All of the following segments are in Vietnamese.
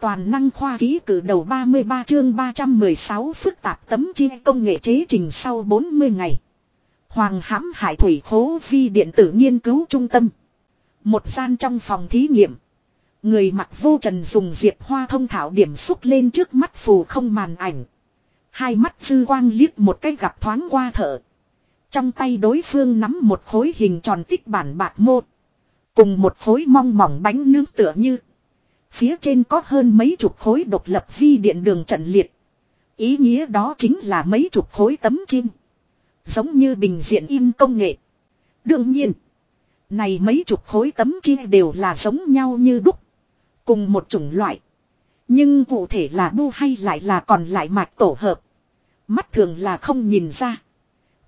Toàn năng khoa ký cử đầu 33 chương 316 phức tạp tấm chi công nghệ chế trình sau 40 ngày. Hoàng hãm hải thủy khố vi điện tử nghiên cứu trung tâm. Một gian trong phòng thí nghiệm. Người mặc vô trần dùng diệp hoa thông thảo điểm xúc lên trước mắt phù không màn ảnh. Hai mắt dư quang liếc một cái gặp thoáng qua thở. Trong tay đối phương nắm một khối hình tròn tích bản bạc mô. Cùng một khối mong mỏng bánh nướng tựa như. Phía trên có hơn mấy chục khối độc lập vi điện đường trận liệt. Ý nghĩa đó chính là mấy chục khối tấm chim. Giống như bình diện in công nghệ. Đương nhiên. Này mấy chục khối tấm chim đều là giống nhau như đúc. Cùng một chủng loại. Nhưng cụ thể là bu hay lại là còn lại mạch tổ hợp. Mắt thường là không nhìn ra.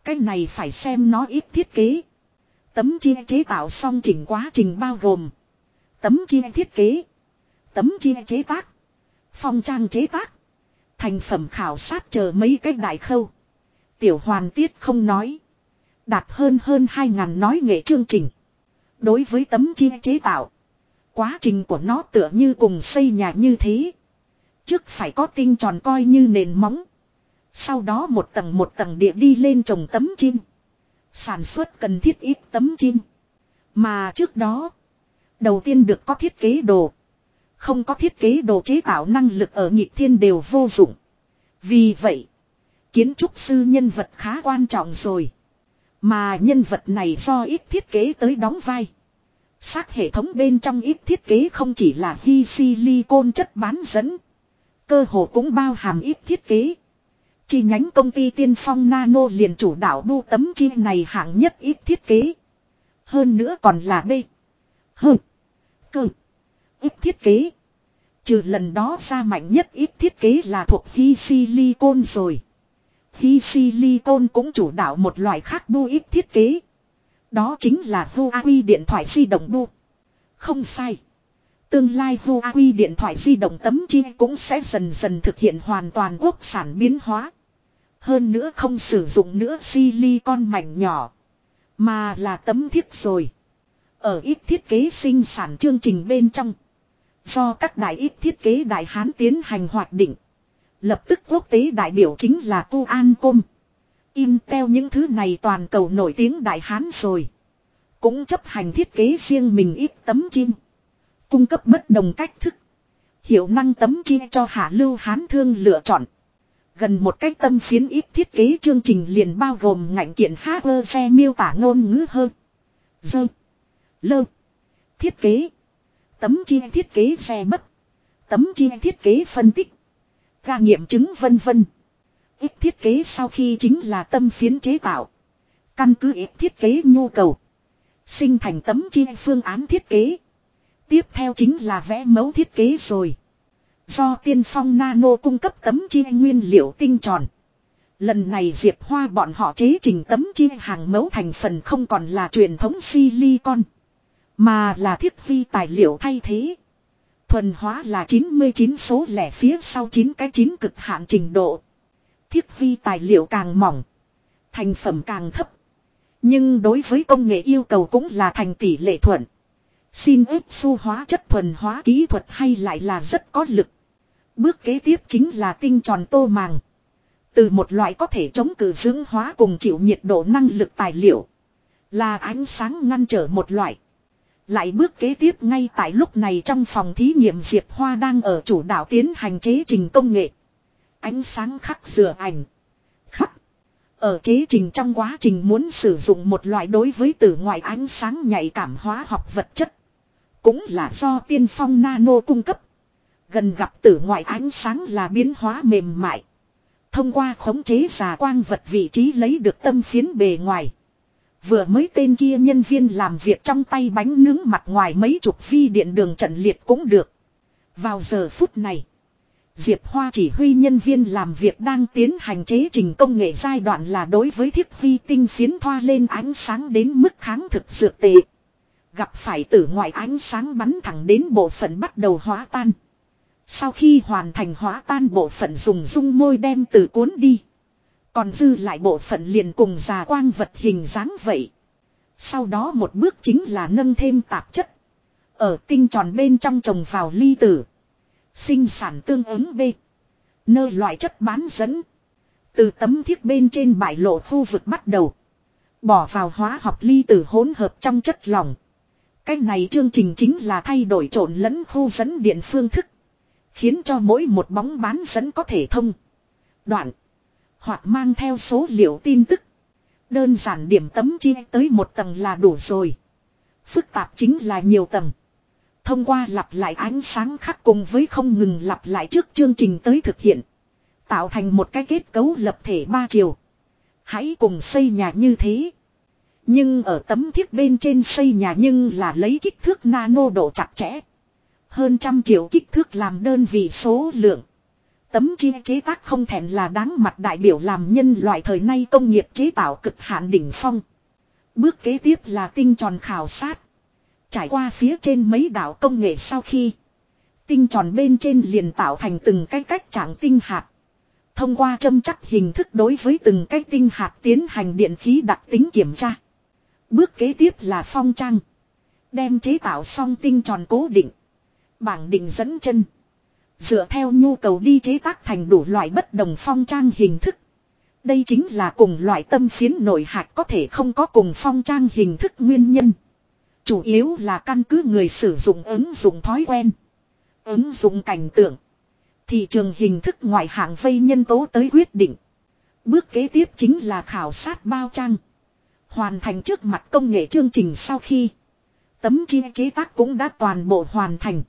Cái này phải xem nó ít thiết kế. Tấm chia chế tạo xong chỉnh quá trình bao gồm. Tấm chia thiết kế. Tấm chia chế tác. Phong trang chế tác. Thành phẩm khảo sát chờ mấy cái đại khâu. Tiểu hoàn tiết không nói. Đạt hơn hơn 2.000 nói nghệ chương trình. Đối với tấm chia chế tạo. Quá trình của nó tựa như cùng xây nhà như thế. Trước phải có tinh tròn coi như nền móng. Sau đó một tầng một tầng địa đi lên trồng tấm chim. Sản xuất cần thiết ít tấm chim. Mà trước đó. Đầu tiên được có thiết kế đồ. Không có thiết kế đồ chế tạo năng lực ở nhịp thiên đều vô dụng. Vì vậy. Kiến trúc sư nhân vật khá quan trọng rồi. Mà nhân vật này do ít thiết kế tới đóng vai. Xác hệ thống bên trong ít thiết kế không chỉ là hy silicon chất bán dẫn. Cơ hồ cũng bao hàm ít thiết kế. Chi nhánh công ty tiên phong nano liền chủ đạo bu tấm chi này hạng nhất ít thiết kế. Hơn nữa còn là B. H. Cơ. Ít thiết kế. Trừ lần đó ra mạnh nhất ít thiết kế là thuộc Hi Silicon rồi. Hi Silicon cũng chủ đạo một loại khác bu ít thiết kế. Đó chính là Huawei điện thoại di động bu. Không sai. Tương lai Huawei điện thoại di động tấm chi cũng sẽ dần dần thực hiện hoàn toàn quốc sản biến hóa. Hơn nữa không sử dụng nữa silicon mảnh nhỏ. Mà là tấm thiết rồi. Ở ít thiết kế sinh sản chương trình bên trong. Do các đại ít thiết kế đại hán tiến hành hoạt định. Lập tức quốc tế đại biểu chính là Cu An Côm. Intel những thứ này toàn cầu nổi tiếng đại hán rồi. Cũng chấp hành thiết kế riêng mình ít tấm chim. Cung cấp bất đồng cách thức. Hiệu năng tấm chim cho hạ lưu hán thương lựa chọn. Gần một cách tâm phiến ít thiết kế chương trình liền bao gồm ngạnh kiện hát xe miêu tả ngôn ngữ hơn. Dơ. Lơ. Thiết kế. Tấm chi thiết kế xe bất. Tấm chi thiết kế phân tích. Ga nghiệm chứng vân vân. Ít thiết kế sau khi chính là tâm phiến chế tạo. Căn cứ ít thiết kế nhu cầu. Sinh thành tấm chi phương án thiết kế. Tiếp theo chính là vẽ mẫu thiết kế rồi. Do tiên phong nano cung cấp tấm chi nguyên liệu tinh tròn. Lần này Diệp Hoa bọn họ chế trình tấm chi hàng mẫu thành phần không còn là truyền thống silicon. Mà là thiết vi tài liệu thay thế. Thuần hóa là 99 số lẻ phía sau 9 cái 9 cực hạn trình độ. Thiết vi tài liệu càng mỏng. Thành phẩm càng thấp. Nhưng đối với công nghệ yêu cầu cũng là thành tỷ lệ thuận. Xin ép su hóa chất thuần hóa kỹ thuật hay lại là rất có lực. Bước kế tiếp chính là tinh tròn tô màng. Từ một loại có thể chống cự dưỡng hóa cùng chịu nhiệt độ năng lực tài liệu. Là ánh sáng ngăn trở một loại. Lại bước kế tiếp ngay tại lúc này trong phòng thí nghiệm Diệp Hoa đang ở chủ đạo tiến hành chế trình công nghệ. Ánh sáng khắc rửa ảnh. Khắc. Ở chế trình trong quá trình muốn sử dụng một loại đối với tử ngoại ánh sáng nhạy cảm hóa học vật chất. Cũng là do tiên phong nano cung cấp. Gần gặp tử ngoại ánh sáng là biến hóa mềm mại. Thông qua khống chế giả quang vật vị trí lấy được tâm phiến bề ngoài. Vừa mới tên kia nhân viên làm việc trong tay bánh nướng mặt ngoài mấy chục phi điện đường trận liệt cũng được. Vào giờ phút này. Diệp Hoa chỉ huy nhân viên làm việc đang tiến hành chế trình công nghệ giai đoạn là đối với thiết vi tinh phiến thoa lên ánh sáng đến mức kháng thực dược tệ. Gặp phải tử ngoại ánh sáng bắn thẳng đến bộ phận bắt đầu hóa tan. Sau khi hoàn thành hóa tan bộ phận dùng dung môi đem từ cuốn đi. Còn dư lại bộ phận liền cùng già quang vật hình dáng vậy. Sau đó một bước chính là nâng thêm tạp chất. Ở tinh tròn bên trong trồng vào ly tử. Sinh sản tương ứng B. nơi loại chất bán dẫn. Từ tấm thiết bên trên bãi lộ khu vực bắt đầu. Bỏ vào hóa học ly tử hỗn hợp trong chất lỏng. Cái này chương trình chính là thay đổi trộn lẫn khu dẫn điện phương thức. Khiến cho mỗi một bóng bán dẫn có thể thông. Đoạn. Hoặc mang theo số liệu tin tức. Đơn giản điểm tấm chia tới một tầng là đủ rồi. Phức tạp chính là nhiều tầng. Thông qua lặp lại ánh sáng khác cùng với không ngừng lặp lại trước chương trình tới thực hiện. Tạo thành một cái kết cấu lập thể ba chiều. Hãy cùng xây nhà như thế. Nhưng ở tấm thiết bên trên xây nhà nhưng là lấy kích thước nano độ chặt chẽ. Hơn trăm triệu kích thước làm đơn vị số lượng. Tấm chi chế tác không thèm là đáng mặt đại biểu làm nhân loại thời nay công nghiệp chế tạo cực hạn đỉnh phong. Bước kế tiếp là tinh tròn khảo sát. Trải qua phía trên mấy đảo công nghệ sau khi. Tinh tròn bên trên liền tạo thành từng cái cách trạng tinh hạt. Thông qua châm chắc hình thức đối với từng cái tinh hạt tiến hành điện khí đặc tính kiểm tra. Bước kế tiếp là phong trang. Đem chế tạo xong tinh tròn cố định. Bảng định dẫn chân. Dựa theo nhu cầu đi chế tác thành đủ loại bất đồng phong trang hình thức. Đây chính là cùng loại tâm phiến nội hạt có thể không có cùng phong trang hình thức nguyên nhân. Chủ yếu là căn cứ người sử dụng ứng dụng thói quen. Ứng dụng cảnh tượng. Thị trường hình thức ngoại hạng vây nhân tố tới quyết định. Bước kế tiếp chính là khảo sát bao trang. Hoàn thành trước mặt công nghệ chương trình sau khi. Tấm chia chế tác cũng đã toàn bộ hoàn thành.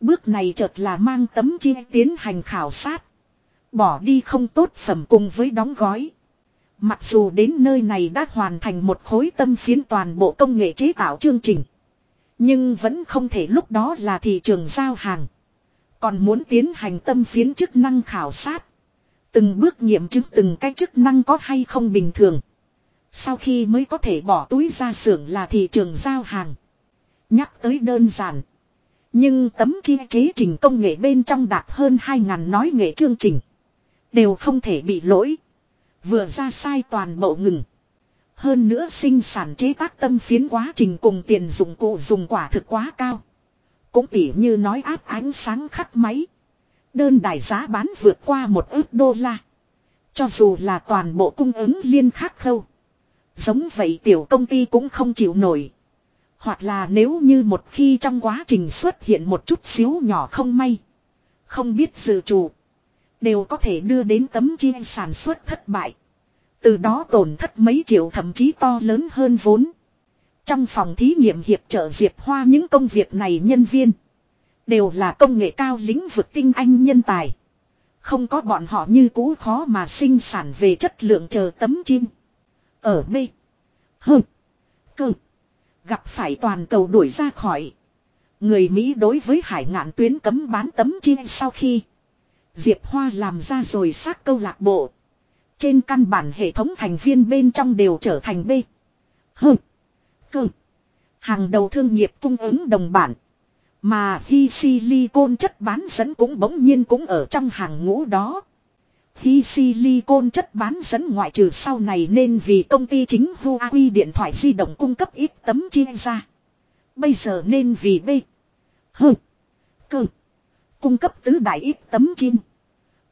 Bước này chợt là mang tấm chi tiến hành khảo sát. Bỏ đi không tốt phẩm cùng với đóng gói. Mặc dù đến nơi này đã hoàn thành một khối tâm phiến toàn bộ công nghệ chế tạo chương trình. Nhưng vẫn không thể lúc đó là thị trường giao hàng. Còn muốn tiến hành tâm phiến chức năng khảo sát. Từng bước nghiệm chứng từng cái chức năng có hay không bình thường. Sau khi mới có thể bỏ túi ra xưởng là thị trường giao hàng. Nhắc tới đơn giản. Nhưng tấm chi chế trình công nghệ bên trong đạt hơn 2.000 nói nghệ chương trình. Đều không thể bị lỗi. Vừa ra sai toàn bộ ngừng. Hơn nữa sinh sản chế tác tâm phiến quá trình cùng tiền dụng cụ dùng quả thực quá cao. Cũng tỉ như nói áp ánh sáng khắc máy. Đơn đài giá bán vượt qua một ước đô la. Cho dù là toàn bộ cung ứng liên khắc khâu. Giống vậy tiểu công ty cũng không chịu nổi. Hoặc là nếu như một khi trong quá trình xuất hiện một chút xíu nhỏ không may. Không biết dự chủ. Đều có thể đưa đến tấm chi sản xuất thất bại. Từ đó tổn thất mấy triệu thậm chí to lớn hơn vốn. Trong phòng thí nghiệm hiệp trợ Diệp Hoa những công việc này nhân viên. Đều là công nghệ cao lĩnh vực tinh anh nhân tài. Không có bọn họ như cũ khó mà sinh sản về chất lượng chờ tấm chim. Ở B. H. Cơ. Gặp phải toàn cầu đuổi ra khỏi. Người Mỹ đối với hải ngạn tuyến cấm bán tấm chim sau khi. Diệp Hoa làm ra rồi xác câu lạc bộ. Trên căn bản hệ thống thành viên bên trong đều trở thành B. H. Cơ. Hàng đầu thương nghiệp cung ứng đồng bản. Mà Hi silicon chất bán dẫn cũng bỗng nhiên cũng ở trong hàng ngũ đó. Hi silicon chất bán dẫn ngoại trừ sau này nên vì công ty chính Huawei điện thoại di động cung cấp ít tấm chia ra. Bây giờ nên vì B. H. Cơ. Cung cấp tứ đại ít tấm chiên.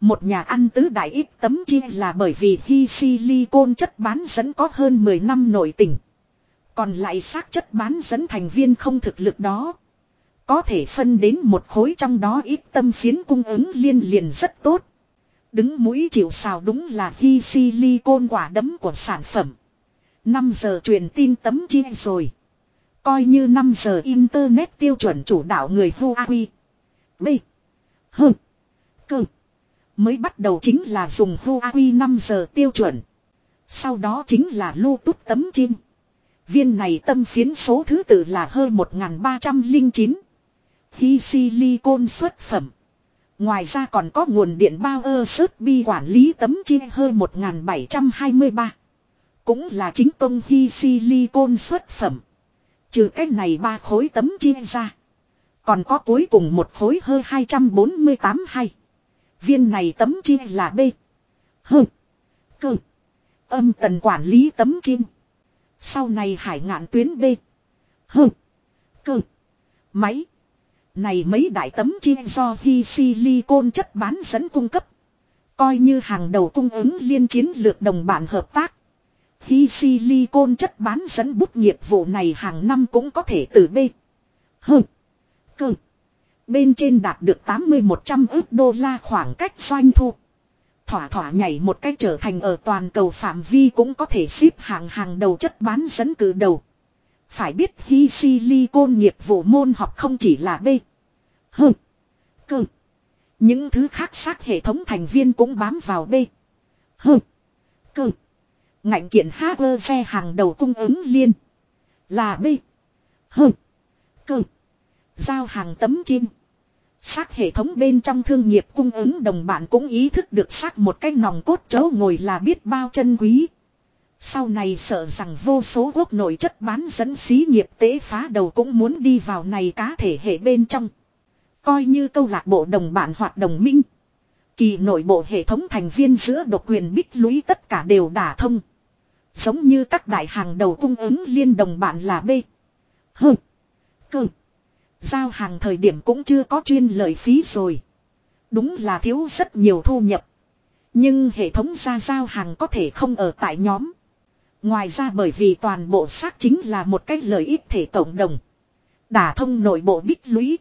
Một nhà ăn tứ đại ít tấm chia là bởi vì Hi silicon chất bán dẫn có hơn 10 năm nổi tình. Còn lại xác chất bán dẫn thành viên không thực lực đó. Có thể phân đến một khối trong đó ít tâm phiến cung ứng liên liền rất tốt. Đứng mũi chịu xào đúng là hy silicon quả đấm của sản phẩm. 5 giờ truyền tin tấm chia rồi. Coi như 5 giờ internet tiêu chuẩn chủ đạo người Huawei. B. H. C. Mới bắt đầu chính là dùng Huawei 5 giờ tiêu chuẩn. Sau đó chính là lưu tút tấm chim. Viên này tâm phiến số thứ tự là hơn 1309. Hy silicon xuất phẩm. Ngoài ra còn có nguồn điện bao ơ sớt bi quản lý tấm chia hơi 1723. Cũng là chính công hy silicon xuất phẩm. Trừ cách này ba khối tấm chia ra. Còn có cuối cùng một khối hơi 248 hay. Viên này tấm chia là B. Hơ. Cơ. Âm tần quản lý tấm chi Sau này hải ngạn tuyến B. Hơ. Cơ. Máy. Này mấy đại tấm chia do hy silicon chất bán dẫn cung cấp. Coi như hàng đầu cung ứng liên chiến lược đồng bạn hợp tác. Hy silicon chất bán dẫn bút nghiệp vụ này hàng năm cũng có thể từ B. H. Cơ. Bên trên đạt được 80-100 ước đô la khoảng cách doanh thu. Thỏa thỏa nhảy một cách trở thành ở toàn cầu phạm vi cũng có thể xếp hạng hàng đầu chất bán dẫn cử đầu. Phải biết hy silicon nghiệp vụ môn học không chỉ là B. H. Cơ. Những thứ khác xác hệ thống thành viên cũng bám vào B. H. Cơ. Ngạnh kiện hacker xe hàng đầu cung ứng liên. Là B. H. Cơ. Giao hàng tấm chim. Xác hệ thống bên trong thương nghiệp cung ứng đồng bạn cũng ý thức được xác một cái nòng cốt chấu ngồi là biết bao chân quý. Sau này sợ rằng vô số quốc nội chất bán dẫn xí nghiệp tế phá đầu cũng muốn đi vào này cá thể hệ bên trong. Coi như câu lạc bộ đồng bạn hoặc đồng minh. Kỳ nội bộ hệ thống thành viên giữa độc quyền bích lũy tất cả đều đả thông. Giống như các đại hàng đầu cung ứng liên đồng bạn là B. H. Cơ. Giao hàng thời điểm cũng chưa có chuyên lợi phí rồi. Đúng là thiếu rất nhiều thu nhập. Nhưng hệ thống ra giao hàng có thể không ở tại nhóm. Ngoài ra bởi vì toàn bộ xác chính là một cách lợi ích thể cộng đồng. Đả thông nội bộ bích lũy.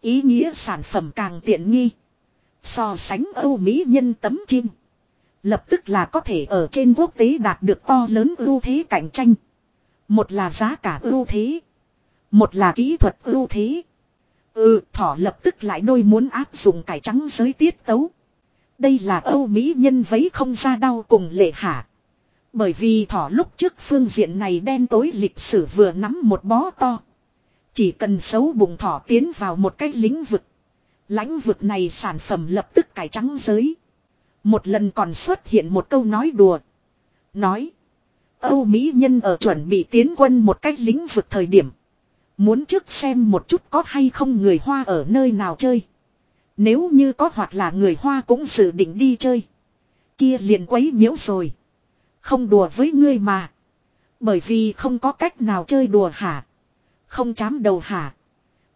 Ý nghĩa sản phẩm càng tiện nghi. So sánh Âu Mỹ nhân tấm chim. Lập tức là có thể ở trên quốc tế đạt được to lớn ưu thế cạnh tranh. Một là giá cả ưu thế. Một là kỹ thuật ưu thế. Ừ, thỏ lập tức lại đôi muốn áp dụng cải trắng giới tiết tấu. Đây là Âu Mỹ nhân vấy không ra đau cùng lệ hạ. Bởi vì thỏ lúc trước phương diện này đen tối lịch sử vừa nắm một bó to. Chỉ cần xấu bụng thỏ tiến vào một cái lĩnh vực. Lãnh vực này sản phẩm lập tức cải trắng giới. Một lần còn xuất hiện một câu nói đùa. Nói. Âu Mỹ nhân ở chuẩn bị tiến quân một cách lĩnh vực thời điểm. Muốn trước xem một chút có hay không người Hoa ở nơi nào chơi. Nếu như có hoặc là người Hoa cũng dự định đi chơi. Kia liền quấy nhiễu rồi. Không đùa với ngươi mà. Bởi vì không có cách nào chơi đùa hả. Không chám đầu hả.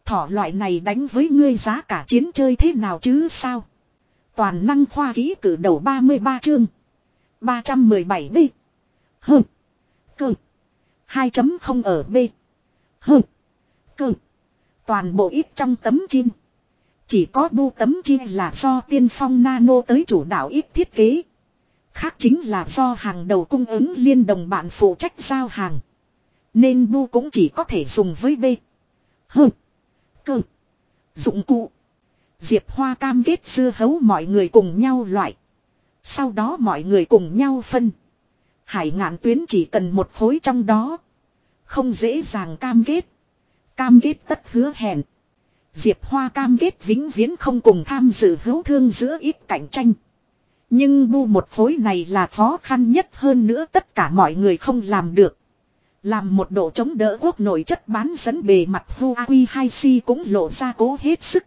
Thỏ loại này đánh với ngươi giá cả chiến chơi thế nào chứ sao. Toàn năng khoa ký cử đầu 33 chương. 317 B. Hừ. Cơ. 2.0 ở B. Hừ. Cơ. Toàn bộ ít trong tấm chim. Chỉ có bu tấm chim là do tiên phong nano tới chủ đạo ít thiết kế. Khác chính là do hàng đầu cung ứng liên đồng bạn phụ trách giao hàng. Nên bu cũng chỉ có thể dùng với B. H. Cơ. Dụng cụ. Diệp Hoa cam kết xưa hấu mọi người cùng nhau loại. Sau đó mọi người cùng nhau phân. Hải ngạn tuyến chỉ cần một khối trong đó. Không dễ dàng cam kết. Cam kết tất hứa hẹn. Diệp Hoa cam kết vĩnh viễn không cùng tham dự hữu thương giữa ít cạnh tranh. Nhưng bu một khối này là khó khăn nhất hơn nữa tất cả mọi người không làm được. Làm một độ chống đỡ quốc nội chất bán dẫn bề mặt Huawei 2C cũng lộ ra cố hết sức.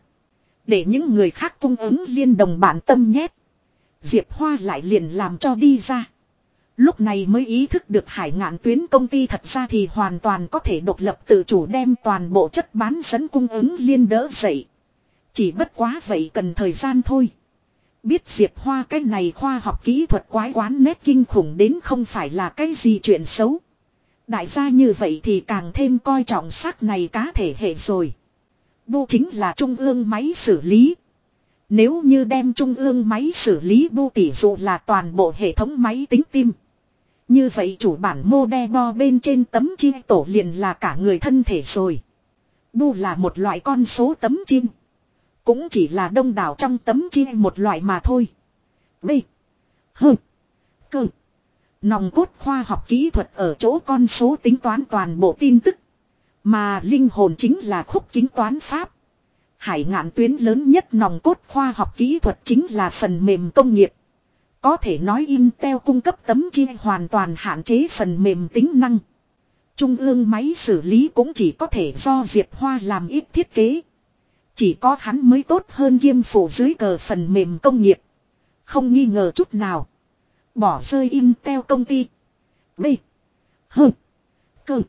Để những người khác cung ứng liên đồng bản tâm nhét. Diệp Hoa lại liền làm cho đi ra. Lúc này mới ý thức được hải ngạn tuyến công ty thật ra thì hoàn toàn có thể độc lập tự chủ đem toàn bộ chất bán dẫn cung ứng liên đỡ dậy. Chỉ bất quá vậy cần thời gian thôi. Biết Diệp Hoa cái này khoa học kỹ thuật quái quán nét kinh khủng đến không phải là cái gì chuyện xấu. Đại gia như vậy thì càng thêm coi trọng xác này cá thể hệ rồi. Bu chính là trung ương máy xử lý. Nếu như đem trung ương máy xử lý bu tỷ dụ là toàn bộ hệ thống máy tính tim. Như vậy chủ bản mô đe bo bên trên tấm chim tổ liền là cả người thân thể rồi. Bu là một loại con số tấm chim. Cũng chỉ là đông đảo trong tấm chi một loại mà thôi. B. H. Cơ. Nòng cốt khoa học kỹ thuật ở chỗ con số tính toán toàn bộ tin tức. Mà linh hồn chính là khúc kính toán pháp. Hải ngạn tuyến lớn nhất nòng cốt khoa học kỹ thuật chính là phần mềm công nghiệp. Có thể nói Intel cung cấp tấm chi hoàn toàn hạn chế phần mềm tính năng. Trung ương máy xử lý cũng chỉ có thể do Diệp Hoa làm ít thiết kế. Chỉ có hắn mới tốt hơn kiêm phủ dưới cờ phần mềm công nghiệp. Không nghi ngờ chút nào. Bỏ rơi Intel công ty. B. H. Cơ.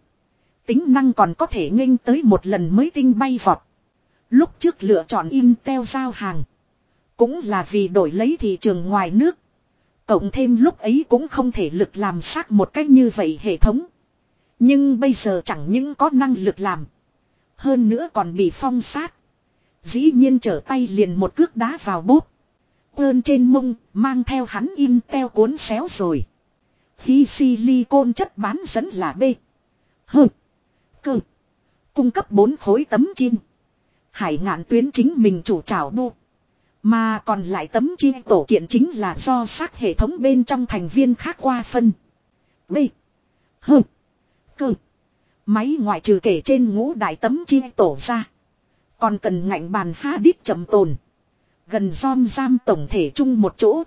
Tính năng còn có thể nghênh tới một lần mới tinh bay vọt. Lúc trước lựa chọn Intel giao hàng. Cũng là vì đổi lấy thị trường ngoài nước. Cộng thêm lúc ấy cũng không thể lực làm xác một cách như vậy hệ thống. Nhưng bây giờ chẳng những có năng lực làm. Hơn nữa còn bị phong sát. Dĩ nhiên trở tay liền một cước đá vào bốp. Ơn trên mông, mang theo hắn in teo cuốn xéo rồi. Khi silicon chất bán dẫn là B. H. Cơ. Cung cấp 4 khối tấm chim. Hải ngạn tuyến chính mình chủ trào bu. Mà còn lại tấm chi tổ kiện chính là do sát hệ thống bên trong thành viên khác qua phân. B. H. Cơ. Máy ngoại trừ kể trên ngũ đại tấm chi tổ ra. Còn cần ngạnh bàn ha đít chậm tồn. Gần giom giam tổng thể chung một chỗ.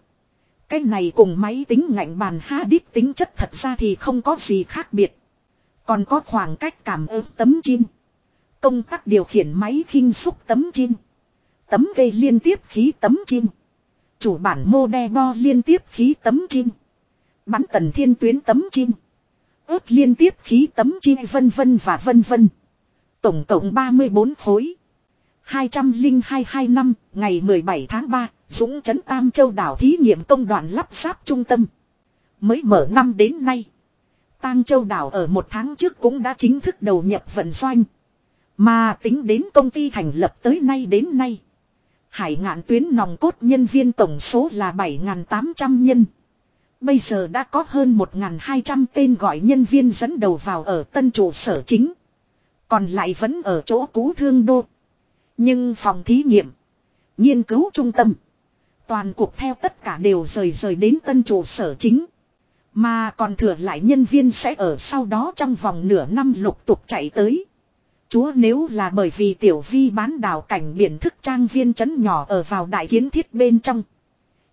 Cái này cùng máy tính ngạnh bàn ha đít tính chất thật ra thì không có gì khác biệt. Còn có khoảng cách cảm ứng tấm chim. Công tắc điều khiển máy khinh xúc tấm chim. Tấm gây liên tiếp khí tấm chim. Chủ bản mô đe bo liên tiếp khí tấm chim. Bắn tần thiên tuyến tấm chim. ớt liên tiếp khí tấm chim vân vân và vân vân. Tổng cộng 34 khối. 202 năm, ngày 17 tháng 3, Dũng Trấn Tam Châu đảo thí nghiệm công đoàn lắp ráp trung tâm. Mới mở năm đến nay. Tang Châu đảo ở một tháng trước cũng đã chính thức đầu nhập vận doanh. Mà tính đến công ty thành lập tới nay đến nay. Hải ngạn tuyến nòng cốt nhân viên tổng số là 7.800 nhân. Bây giờ đã có hơn 1.200 tên gọi nhân viên dẫn đầu vào ở tân trụ sở chính. Còn lại vẫn ở chỗ cũ thương đô. Nhưng phòng thí nghiệm, nghiên cứu trung tâm, toàn cục theo tất cả đều rời rời đến tân trụ sở chính. Mà còn thừa lại nhân viên sẽ ở sau đó trong vòng nửa năm lục tục chạy tới. Chúa nếu là bởi vì tiểu vi bán đảo cảnh biển thức trang viên trấn nhỏ ở vào đại kiến thiết bên trong.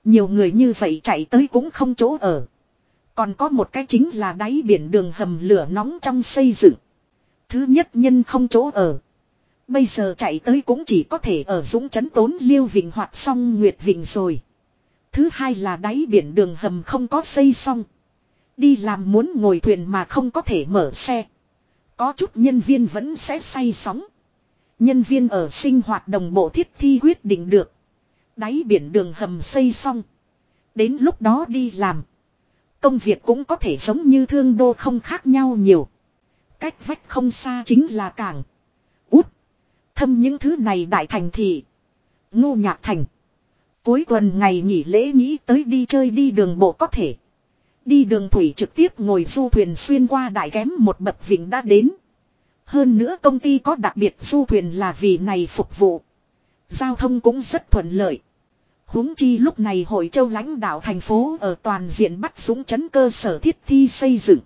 Nhiều người như vậy chạy tới cũng không chỗ ở. Còn có một cái chính là đáy biển đường hầm lửa nóng trong xây dựng. Thứ nhất nhân không chỗ ở. Bây giờ chạy tới cũng chỉ có thể ở Dũng Trấn Tốn Liêu Vịnh hoặc xong Nguyệt Vịnh rồi. Thứ hai là đáy biển đường hầm không có xây xong. Đi làm muốn ngồi thuyền mà không có thể mở xe. Có chút nhân viên vẫn sẽ say sóng. Nhân viên ở sinh hoạt đồng bộ thiết thi quyết định được. Đáy biển đường hầm xây xong. Đến lúc đó đi làm. Công việc cũng có thể giống như thương đô không khác nhau nhiều. Cách vách không xa chính là cảng. Thâm những thứ này đại thành thị. Ngô nhạc thành. Cuối tuần ngày nghỉ lễ nghĩ tới đi chơi đi đường bộ có thể. Đi đường thủy trực tiếp ngồi du thuyền xuyên qua đại kém một bậc vịnh đã đến. Hơn nữa công ty có đặc biệt du thuyền là vì này phục vụ. Giao thông cũng rất thuận lợi. huống chi lúc này hội châu lãnh đạo thành phố ở toàn diện bắt súng chấn cơ sở thiết thi xây dựng.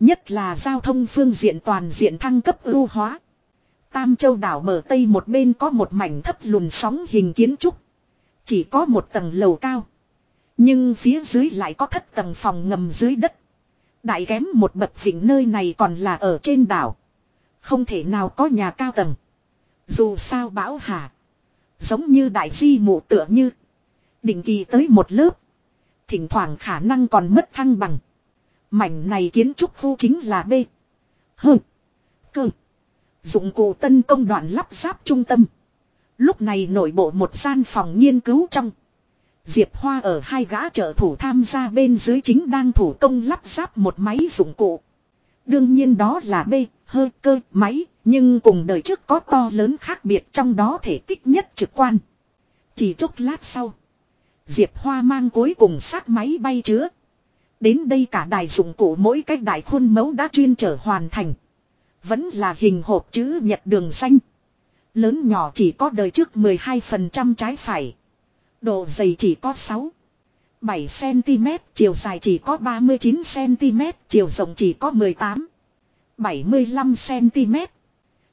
Nhất là giao thông phương diện toàn diện thăng cấp ưu hóa. Tam châu đảo bờ Tây một bên có một mảnh thấp lùn sóng hình kiến trúc. Chỉ có một tầng lầu cao. Nhưng phía dưới lại có thất tầng phòng ngầm dưới đất. Đại kém một bậc vịnh nơi này còn là ở trên đảo. Không thể nào có nhà cao tầng. Dù sao bão hà. Giống như đại di mụ tựa như. Định kỳ tới một lớp. Thỉnh thoảng khả năng còn mất thăng bằng. Mảnh này kiến trúc khu chính là B. H. Cơ. Dụng cụ tân công đoạn lắp ráp trung tâm. Lúc này nội bộ một gian phòng nghiên cứu trong. Diệp Hoa ở hai gã trợ thủ tham gia bên dưới chính đang thủ công lắp ráp một máy dụng cụ. Đương nhiên đó là B, hơi cơ, máy, nhưng cùng đời trước có to lớn khác biệt trong đó thể tích nhất trực quan. Chỉ chốc lát sau. Diệp Hoa mang cuối cùng xác máy bay chứa. Đến đây cả đài dụng cụ mỗi cách đại khuôn mẫu đã chuyên trở hoàn thành. Vẫn là hình hộp chữ nhật đường xanh. Lớn nhỏ chỉ có đời trước 12% trái phải. Độ dày chỉ có 6. 7cm, chiều dài chỉ có 39cm, chiều rộng chỉ có 18. 75cm.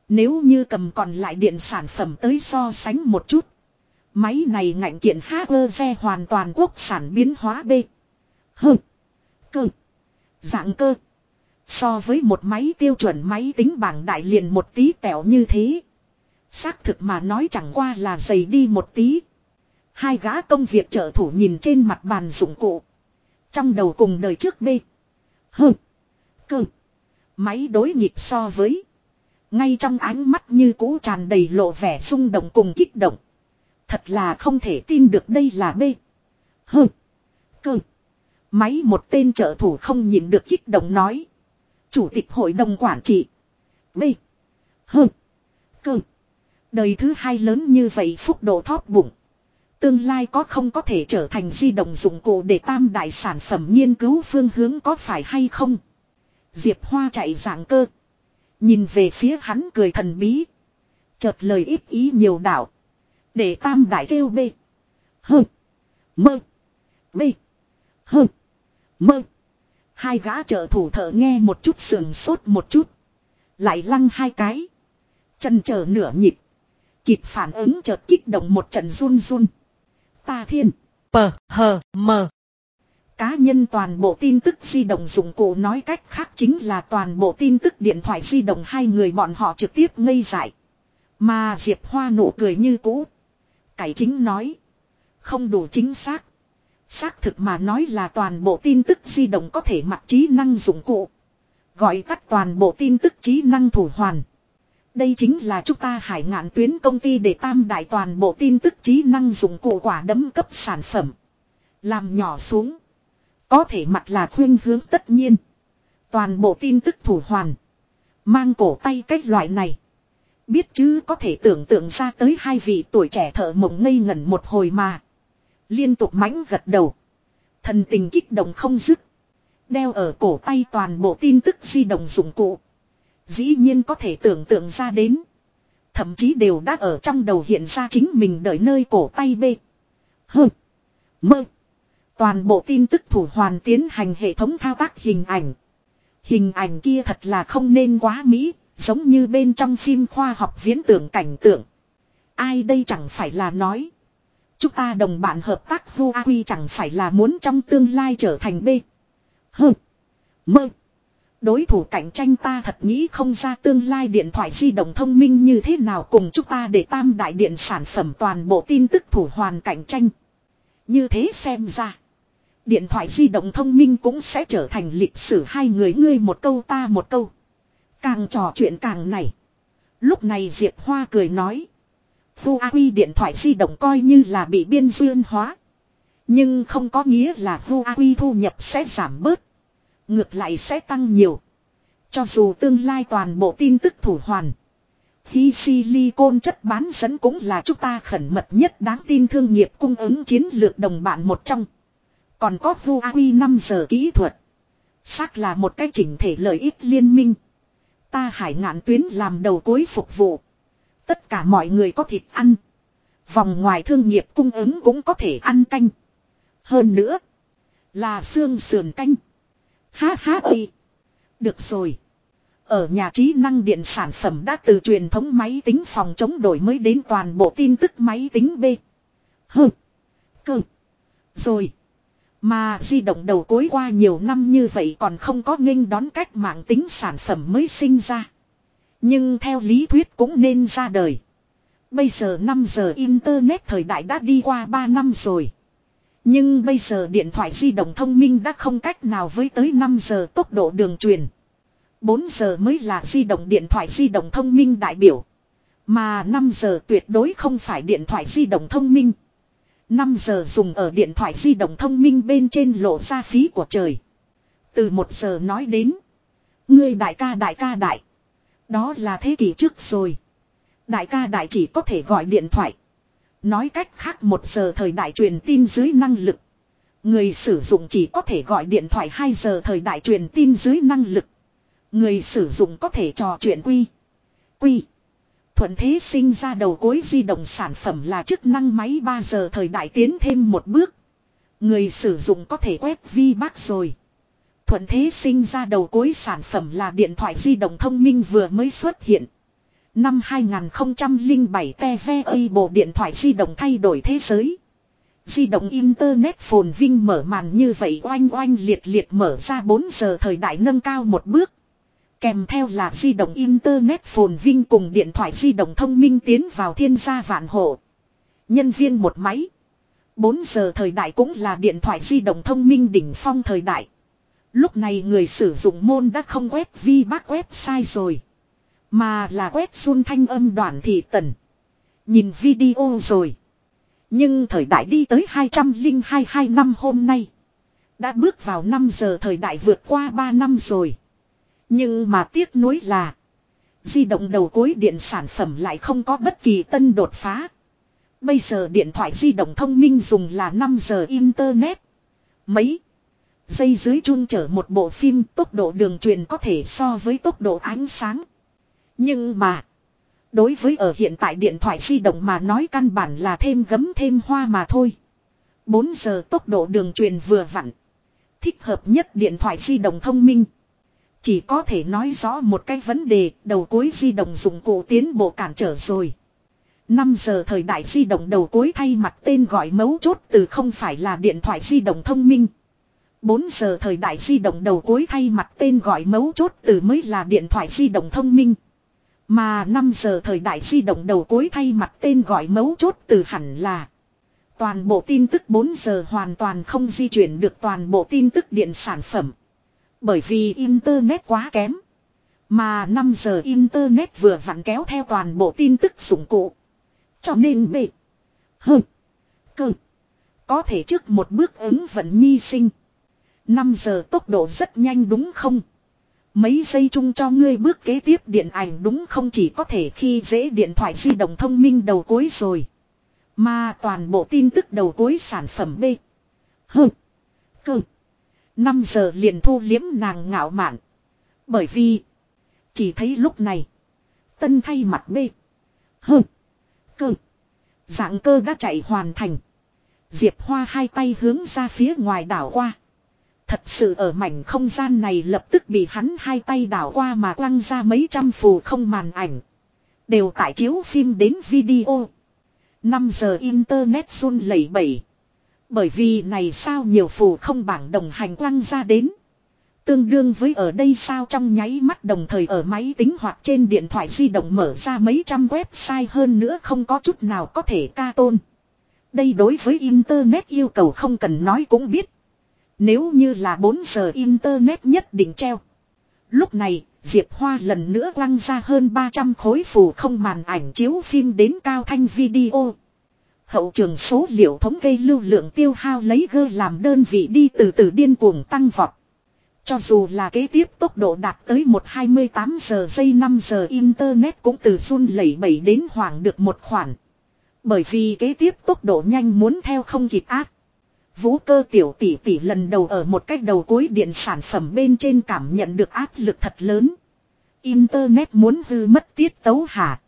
Nếu như cầm còn lại điện sản phẩm tới so sánh một chút. Máy này ngạnh kiện HG hoàn toàn quốc sản biến hóa B. H. Cơ. Dạng cơ. So với một máy tiêu chuẩn máy tính bảng đại liền một tí tẹo như thế. Xác thực mà nói chẳng qua là dày đi một tí. Hai gã công việc trợ thủ nhìn trên mặt bàn dụng cụ. Trong đầu cùng đời trước B. hừ Cơ. Máy đối nhịp so với. Ngay trong ánh mắt như cũ tràn đầy lộ vẻ rung động cùng kích động. Thật là không thể tin được đây là B. hừ Cơ. Máy một tên trợ thủ không nhìn được kích động nói. Chủ tịch hội đồng quản trị. B. H. Cơ. Đời thứ hai lớn như vậy phúc độ thóp bụng. Tương lai có không có thể trở thành di động dụng cụ để tam đại sản phẩm nghiên cứu phương hướng có phải hay không? Diệp Hoa chạy dạng cơ. Nhìn về phía hắn cười thần bí. Chợt lời ít ý nhiều đạo. Để tam đại kêu B. Hơ. Mơ. B. Hơ. Mơ. Hai gã trợ thủ thợ nghe một chút sườn sốt một chút. Lại lăng hai cái. Chân chờ nửa nhịp. Kịp phản ứng chợt kích động một trận run run. Ta thiên. Pờ. Hờ. Mờ. Cá nhân toàn bộ tin tức di động dụng cụ nói cách khác chính là toàn bộ tin tức điện thoại di động hai người bọn họ trực tiếp ngây dại. Mà Diệp Hoa nụ cười như cũ. Cải chính nói. Không đủ chính xác. Xác thực mà nói là toàn bộ tin tức di động có thể mặc trí năng dụng cụ. Gọi tắt toàn bộ tin tức trí năng thủ hoàn. Đây chính là chúng ta hải ngạn tuyến công ty để tam đại toàn bộ tin tức trí năng dụng cụ quả đấm cấp sản phẩm. Làm nhỏ xuống. Có thể mặt là khuyên hướng tất nhiên. Toàn bộ tin tức thủ hoàn. Mang cổ tay cách loại này. Biết chứ có thể tưởng tượng ra tới hai vị tuổi trẻ thợ mộng ngây ngẩn một hồi mà. Liên tục mãnh gật đầu. Thần tình kích động không dứt. Đeo ở cổ tay toàn bộ tin tức di động dụng cụ. Dĩ nhiên có thể tưởng tượng ra đến. Thậm chí đều đã ở trong đầu hiện ra chính mình đợi nơi cổ tay bê. hừ, Mơ. Toàn bộ tin tức thủ hoàn tiến hành hệ thống thao tác hình ảnh. Hình ảnh kia thật là không nên quá mỹ, giống như bên trong phim khoa học viễn tưởng cảnh tượng. Ai đây chẳng phải là nói. Chúng ta đồng bạn hợp tác Huawei chẳng phải là muốn trong tương lai trở thành B. Hừ, Mơ. Đối thủ cạnh tranh ta thật nghĩ không ra tương lai điện thoại di động thông minh như thế nào cùng chúng ta để tam đại điện sản phẩm toàn bộ tin tức thủ hoàn cạnh tranh. Như thế xem ra. Điện thoại di động thông minh cũng sẽ trở thành lịch sử hai người ngươi một câu ta một câu. Càng trò chuyện càng này. Lúc này Diệp Hoa cười nói. Huawei điện thoại di động coi như là bị biên duyên hóa. Nhưng không có nghĩa là Huawei thu nhập sẽ giảm bớt. Ngược lại sẽ tăng nhiều. Cho dù tương lai toàn bộ tin tức thủ hoàn. Hi silicon chất bán dẫn cũng là chúng ta khẩn mật nhất đáng tin thương nghiệp cung ứng chiến lược đồng bạn một trong. Còn có Huawei 5 giờ kỹ thuật. Xác là một cái chỉnh thể lợi ích liên minh. Ta hải ngạn tuyến làm đầu cuối phục vụ. Tất cả mọi người có thịt ăn. Vòng ngoài thương nghiệp cung ứng cũng có thể ăn canh. Hơn nữa. Là xương sườn canh. Ha ha ơi. Được rồi. Ở nhà trí năng điện sản phẩm đã từ truyền thống máy tính phòng chống đổi mới đến toàn bộ tin tức máy tính B. Hừ. Cơ. Rồi. Mà di động đầu cối qua nhiều năm như vậy còn không có nghênh đón cách mạng tính sản phẩm mới sinh ra. Nhưng theo lý thuyết cũng nên ra đời. Bây giờ 5 giờ Internet thời đại đã đi qua 3 năm rồi. Nhưng bây giờ điện thoại di động thông minh đã không cách nào với tới 5 giờ tốc độ đường truyền. 4 giờ mới là di động điện thoại di động thông minh đại biểu. Mà 5 giờ tuyệt đối không phải điện thoại di động thông minh. 5 giờ dùng ở điện thoại di động thông minh bên trên lộ ra phí của trời. Từ 1 giờ nói đến. Ngươi đại ca đại ca đại. Đó là thế kỷ trước rồi. Đại ca đại chỉ có thể gọi điện thoại. Nói cách khác một giờ thời đại truyền tin dưới năng lực. Người sử dụng chỉ có thể gọi điện thoại 2 giờ thời đại truyền tin dưới năng lực. Người sử dụng có thể trò chuyện quy. Quy. Thuận thế sinh ra đầu cối di động sản phẩm là chức năng máy 3 giờ thời đại tiến thêm một bước. Người sử dụng có thể quét vi bác rồi. Thuận thế sinh ra đầu cuối sản phẩm là điện thoại di động thông minh vừa mới xuất hiện. Năm 2007 TV bộ điện thoại di động thay đổi thế giới. Di động Internet phồn vinh mở màn như vậy oanh oanh liệt liệt mở ra 4 giờ thời đại nâng cao một bước. Kèm theo là di động Internet phồn vinh cùng điện thoại di động thông minh tiến vào thiên gia vạn hộ. Nhân viên một máy. 4 giờ thời đại cũng là điện thoại di động thông minh đỉnh phong thời đại. Lúc này người sử dụng môn đã không quét vi bác website rồi. Mà là quét run thanh âm đoàn thị tần. Nhìn video rồi. Nhưng thời đại đi tới 2022 năm hôm nay. Đã bước vào 5 giờ thời đại vượt qua 3 năm rồi. Nhưng mà tiếc nuối là. Di động đầu cuối điện sản phẩm lại không có bất kỳ tân đột phá. Bây giờ điện thoại di động thông minh dùng là 5 giờ Internet. Mấy dây dưới chun chở một bộ phim tốc độ đường truyền có thể so với tốc độ ánh sáng. Nhưng mà. Đối với ở hiện tại điện thoại di động mà nói căn bản là thêm gấm thêm hoa mà thôi. 4 giờ tốc độ đường truyền vừa vặn. Thích hợp nhất điện thoại di động thông minh. Chỉ có thể nói rõ một cái vấn đề, đầu cuối di động dụng cụ tiến bộ cản trở rồi. 5 giờ thời đại di động đầu cuối thay mặt tên gọi mấu chốt từ không phải là điện thoại di động thông minh. 4 giờ thời đại di động đầu cuối thay mặt tên gọi mấu chốt từ mới là điện thoại di động thông minh. Mà 5 giờ thời đại di động đầu cuối thay mặt tên gọi mấu chốt từ hẳn là Toàn bộ tin tức 4 giờ hoàn toàn không di chuyển được toàn bộ tin tức điện sản phẩm. Bởi vì Internet quá kém. Mà 5 giờ Internet vừa vặn kéo theo toàn bộ tin tức dụng cụ. Cho nên bị. Hừ. Cơ. Có thể trước một bước ứng vận nhi sinh. 5 giờ tốc độ rất nhanh đúng không? Mấy giây chung cho ngươi bước kế tiếp điện ảnh đúng không chỉ có thể khi dễ điện thoại di động thông minh đầu cuối rồi. Mà toàn bộ tin tức đầu cuối sản phẩm B. hừ, Cơ. 5 giờ liền thu liếm nàng ngạo mạn. Bởi vì. Chỉ thấy lúc này. Tân thay mặt B. hừ, Cơ. Dạng cơ đã chạy hoàn thành. Diệp Hoa hai tay hướng ra phía ngoài đảo qua. Thật sự ở mảnh không gian này lập tức bị hắn hai tay đảo qua mà quăng ra mấy trăm phù không màn ảnh. Đều tải chiếu phim đến video. 5 giờ internet run lẩy bẩy. Bởi vì này sao nhiều phù không bảng đồng hành quăng ra đến. Tương đương với ở đây sao trong nháy mắt đồng thời ở máy tính hoặc trên điện thoại di động mở ra mấy trăm website hơn nữa không có chút nào có thể ca tôn. Đây đối với Internet yêu cầu không cần nói cũng biết. Nếu như là 4 giờ Internet nhất định treo. Lúc này, Diệp Hoa lần nữa quăng ra hơn 300 khối phù không màn ảnh chiếu phim đến cao thanh video. Hậu trường số liệu thống kê lưu lượng tiêu hao lấy gơ làm đơn vị đi từ từ điên cuồng tăng vọt. Cho dù là kế tiếp tốc độ đạt tới 128 giờ giây 5 giờ Internet cũng từ run lẩy bẩy đến hoảng được một khoản. Bởi vì kế tiếp tốc độ nhanh muốn theo không kịp ác. Vũ cơ tiểu tỷ tỷ lần đầu ở một cách đầu cuối điện sản phẩm bên trên cảm nhận được áp lực thật lớn. Internet muốn hư mất tiết tấu hả?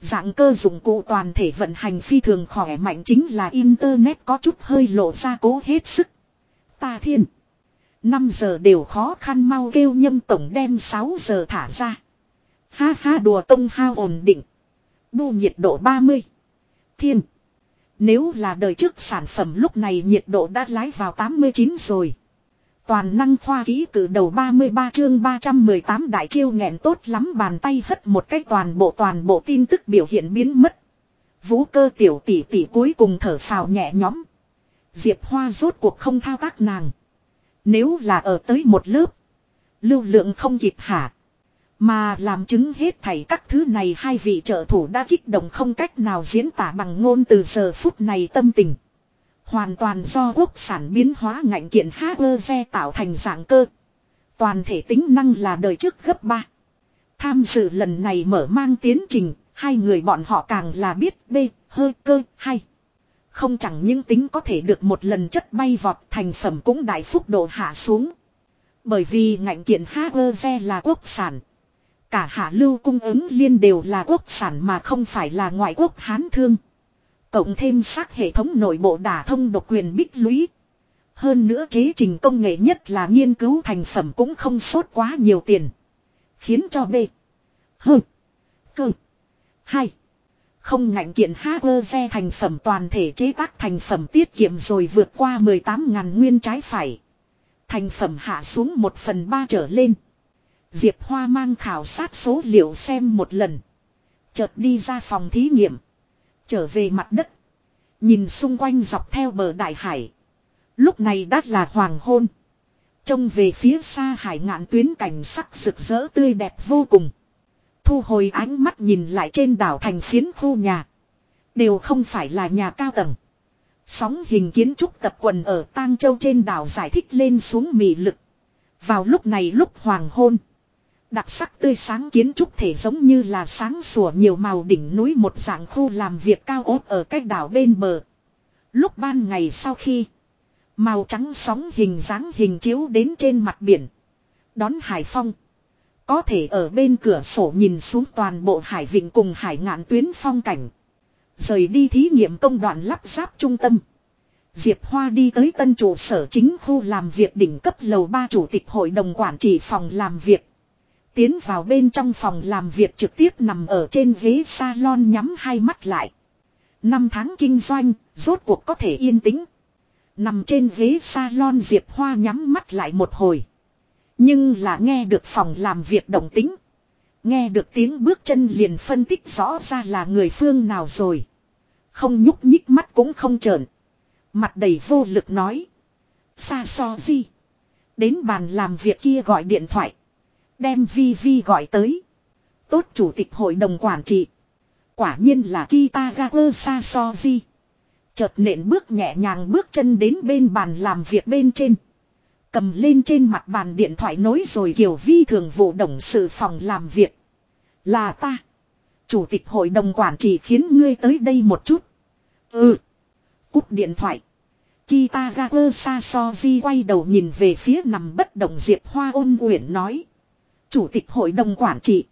Dạng cơ dụng cụ toàn thể vận hành phi thường khỏe mạnh chính là Internet có chút hơi lộ ra cố hết sức. Ta thiên. 5 giờ đều khó khăn mau kêu nhâm tổng đem 6 giờ thả ra. Ha ha đùa tông hao ổn định. Bu nhiệt độ 30. Thiên. Nếu là đời trước sản phẩm lúc này nhiệt độ đã lái vào 89 rồi. Toàn năng khoa ký cử đầu 33 chương 318 đại chiêu nghẹn tốt lắm bàn tay hất một cái toàn bộ toàn bộ tin tức biểu hiện biến mất. Vũ cơ tiểu tỷ tỷ cuối cùng thở phào nhẹ nhõm. Diệp Hoa rốt cuộc không thao tác nàng. Nếu là ở tới một lớp. Lưu lượng không kịp hả. Mà làm chứng hết thảy các thứ này hai vị trợ thủ đã kích động không cách nào diễn tả bằng ngôn từ giờ phút này tâm tình. Hoàn toàn do quốc sản biến hóa ngạnh kiện HE tạo thành dạng cơ. Toàn thể tính năng là đời trước gấp 3. Tham dự lần này mở mang tiến trình, hai người bọn họ càng là biết B, hơi cơ, hay. Không chẳng những tính có thể được một lần chất bay vọt thành phẩm cũng đại phúc độ hạ xuống. Bởi vì ngạnh kiện HE là quốc sản. Cả hạ lưu cung ứng liên đều là quốc sản mà không phải là ngoại quốc hán thương. Cộng thêm xác hệ thống nội bộ đả thông độc quyền bích lũy. Hơn nữa chế trình công nghệ nhất là nghiên cứu thành phẩm cũng không sốt quá nhiều tiền. Khiến cho B. H. Cơ. Hai. Không ngạnh kiện xe thành phẩm toàn thể chế tác thành phẩm tiết kiệm rồi vượt qua 18.000 nguyên trái phải. Thành phẩm hạ xuống một phần ba trở lên. Diệp Hoa mang khảo sát số liệu xem một lần. Chợt đi ra phòng thí nghiệm. Trở về mặt đất. Nhìn xung quanh dọc theo bờ đại hải. Lúc này đã là hoàng hôn. Trông về phía xa hải ngạn tuyến cảnh sắc rực rỡ tươi đẹp vô cùng. Thu hồi ánh mắt nhìn lại trên đảo thành phiến khu nhà. Đều không phải là nhà cao tầng. Sóng hình kiến trúc tập quần ở Tang Châu trên đảo giải thích lên xuống mị lực. Vào lúc này lúc hoàng hôn. Đặc sắc tươi sáng kiến trúc thể giống như là sáng sủa nhiều màu đỉnh núi một dạng khu làm việc cao ốt ở cách đảo bên bờ. Lúc ban ngày sau khi, màu trắng sóng hình dáng hình chiếu đến trên mặt biển. Đón hải phong. Có thể ở bên cửa sổ nhìn xuống toàn bộ hải vịnh cùng hải ngạn tuyến phong cảnh. Rời đi thí nghiệm công đoạn lắp ráp trung tâm. Diệp Hoa đi tới tân trụ sở chính khu làm việc đỉnh cấp lầu ba chủ tịch hội đồng quản trị phòng làm việc. Tiến vào bên trong phòng làm việc trực tiếp nằm ở trên ghế salon nhắm hai mắt lại. Năm tháng kinh doanh, rốt cuộc có thể yên tĩnh. Nằm trên ghế salon Diệp Hoa nhắm mắt lại một hồi. Nhưng là nghe được phòng làm việc động tính. Nghe được tiếng bước chân liền phân tích rõ ra là người phương nào rồi. Không nhúc nhích mắt cũng không trợn. Mặt đầy vô lực nói. Xa so gì. Đến bàn làm việc kia gọi điện thoại. Đem Vi Vi gọi tới. Tốt chủ tịch hội đồng quản trị. Quả nhiên là Kitagawa Sasoji. Chợt nện bước nhẹ nhàng bước chân đến bên bàn làm việc bên trên. Cầm lên trên mặt bàn điện thoại nối rồi Kiều Vi thường vụ đồng sự phòng làm việc. Là ta. Chủ tịch hội đồng quản trị khiến ngươi tới đây một chút. Ừ. Cúp điện thoại. Kitagawa Sasoji quay đầu nhìn về phía nằm bất động Diệp Hoa ôn uyển nói. Chủ tịch hội đồng quản trị.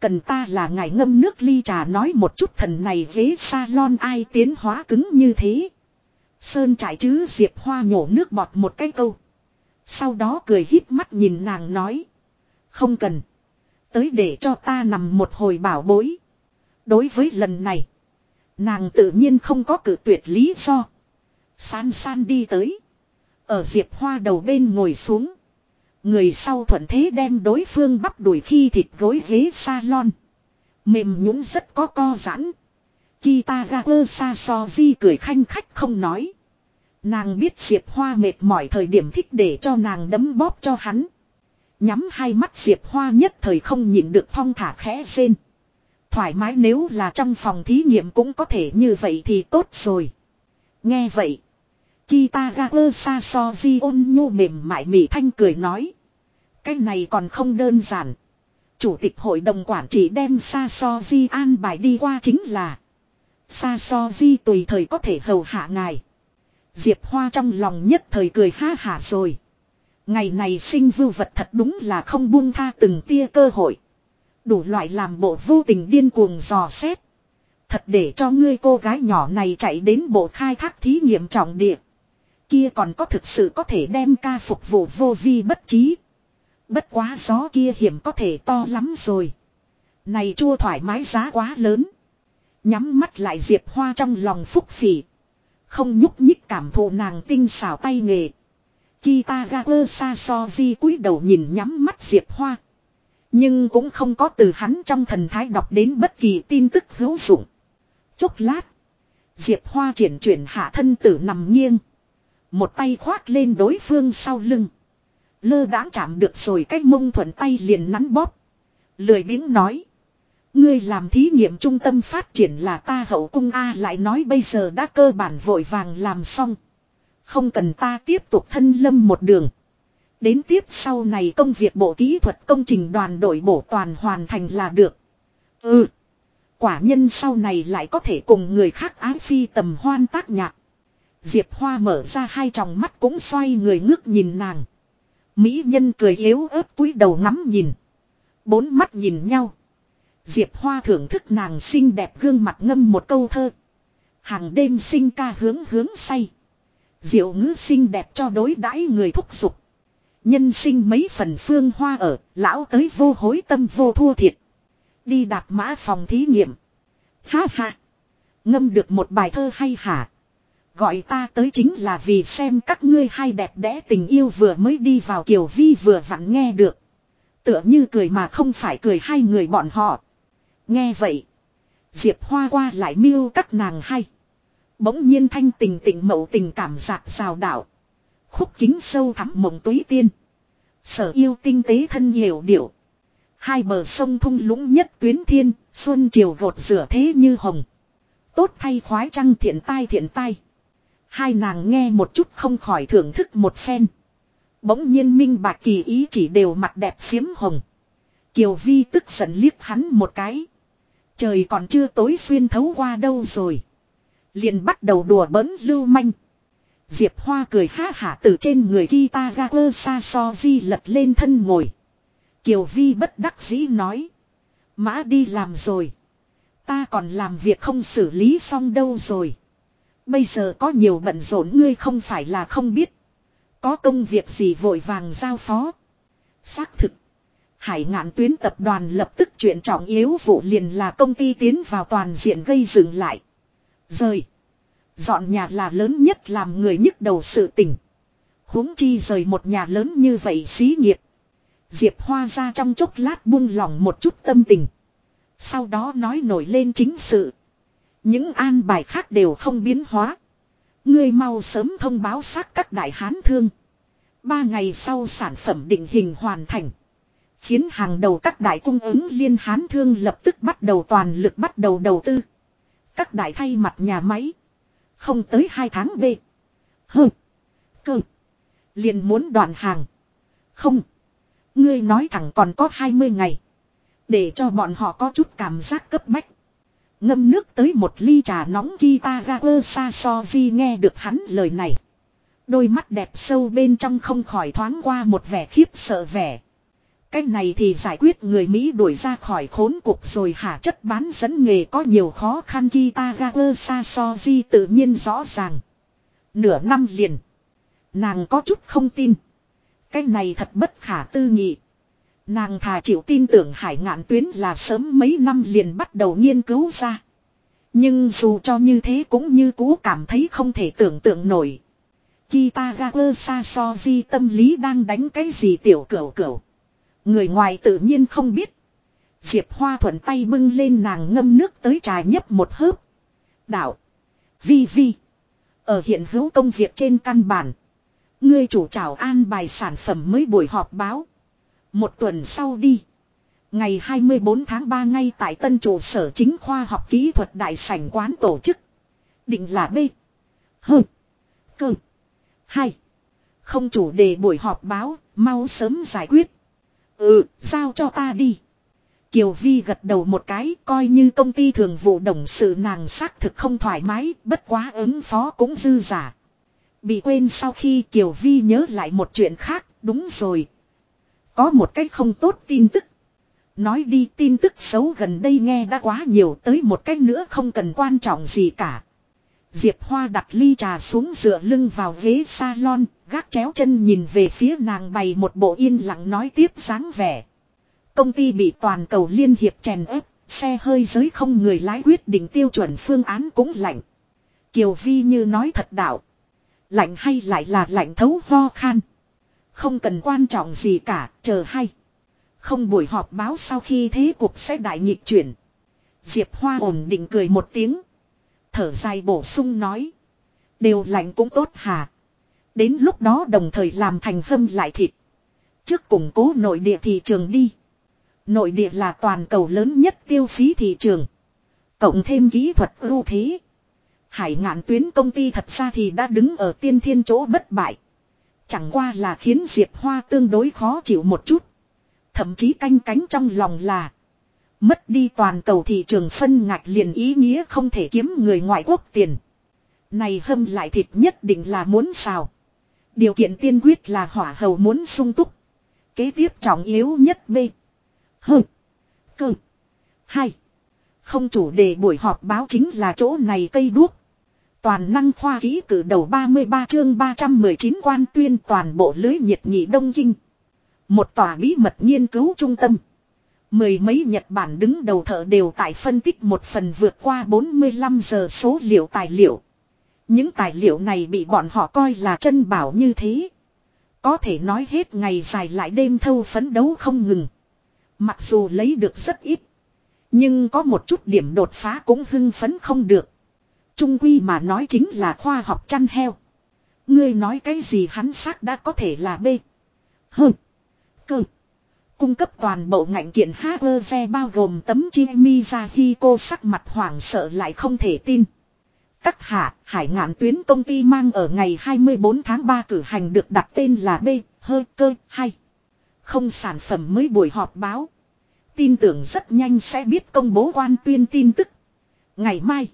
Cần ta là ngài ngâm nước ly trà nói một chút thần này ghế salon ai tiến hóa cứng như thế. Sơn trải chứ Diệp Hoa nhổ nước bọt một cái câu. Sau đó cười hít mắt nhìn nàng nói. Không cần. Tới để cho ta nằm một hồi bảo bối. Đối với lần này. Nàng tự nhiên không có cử tuyệt lý do. San san đi tới. Ở Diệp Hoa đầu bên ngồi xuống. Người sau thuận thế đem đối phương bắp đuổi khi thịt gối ghế salon. Mềm nhũng rất có co giãn. Kitagawa Sasoji cười khanh khách không nói. Nàng biết Diệp Hoa mệt mỏi thời điểm thích để cho nàng đấm bóp cho hắn. Nhắm hai mắt Diệp Hoa nhất thời không nhịn được thong thả khẽ rên. Thoải mái nếu là trong phòng thí nghiệm cũng có thể như vậy thì tốt rồi. Nghe vậy. Kitagawa Sasoji ôn nhu mềm mại mỉ thanh cười nói. Cái này còn không đơn giản. Chủ tịch hội đồng quản trị đem Sasoji an bài đi qua chính là. Sasoji tùy thời có thể hầu hạ ngài. Diệp Hoa trong lòng nhất thời cười ha hả rồi. Ngày này sinh vưu vật thật đúng là không buông tha từng tia cơ hội. Đủ loại làm bộ vô tình điên cuồng dò xét. Thật để cho ngươi cô gái nhỏ này chạy đến bộ khai thác thí nghiệm trọng địa. Kia còn có thực sự có thể đem ca phục vụ vô vi bất trí. Bất quá gió kia hiểm có thể to lắm rồi. Này chua thoải mái giá quá lớn. Nhắm mắt lại Diệp Hoa trong lòng phúc phỉ. Không nhúc nhích cảm thụ nàng tinh xảo tay nghề. Kitagawa Sasoji cúi đầu nhìn nhắm mắt Diệp Hoa. Nhưng cũng không có từ hắn trong thần thái đọc đến bất kỳ tin tức hữu dụng. Chốc lát. Diệp Hoa triển chuyển hạ thân tử nằm nghiêng. Một tay khoát lên đối phương sau lưng. Lơ đãng chạm được rồi cách mông thuận tay liền nắn bóp. Lười biếng nói. Ngươi làm thí nghiệm trung tâm phát triển là ta hậu cung A lại nói bây giờ đã cơ bản vội vàng làm xong. Không cần ta tiếp tục thân lâm một đường. Đến tiếp sau này công việc bộ kỹ thuật công trình đoàn đội bổ toàn hoàn thành là được. Ừ. Quả nhân sau này lại có thể cùng người khác ái phi tầm hoan tác nhạc. Diệp Hoa mở ra hai tròng mắt cũng xoay người ngước nhìn nàng. Mỹ nhân cười yếu ớt cúi đầu ngắm nhìn. Bốn mắt nhìn nhau. Diệp Hoa thưởng thức nàng xinh đẹp gương mặt ngâm một câu thơ. Hàng đêm sinh ca hướng hướng say. Diệu ngữ xinh đẹp cho đối đãi người thúc giục. Nhân sinh mấy phần phương hoa ở, lão tới vô hối tâm vô thua thiệt. Đi đạp mã phòng thí nghiệm. Ha ha. Ngâm được một bài thơ hay hả? Gọi ta tới chính là vì xem các ngươi hai đẹp đẽ tình yêu vừa mới đi vào kiều vi vừa vặn nghe được. Tựa như cười mà không phải cười hai người bọn họ. Nghe vậy. Diệp Hoa qua lại miêu các nàng hay. Bỗng nhiên thanh tình tình mậu tình cảm giạc rào đạo. Khúc kính sâu thẳm mộng túy tiên. Sở yêu tinh tế thân hiểu điệu. Hai bờ sông thung lũng nhất tuyến thiên, xuân chiều gột rửa thế như hồng. Tốt thay khoái trăng thiện tai thiện tai. Hai nàng nghe một chút không khỏi thưởng thức một phen. Bỗng nhiên minh bạc kỳ ý chỉ đều mặt đẹp phiếm hồng. Kiều Vi tức giận liếc hắn một cái. Trời còn chưa tối xuyên thấu qua đâu rồi. Liền bắt đầu đùa bỡn lưu manh. Diệp Hoa cười ha hả từ trên người guitar gager xa so di lật lên thân ngồi. Kiều Vi bất đắc dĩ nói. Mã đi làm rồi. Ta còn làm việc không xử lý xong đâu rồi. Bây giờ có nhiều bận rộn, ngươi không phải là không biết. Có công việc gì vội vàng giao phó. Xác thực. Hải ngạn tuyến tập đoàn lập tức chuyện trọng yếu vụ liền là công ty tiến vào toàn diện gây dừng lại. Rời. Dọn nhà là lớn nhất làm người nhức đầu sự tình. huống chi rời một nhà lớn như vậy xí nghiệp. Diệp Hoa ra trong chốc lát buông lỏng một chút tâm tình. Sau đó nói nổi lên chính sự. Những an bài khác đều không biến hóa. Ngươi mau sớm thông báo xác các đại hán thương. Ba ngày sau sản phẩm định hình hoàn thành. Khiến hàng đầu các đại cung ứng liên hán thương lập tức bắt đầu toàn lực bắt đầu đầu tư. Các đại thay mặt nhà máy. Không tới hai tháng B. Hừ. Cơ. Liền muốn đoạn hàng. Không. Ngươi nói thẳng còn có 20 ngày. Để cho bọn họ có chút cảm giác cấp bách. Ngâm nước tới một ly trà nóng Kitagawa Sasoji nghe được hắn lời này. Đôi mắt đẹp sâu bên trong không khỏi thoáng qua một vẻ khiếp sợ vẻ. Cách này thì giải quyết người Mỹ đuổi ra khỏi khốn cục rồi hả chất bán dẫn nghề có nhiều khó khăn Kitagawa Sasoji tự nhiên rõ ràng. Nửa năm liền. Nàng có chút không tin. Cái này thật bất khả tư nghị. Nàng thà chịu tin tưởng hải ngạn tuyến là sớm mấy năm liền bắt đầu nghiên cứu ra. Nhưng dù cho như thế cũng như cũ cảm thấy không thể tưởng tượng nổi. Kitagawa Sasoji tâm lý đang đánh cái gì tiểu cửu cửu. Người ngoài tự nhiên không biết. Diệp Hoa thuận tay bưng lên nàng ngâm nước tới trà nhấp một hớp. Đạo. Vi vi. Ở hiện hữu công việc trên căn bản. Ngươi chủ trào an bài sản phẩm mới buổi họp báo. Một tuần sau đi. Ngày 24 tháng 3 ngay tại tân trụ sở chính khoa học kỹ thuật đại sảnh quán tổ chức. Định là B. H. C. Hai. Không chủ đề buổi họp báo, mau sớm giải quyết. Ừ, sao cho ta đi. Kiều Vi gật đầu một cái coi như công ty thường vụ đồng sự nàng xác thực không thoải mái, bất quá ứng phó cũng dư giả. Bị quên sau khi Kiều Vi nhớ lại một chuyện khác, đúng rồi. Có một cách không tốt tin tức. Nói đi tin tức xấu gần đây nghe đã quá nhiều tới một cách nữa không cần quan trọng gì cả. Diệp Hoa đặt ly trà xuống dựa lưng vào ghế salon, gác chéo chân nhìn về phía nàng bày một bộ yên lặng nói tiếp dáng vẻ. Công ty bị toàn cầu liên hiệp chèn ép, xe hơi giới không người lái quyết định tiêu chuẩn phương án cũng lạnh. Kiều Vi như nói thật đạo. Lạnh hay lại là lạnh thấu ho khan. Không cần quan trọng gì cả, chờ hay. Không buổi họp báo sau khi thế cuộc sẽ đại nhịp chuyển. Diệp Hoa ổn định cười một tiếng. Thở dài bổ sung nói. Đều lạnh cũng tốt hả. Đến lúc đó đồng thời làm thành hâm lại thịt. Trước củng cố nội địa thị trường đi. Nội địa là toàn cầu lớn nhất tiêu phí thị trường. Cộng thêm kỹ thuật ưu thế. Hải ngạn tuyến công ty thật ra thì đã đứng ở tiên thiên chỗ bất bại. Chẳng qua là khiến Diệp Hoa tương đối khó chịu một chút. Thậm chí canh cánh trong lòng là. Mất đi toàn cầu thị trường phân ngạch liền ý nghĩa không thể kiếm người ngoại quốc tiền. Này hâm lại thịt nhất định là muốn xào. Điều kiện tiên quyết là hỏa hầu muốn sung túc. Kế tiếp trọng yếu nhất B. H. Cơ. Hai. Không chủ đề buổi họp báo chính là chỗ này cây đuốc. Toàn năng khoa ký cử đầu 33 chương 319 quan tuyên toàn bộ lưới nhiệt nhị Đông Kinh. Một tòa bí mật nghiên cứu trung tâm. Mười mấy Nhật Bản đứng đầu thợ đều tại phân tích một phần vượt qua 45 giờ số liệu tài liệu. Những tài liệu này bị bọn họ coi là chân bảo như thế. Có thể nói hết ngày dài lại đêm thâu phấn đấu không ngừng. Mặc dù lấy được rất ít. Nhưng có một chút điểm đột phá cũng hưng phấn không được. Trung quy mà nói chính là khoa học chăn heo. Ngươi nói cái gì hắn xác đã có thể là B. Hừ. Cơ. Cung cấp toàn bộ ngành kiện HGV bao gồm tấm chi Mizahiko sắc mặt hoảng sợ lại không thể tin. Các hạ, hải ngạn tuyến công ty mang ở ngày 24 tháng 3 cử hành được đặt tên là B, hơi cơ, hay. Không sản phẩm mới buổi họp báo. Tin tưởng rất nhanh sẽ biết công bố quan tuyên tin tức. Ngày mai.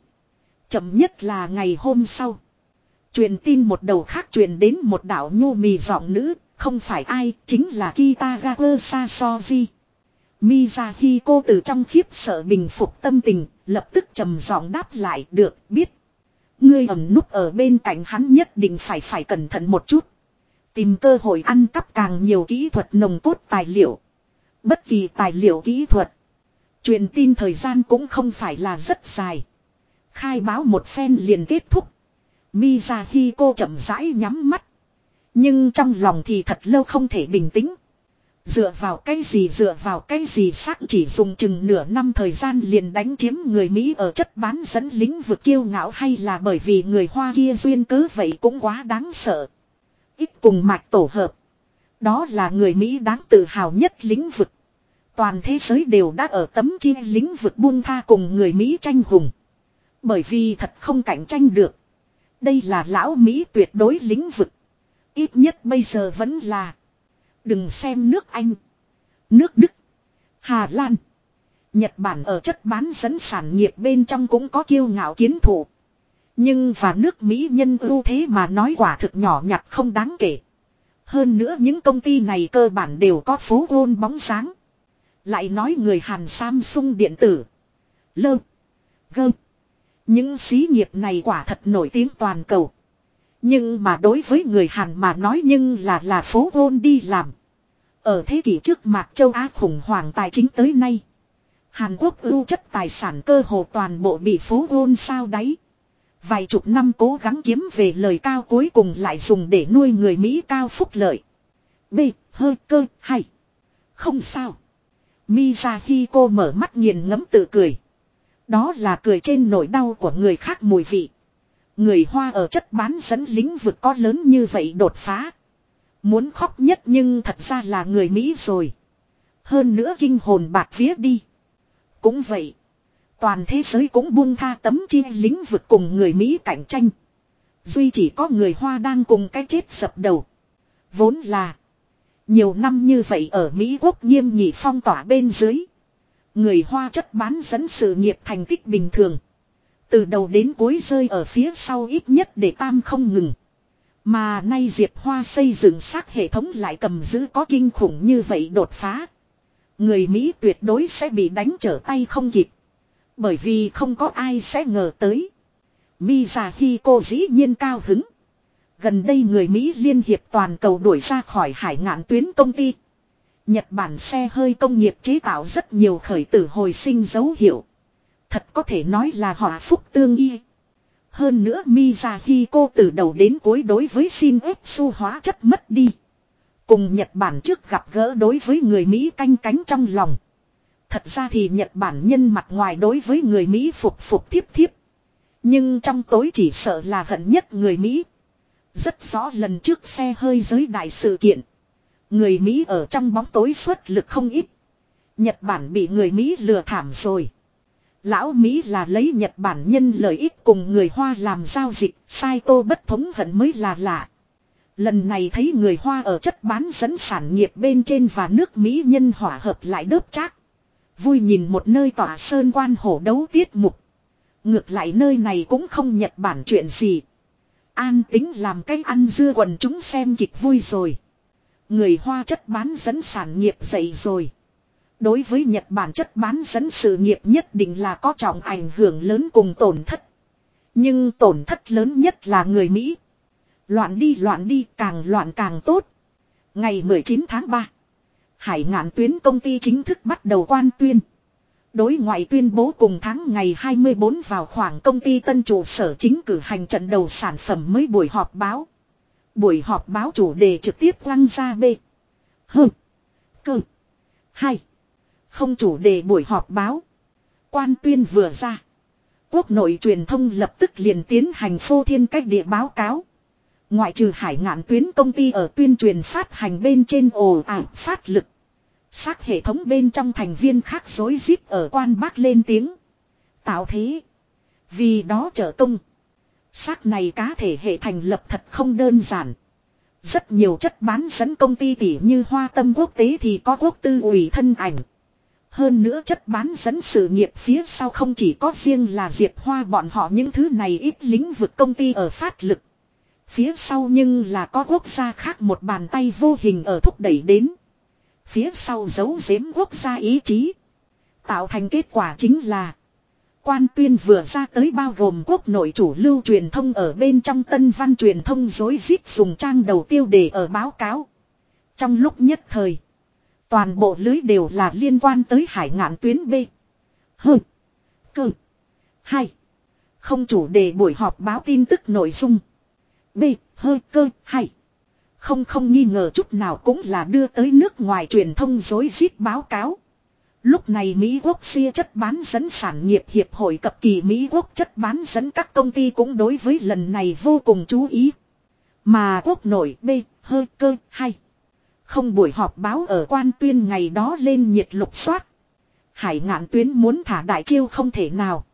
Chậm nhất là ngày hôm sau. Truyền tin một đầu khác truyền đến một đạo nhu mì giọng nữ, không phải ai, chính là Kitagawa Sasoji. Mizahiko từ trong khiếp sợ bình phục tâm tình, lập tức trầm giọng đáp lại được, biết. Ngươi ẩn núp ở bên cạnh hắn nhất định phải phải cẩn thận một chút. Tìm cơ hội ăn cắp càng nhiều kỹ thuật nồng cốt tài liệu. Bất kỳ tài liệu kỹ thuật. Truyền tin thời gian cũng không phải là rất dài. Khai báo một phen liền kết thúc. Mizahiko chậm rãi nhắm mắt. Nhưng trong lòng thì thật lâu không thể bình tĩnh. Dựa vào cái gì, dựa vào cái gì xác chỉ dùng chừng nửa năm thời gian liền đánh chiếm người Mỹ ở chất bán dẫn lĩnh vực kiêu ngạo hay là bởi vì người Hoa kia duyên cớ vậy cũng quá đáng sợ. Ít cùng mạch tổ hợp. Đó là người Mỹ đáng tự hào nhất lĩnh vực. Toàn thế giới đều đã ở tấm chia lĩnh vực buông tha cùng người Mỹ tranh hùng. Bởi vì thật không cạnh tranh được. Đây là lão Mỹ tuyệt đối lĩnh vực. Ít nhất bây giờ vẫn là. Đừng xem nước Anh. Nước Đức. Hà Lan. Nhật Bản ở chất bán dẫn sản nghiệp bên trong cũng có kiêu ngạo kiến thủ. Nhưng và nước Mỹ nhân ưu thế mà nói quả thực nhỏ nhặt không đáng kể. Hơn nữa những công ty này cơ bản đều có phố ôn bóng sáng. Lại nói người Hàn Samsung điện tử. Lơ. gơm những xí nghiệp này quả thật nổi tiếng toàn cầu. Nhưng mà đối với người Hàn mà nói nhưng là là phố hôn đi làm. Ở thế kỷ trước mặt châu Á khủng hoảng tài chính tới nay. Hàn Quốc ưu chất tài sản cơ hồ toàn bộ bị phố hôn sao đáy. Vài chục năm cố gắng kiếm về lời cao cuối cùng lại dùng để nuôi người Mỹ cao phúc lợi. B. Hơi cơ hay. Không sao. Mizahiko mở mắt nhìn ngấm tự cười. Đó là cười trên nỗi đau của người khác mùi vị. Người Hoa ở chất bán dẫn lĩnh vực có lớn như vậy đột phá. Muốn khóc nhất nhưng thật ra là người Mỹ rồi. Hơn nữa kinh hồn bạc vía đi. Cũng vậy. Toàn thế giới cũng buông tha tấm chi lĩnh vực cùng người Mỹ cạnh tranh. Duy chỉ có người Hoa đang cùng cái chết sập đầu. Vốn là. Nhiều năm như vậy ở Mỹ quốc nghiêm nhị phong tỏa bên dưới. Người Hoa chất bán dẫn sự nghiệp thành tích bình thường. Từ đầu đến cuối rơi ở phía sau ít nhất để tam không ngừng. Mà nay Diệp Hoa xây dựng xác hệ thống lại cầm giữ có kinh khủng như vậy đột phá. Người Mỹ tuyệt đối sẽ bị đánh trở tay không kịp. Bởi vì không có ai sẽ ngờ tới. Mizahiko dĩ nhiên cao hứng. Gần đây người Mỹ liên hiệp toàn cầu đuổi ra khỏi hải ngạn tuyến công ty. Nhật Bản xe hơi công nghiệp chế tạo rất nhiều khởi tử hồi sinh dấu hiệu. Thật có thể nói là họa phúc tương y. Hơn nữa Mizahiko từ đầu đến cuối đối với xin ép su hóa chất mất đi. Cùng Nhật Bản trước gặp gỡ đối với người Mỹ canh cánh trong lòng. Thật ra thì Nhật Bản nhân mặt ngoài đối với người Mỹ phục phục thiếp thiếp. Nhưng trong tối chỉ sợ là hận nhất người Mỹ. Rất rõ lần trước xe hơi giới đại sự kiện. Người Mỹ ở trong bóng tối xuất lực không ít. Nhật Bản bị người Mỹ lừa thảm rồi. Lão Mỹ là lấy Nhật Bản nhân lợi ích cùng người Hoa làm giao dịch, sai tô bất thống hận mới là lạ. Lần này thấy người Hoa ở chất bán dẫn sản nghiệp bên trên và nước Mỹ nhân hỏa hợp lại đớp chác. Vui nhìn một nơi tỏa sơn quan hổ đấu tiết mục. Ngược lại nơi này cũng không Nhật Bản chuyện gì. An tính làm cách ăn dưa quần chúng xem kịch vui rồi. Người Hoa chất bán dẫn sản nghiệp dậy rồi. Đối với Nhật Bản chất bán dẫn sự nghiệp nhất định là có trọng ảnh hưởng lớn cùng tổn thất. Nhưng tổn thất lớn nhất là người Mỹ. Loạn đi loạn đi, càng loạn càng tốt. Ngày 19 tháng 3. Hải ngạn tuyến công ty chính thức bắt đầu quan tuyên. Đối ngoại tuyên bố cùng tháng ngày 24 vào khoảng công ty tân trụ sở chính cử hành trận đầu sản phẩm mới buổi họp báo. Buổi họp báo chủ đề trực tiếp quăng ra B. H. Cơ. Hai. Không chủ đề buổi họp báo. Quan tuyên vừa ra. Quốc nội truyền thông lập tức liền tiến hành phô thiên cách địa báo cáo. Ngoại trừ hải ngạn tuyến công ty ở tuyên truyền phát hành bên trên ồ ạt phát lực. Xác hệ thống bên trong thành viên khác dối rít ở quan bác lên tiếng. Tạo thế. Vì đó trở công. Xác này cá thể hệ thành lập thật không đơn giản. Rất nhiều chất bán dẫn công ty tỉ như hoa tâm quốc tế thì có quốc tư ủy thân ảnh. Hơn nữa chất bán dẫn sự nghiệp phía sau không chỉ có riêng là Diệp Hoa bọn họ những thứ này ít lĩnh vực công ty ở phát lực. Phía sau nhưng là có quốc gia khác một bàn tay vô hình ở thúc đẩy đến. Phía sau giấu giếm quốc gia ý chí. Tạo thành kết quả chính là Quan tuyên vừa ra tới bao gồm quốc nội chủ lưu truyền thông ở bên trong tân văn truyền thông dối rít dùng trang đầu tiêu đề ở báo cáo. Trong lúc nhất thời, toàn bộ lưới đều là liên quan tới hải ngạn tuyến B. Hừ, Cơ. Hai. Không chủ đề buổi họp báo tin tức nội dung. B. Hơi cơ. Hai. Không không nghi ngờ chút nào cũng là đưa tới nước ngoài truyền thông dối rít báo cáo. Lúc này Mỹ quốc xia chất bán dẫn sản nghiệp hiệp hội cập kỳ Mỹ quốc chất bán dẫn các công ty cũng đối với lần này vô cùng chú ý. Mà quốc nội B, hơi cơ, hay. Không buổi họp báo ở quan tuyên ngày đó lên nhiệt lục soát. Hải ngạn tuyến muốn thả đại chiêu không thể nào.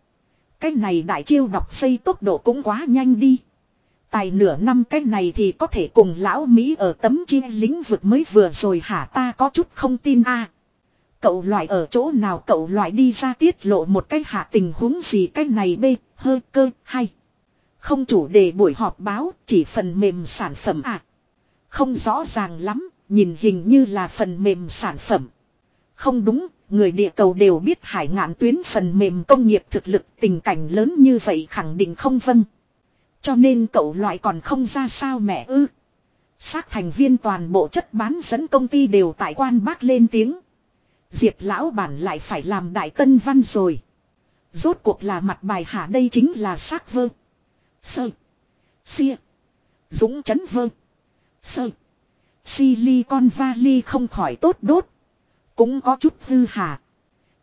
Cái này đại chiêu đọc xây tốc độ cũng quá nhanh đi. Tài nửa năm cái này thì có thể cùng lão Mỹ ở tấm chia lĩnh vực mới vừa rồi hả ta có chút không tin a Cậu loại ở chỗ nào cậu loại đi ra tiết lộ một cái hạ tình huống gì cái này bê, hơi cơ, hay. Không chủ đề buổi họp báo, chỉ phần mềm sản phẩm à. Không rõ ràng lắm, nhìn hình như là phần mềm sản phẩm. Không đúng, người địa cầu đều biết hải ngạn tuyến phần mềm công nghiệp thực lực tình cảnh lớn như vậy khẳng định không vâng. Cho nên cậu loại còn không ra sao mẹ ư. Xác thành viên toàn bộ chất bán dẫn công ty đều tại quan bác lên tiếng. Diệp lão bản lại phải làm đại tân văn rồi. Rốt cuộc là mặt bài hạ đây chính là xác vơ. Sơ. Xia. Dũng chấn vơ. Sơ. Silicon Valley không khỏi tốt đốt. Cũng có chút hư hà.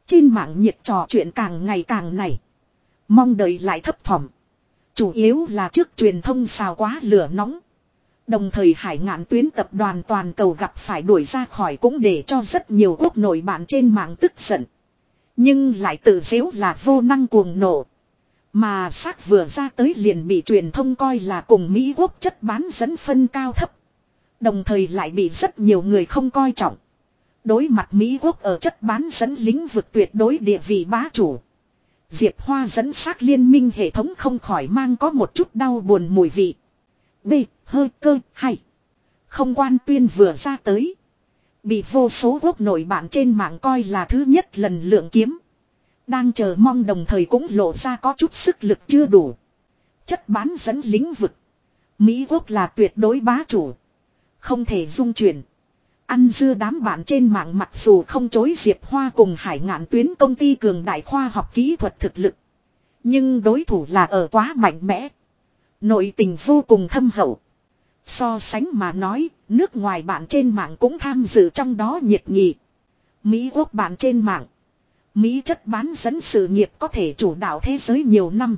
Trên mạng nhiệt trò chuyện càng ngày càng này. Mong đợi lại thấp thỏm. Chủ yếu là trước truyền thông xào quá lửa nóng. Đồng thời hải ngạn tuyến tập đoàn toàn cầu gặp phải đuổi ra khỏi cũng để cho rất nhiều quốc nội bạn trên mạng tức giận. Nhưng lại tự dễu là vô năng cuồng nổ. Mà xác vừa ra tới liền bị truyền thông coi là cùng Mỹ quốc chất bán dẫn phân cao thấp. Đồng thời lại bị rất nhiều người không coi trọng. Đối mặt Mỹ quốc ở chất bán dẫn lĩnh vực tuyệt đối địa vị bá chủ. Diệp Hoa dẫn xác liên minh hệ thống không khỏi mang có một chút đau buồn mùi vị. B hơi cơ, hay. Không quan tuyên vừa ra tới. Bị vô số quốc nội bạn trên mạng coi là thứ nhất lần lượng kiếm. Đang chờ mong đồng thời cũng lộ ra có chút sức lực chưa đủ. Chất bán dẫn lĩnh vực. Mỹ quốc là tuyệt đối bá chủ. Không thể dung chuyển. Ăn dưa đám bạn trên mạng mặc dù không chối Diệp Hoa cùng hải ngạn tuyến công ty cường đại khoa học kỹ thuật thực lực. Nhưng đối thủ là ở quá mạnh mẽ. Nội tình vô cùng thâm hậu. So sánh mà nói, nước ngoài bạn trên mạng cũng tham dự trong đó nhiệt nghị. Mỹ quốc bạn trên mạng. Mỹ chất bán dẫn sự nghiệp có thể chủ đạo thế giới nhiều năm.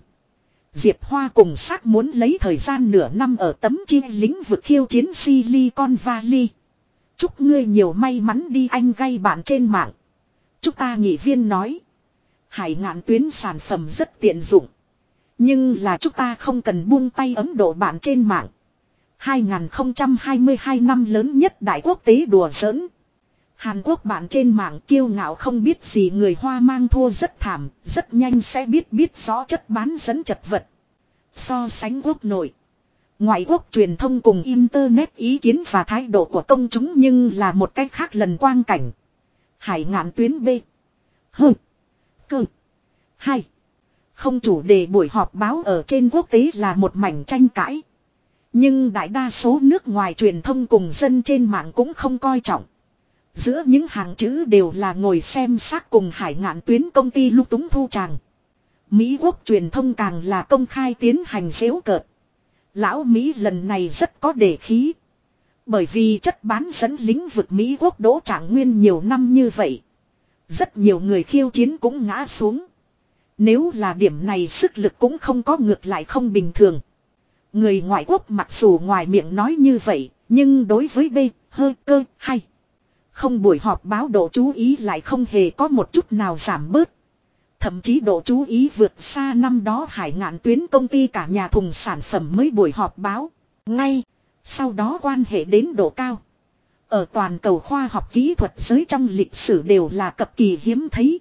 Diệp Hoa cùng xác muốn lấy thời gian nửa năm ở tấm chi lĩnh vực khiêu chiến Silicon Valley. Chúc ngươi nhiều may mắn đi anh gây bạn trên mạng. Chúc ta nghị viên nói. Hải ngạn tuyến sản phẩm rất tiện dụng. Nhưng là chúng ta không cần buông tay Ấn Độ bạn trên mạng. 2022 năm lớn nhất đại quốc tế đùa giỡn. Hàn Quốc bạn trên mạng kiêu ngạo không biết gì người Hoa mang thua rất thảm, rất nhanh sẽ biết biết rõ chất bán dẫn chật vật. So sánh quốc nội. Ngoại quốc truyền thông cùng Internet ý kiến và thái độ của công chúng nhưng là một cách khác lần quang cảnh. Hải ngạn tuyến B. H. Cơ. 2. Không chủ đề buổi họp báo ở trên quốc tế là một mảnh tranh cãi. Nhưng đại đa số nước ngoài truyền thông cùng dân trên mạng cũng không coi trọng. Giữa những hàng chữ đều là ngồi xem xác cùng hải ngạn tuyến công ty lúc túng thu tràng. Mỹ quốc truyền thông càng là công khai tiến hành dễu cợt. Lão Mỹ lần này rất có đề khí. Bởi vì chất bán dẫn lĩnh vực Mỹ quốc đỗ trạng nguyên nhiều năm như vậy. Rất nhiều người khiêu chiến cũng ngã xuống. Nếu là điểm này sức lực cũng không có ngược lại không bình thường. Người ngoại quốc mặc dù ngoài miệng nói như vậy, nhưng đối với B, hơi cơ, hay. Không buổi họp báo độ chú ý lại không hề có một chút nào giảm bớt. Thậm chí độ chú ý vượt xa năm đó hải ngạn tuyến công ty cả nhà thùng sản phẩm mới buổi họp báo. Ngay, sau đó quan hệ đến độ cao. Ở toàn cầu khoa học kỹ thuật giới trong lịch sử đều là cực kỳ hiếm thấy.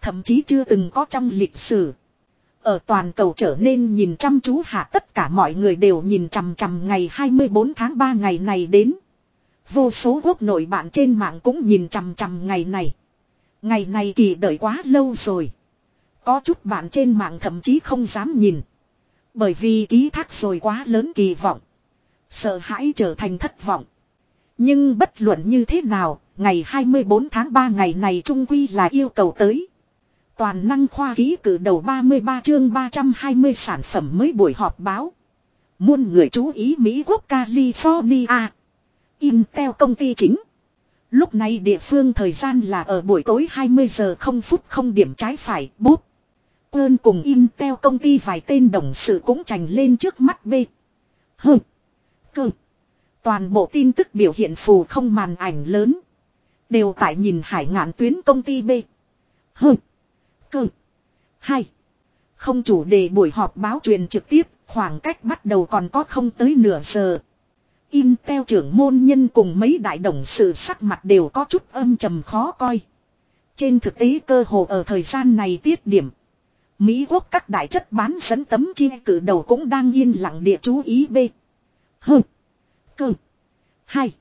Thậm chí chưa từng có trong lịch sử. Ở toàn cầu trở nên nhìn chăm chú hạ tất cả mọi người đều nhìn chằm chằm ngày 24 tháng 3 ngày này đến. Vô số quốc nội bạn trên mạng cũng nhìn chằm chằm ngày này. Ngày này kỳ đợi quá lâu rồi. Có chút bạn trên mạng thậm chí không dám nhìn. Bởi vì ký thác rồi quá lớn kỳ vọng. Sợ hãi trở thành thất vọng. Nhưng bất luận như thế nào, ngày 24 tháng 3 ngày này trung quy là yêu cầu tới. Toàn năng khoa ký cử đầu 33 chương 320 sản phẩm mới buổi họp báo. Muôn người chú ý Mỹ quốc California. Intel công ty chính. Lúc này địa phương thời gian là ở buổi tối 20 giờ 0 phút không điểm trái phải, bút. Ơn cùng Intel công ty vài tên đồng sự cũng trành lên trước mắt B. Hừ. Cơ. Toàn bộ tin tức biểu hiện phù không màn ảnh lớn. Đều tại nhìn hải ngạn tuyến công ty B. Hừ. Cơ. Hai. Không chủ đề buổi họp báo truyền trực tiếp, khoảng cách bắt đầu còn có không tới nửa giờ. Intel trưởng môn nhân cùng mấy đại đồng sự sắc mặt đều có chút âm trầm khó coi. Trên thực tế cơ hồ ở thời gian này tiết điểm. Mỹ quốc các đại chất bán dẫn tấm chi cử đầu cũng đang yên lặng địa chú ý B. H. Cơ. Hai.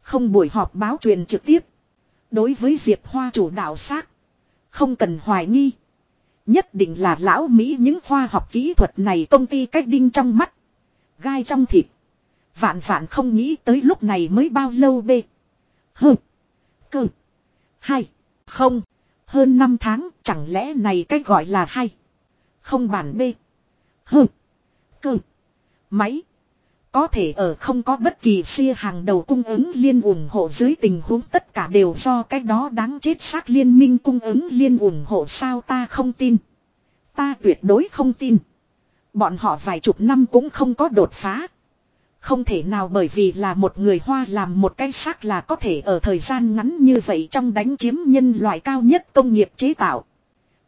Không buổi họp báo truyền trực tiếp. Đối với Diệp Hoa chủ đạo xác. Không cần hoài nghi. Nhất định là lão Mỹ những khoa học kỹ thuật này công ty cách đinh trong mắt. Gai trong thịt. Vạn vạn không nghĩ tới lúc này mới bao lâu bê. Hơ. Cơ. Hai. Không. Hơn 5 tháng, chẳng lẽ này cách gọi là hay. Không bản bê. Hơ. Cơ. Máy. Có thể ở không có bất kỳ xia hàng đầu cung ứng liên ủng hộ dưới tình huống tất cả đều do cái đó đáng chết xác liên minh cung ứng liên ủng hộ sao ta không tin. Ta tuyệt đối không tin. Bọn họ vài chục năm cũng không có đột phá. Không thể nào bởi vì là một người Hoa làm một cái xác là có thể ở thời gian ngắn như vậy trong đánh chiếm nhân loại cao nhất công nghiệp chế tạo.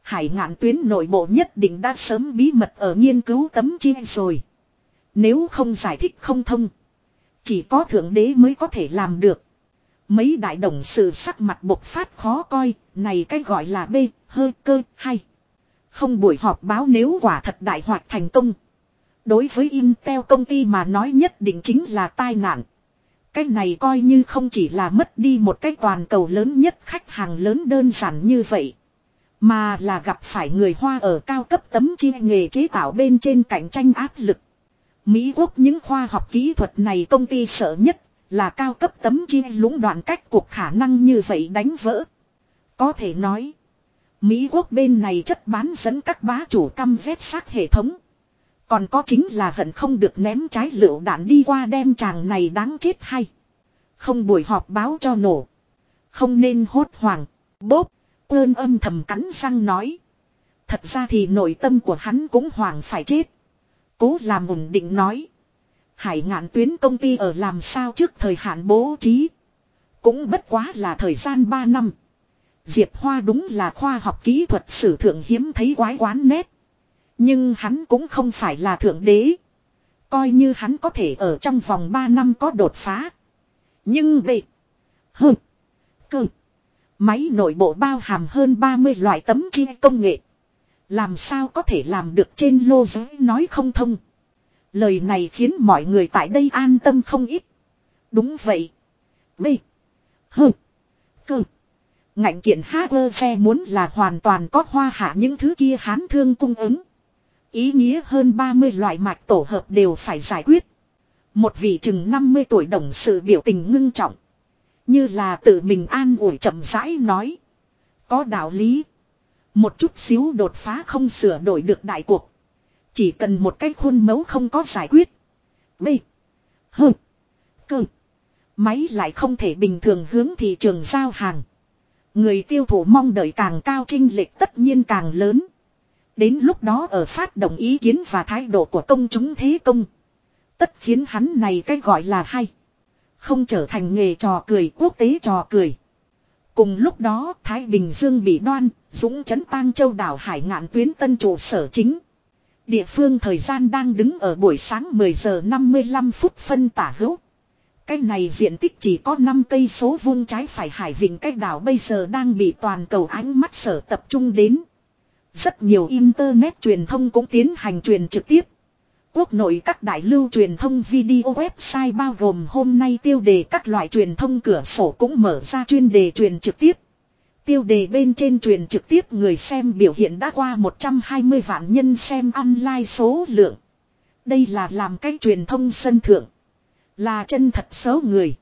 Hải ngạn tuyến nội bộ nhất định đã sớm bí mật ở nghiên cứu tấm chi rồi. Nếu không giải thích không thông. Chỉ có thượng đế mới có thể làm được. Mấy đại đồng sự sắc mặt bộc phát khó coi, này cái gọi là B, hơi cơ, hay. Không buổi họp báo nếu quả thật đại hoạt thành công. Đối với Intel công ty mà nói nhất định chính là tai nạn. Cái này coi như không chỉ là mất đi một cái toàn cầu lớn nhất khách hàng lớn đơn giản như vậy. Mà là gặp phải người Hoa ở cao cấp tấm chi nghề chế tạo bên trên cạnh tranh áp lực. Mỹ quốc những khoa học kỹ thuật này công ty sợ nhất là cao cấp tấm chi lũng đoạn cách cuộc khả năng như vậy đánh vỡ. Có thể nói, Mỹ quốc bên này chất bán dẫn các bá chủ căm vết xác hệ thống. Còn có chính là hận không được ném trái lựu đạn đi qua đem chàng này đáng chết hay. Không buổi họp báo cho nổ. Không nên hốt hoảng. Bốp. Ơn âm thầm cắn răng nói. Thật ra thì nội tâm của hắn cũng hoàng phải chết. Cố làm ổn định nói. Hải ngạn tuyến công ty ở làm sao trước thời hạn bố trí. Cũng bất quá là thời gian 3 năm. Diệp Hoa đúng là khoa học kỹ thuật sử thượng hiếm thấy quái quán nét. Nhưng hắn cũng không phải là thượng đế. Coi như hắn có thể ở trong vòng 3 năm có đột phá. Nhưng bị, hừ, Cơ. Máy nội bộ bao hàm hơn 30 loại tấm chi công nghệ. Làm sao có thể làm được trên lô giới nói không thông. Lời này khiến mọi người tại đây an tâm không ít. Đúng vậy. B. Hơ. Cơ. Ngạnh kiện hacker xe muốn là hoàn toàn có hoa hạ những thứ kia hán thương cung ứng. Ý nghĩa hơn 30 loại mạch tổ hợp đều phải giải quyết. Một vị chừng 50 tuổi đồng sự biểu tình ngưng trọng. Như là tự mình an ủi chậm rãi nói. Có đạo lý. Một chút xíu đột phá không sửa đổi được đại cuộc. Chỉ cần một cái khuôn mẫu không có giải quyết. B. H. Cơ. Máy lại không thể bình thường hướng thị trường giao hàng. Người tiêu thụ mong đợi càng cao trinh lệch tất nhiên càng lớn. Đến lúc đó ở phát động ý kiến và thái độ của công chúng thế công. Tất khiến hắn này cái gọi là hay. không trở thành nghề trò cười, quốc tế trò cười. Cùng lúc đó Thái Bình Dương bị đoan, Dũng chấn tang châu đảo Hải ngạn tuyến tân trụ sở chính. Địa phương thời gian đang đứng ở buổi sáng 10 giờ 55 phút phân tả hữu. Cái này diện tích chỉ có 5 cây số vuông trái phải hải vịnh cái đảo bây giờ đang bị toàn cầu ánh mắt sở tập trung đến. Rất nhiều internet truyền thông cũng tiến hành truyền trực tiếp. Quốc nội các đại lưu truyền thông video website bao gồm hôm nay tiêu đề các loại truyền thông cửa sổ cũng mở ra chuyên đề truyền trực tiếp. Tiêu đề bên trên truyền trực tiếp người xem biểu hiện đã qua 120 vạn nhân xem online số lượng. Đây là làm cái truyền thông sân thượng. Là chân thật số người.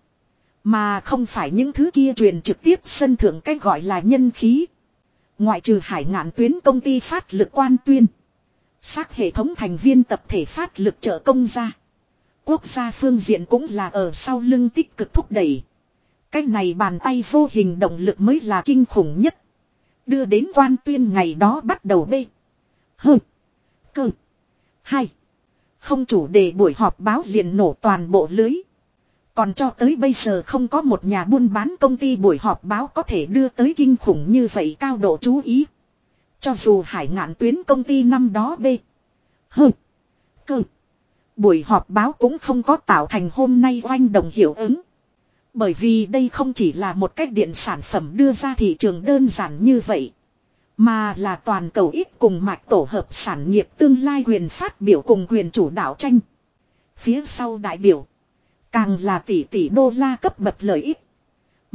Mà không phải những thứ kia truyền trực tiếp sân thượng cách gọi là nhân khí. Ngoại trừ hải ngạn tuyến công ty phát lực quan tuyên. Xác hệ thống thành viên tập thể phát lực trợ công ra. Quốc gia phương diện cũng là ở sau lưng tích cực thúc đẩy. cách này bàn tay vô hình động lực mới là kinh khủng nhất. Đưa đến quan tuyên ngày đó bắt đầu bê. Hơ. Cơ. Hai. Không chủ đề buổi họp báo liền nổ toàn bộ lưới. Còn cho tới bây giờ không có một nhà buôn bán công ty buổi họp báo có thể đưa tới kinh khủng như vậy cao độ chú ý. Cho dù hải ngạn tuyến công ty năm đó B. Hơ. Cơ. Buổi họp báo cũng không có tạo thành hôm nay oanh đồng hiệu ứng. Bởi vì đây không chỉ là một cách điện sản phẩm đưa ra thị trường đơn giản như vậy. Mà là toàn cầu ít cùng mạch tổ hợp sản nghiệp tương lai quyền phát biểu cùng quyền chủ đạo tranh. Phía sau đại biểu. Càng là tỷ tỷ đô la cấp bậc lợi ích.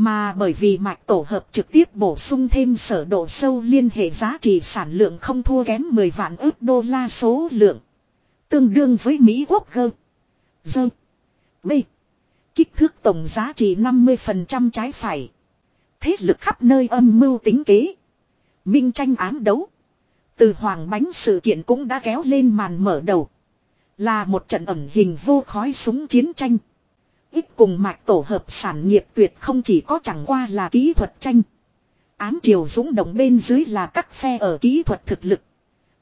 Mà bởi vì mạch tổ hợp trực tiếp bổ sung thêm sở độ sâu liên hệ giá trị sản lượng không thua kém 10 vạn ước đô la số lượng. Tương đương với Mỹ quốc gơ. Dơ. B. Kích thước tổng giá trị 50% trái phải. Thế lực khắp nơi âm mưu tính kế. Minh tranh ám đấu. Từ hoàng bánh sự kiện cũng đã kéo lên màn mở đầu. Là một trận ẩn hình vô khói súng chiến tranh. Ít cùng mạch tổ hợp sản nghiệp tuyệt không chỉ có chẳng qua là kỹ thuật tranh. Ám triều dũng động bên dưới là các phe ở kỹ thuật thực lực.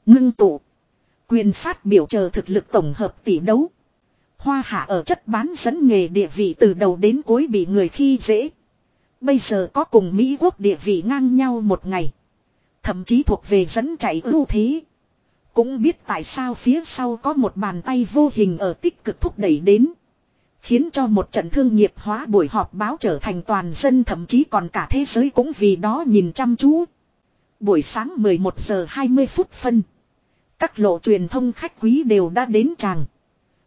Ngưng tụ. Quyền phát biểu chờ thực lực tổng hợp tỷ đấu. Hoa hạ ở chất bán dẫn nghề địa vị từ đầu đến cuối bị người khi dễ. Bây giờ có cùng Mỹ quốc địa vị ngang nhau một ngày. Thậm chí thuộc về dẫn chạy ưu thế. Cũng biết tại sao phía sau có một bàn tay vô hình ở tích cực thúc đẩy đến. Khiến cho một trận thương nghiệp hóa buổi họp báo trở thành toàn dân, thậm chí còn cả thế giới cũng vì đó nhìn chăm chú. Buổi sáng 11 giờ 20 phút phân. Các lộ truyền thông khách quý đều đã đến tràng.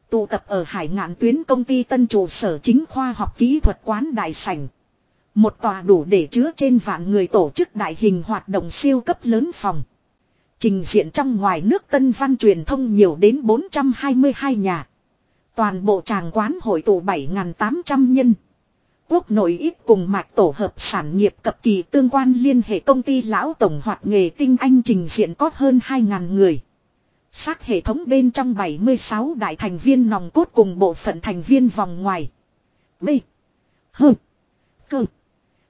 Tụ tập ở hải ngạn tuyến công ty tân trụ sở chính khoa học kỹ thuật quán đại sảnh. Một tòa đủ để chứa trên vạn người tổ chức đại hình hoạt động siêu cấp lớn phòng. Trình diện trong ngoài nước tân văn truyền thông nhiều đến 422 nhà. Toàn bộ tràng quán hội tụ 7.800 nhân. Quốc nội ít cùng mạch tổ hợp sản nghiệp cập kỳ tương quan liên hệ công ty lão tổng hoạt nghề tinh anh trình diện có hơn 2.000 người. Xác hệ thống bên trong 76 đại thành viên nòng cốt cùng bộ phận thành viên vòng ngoài. B. H. C.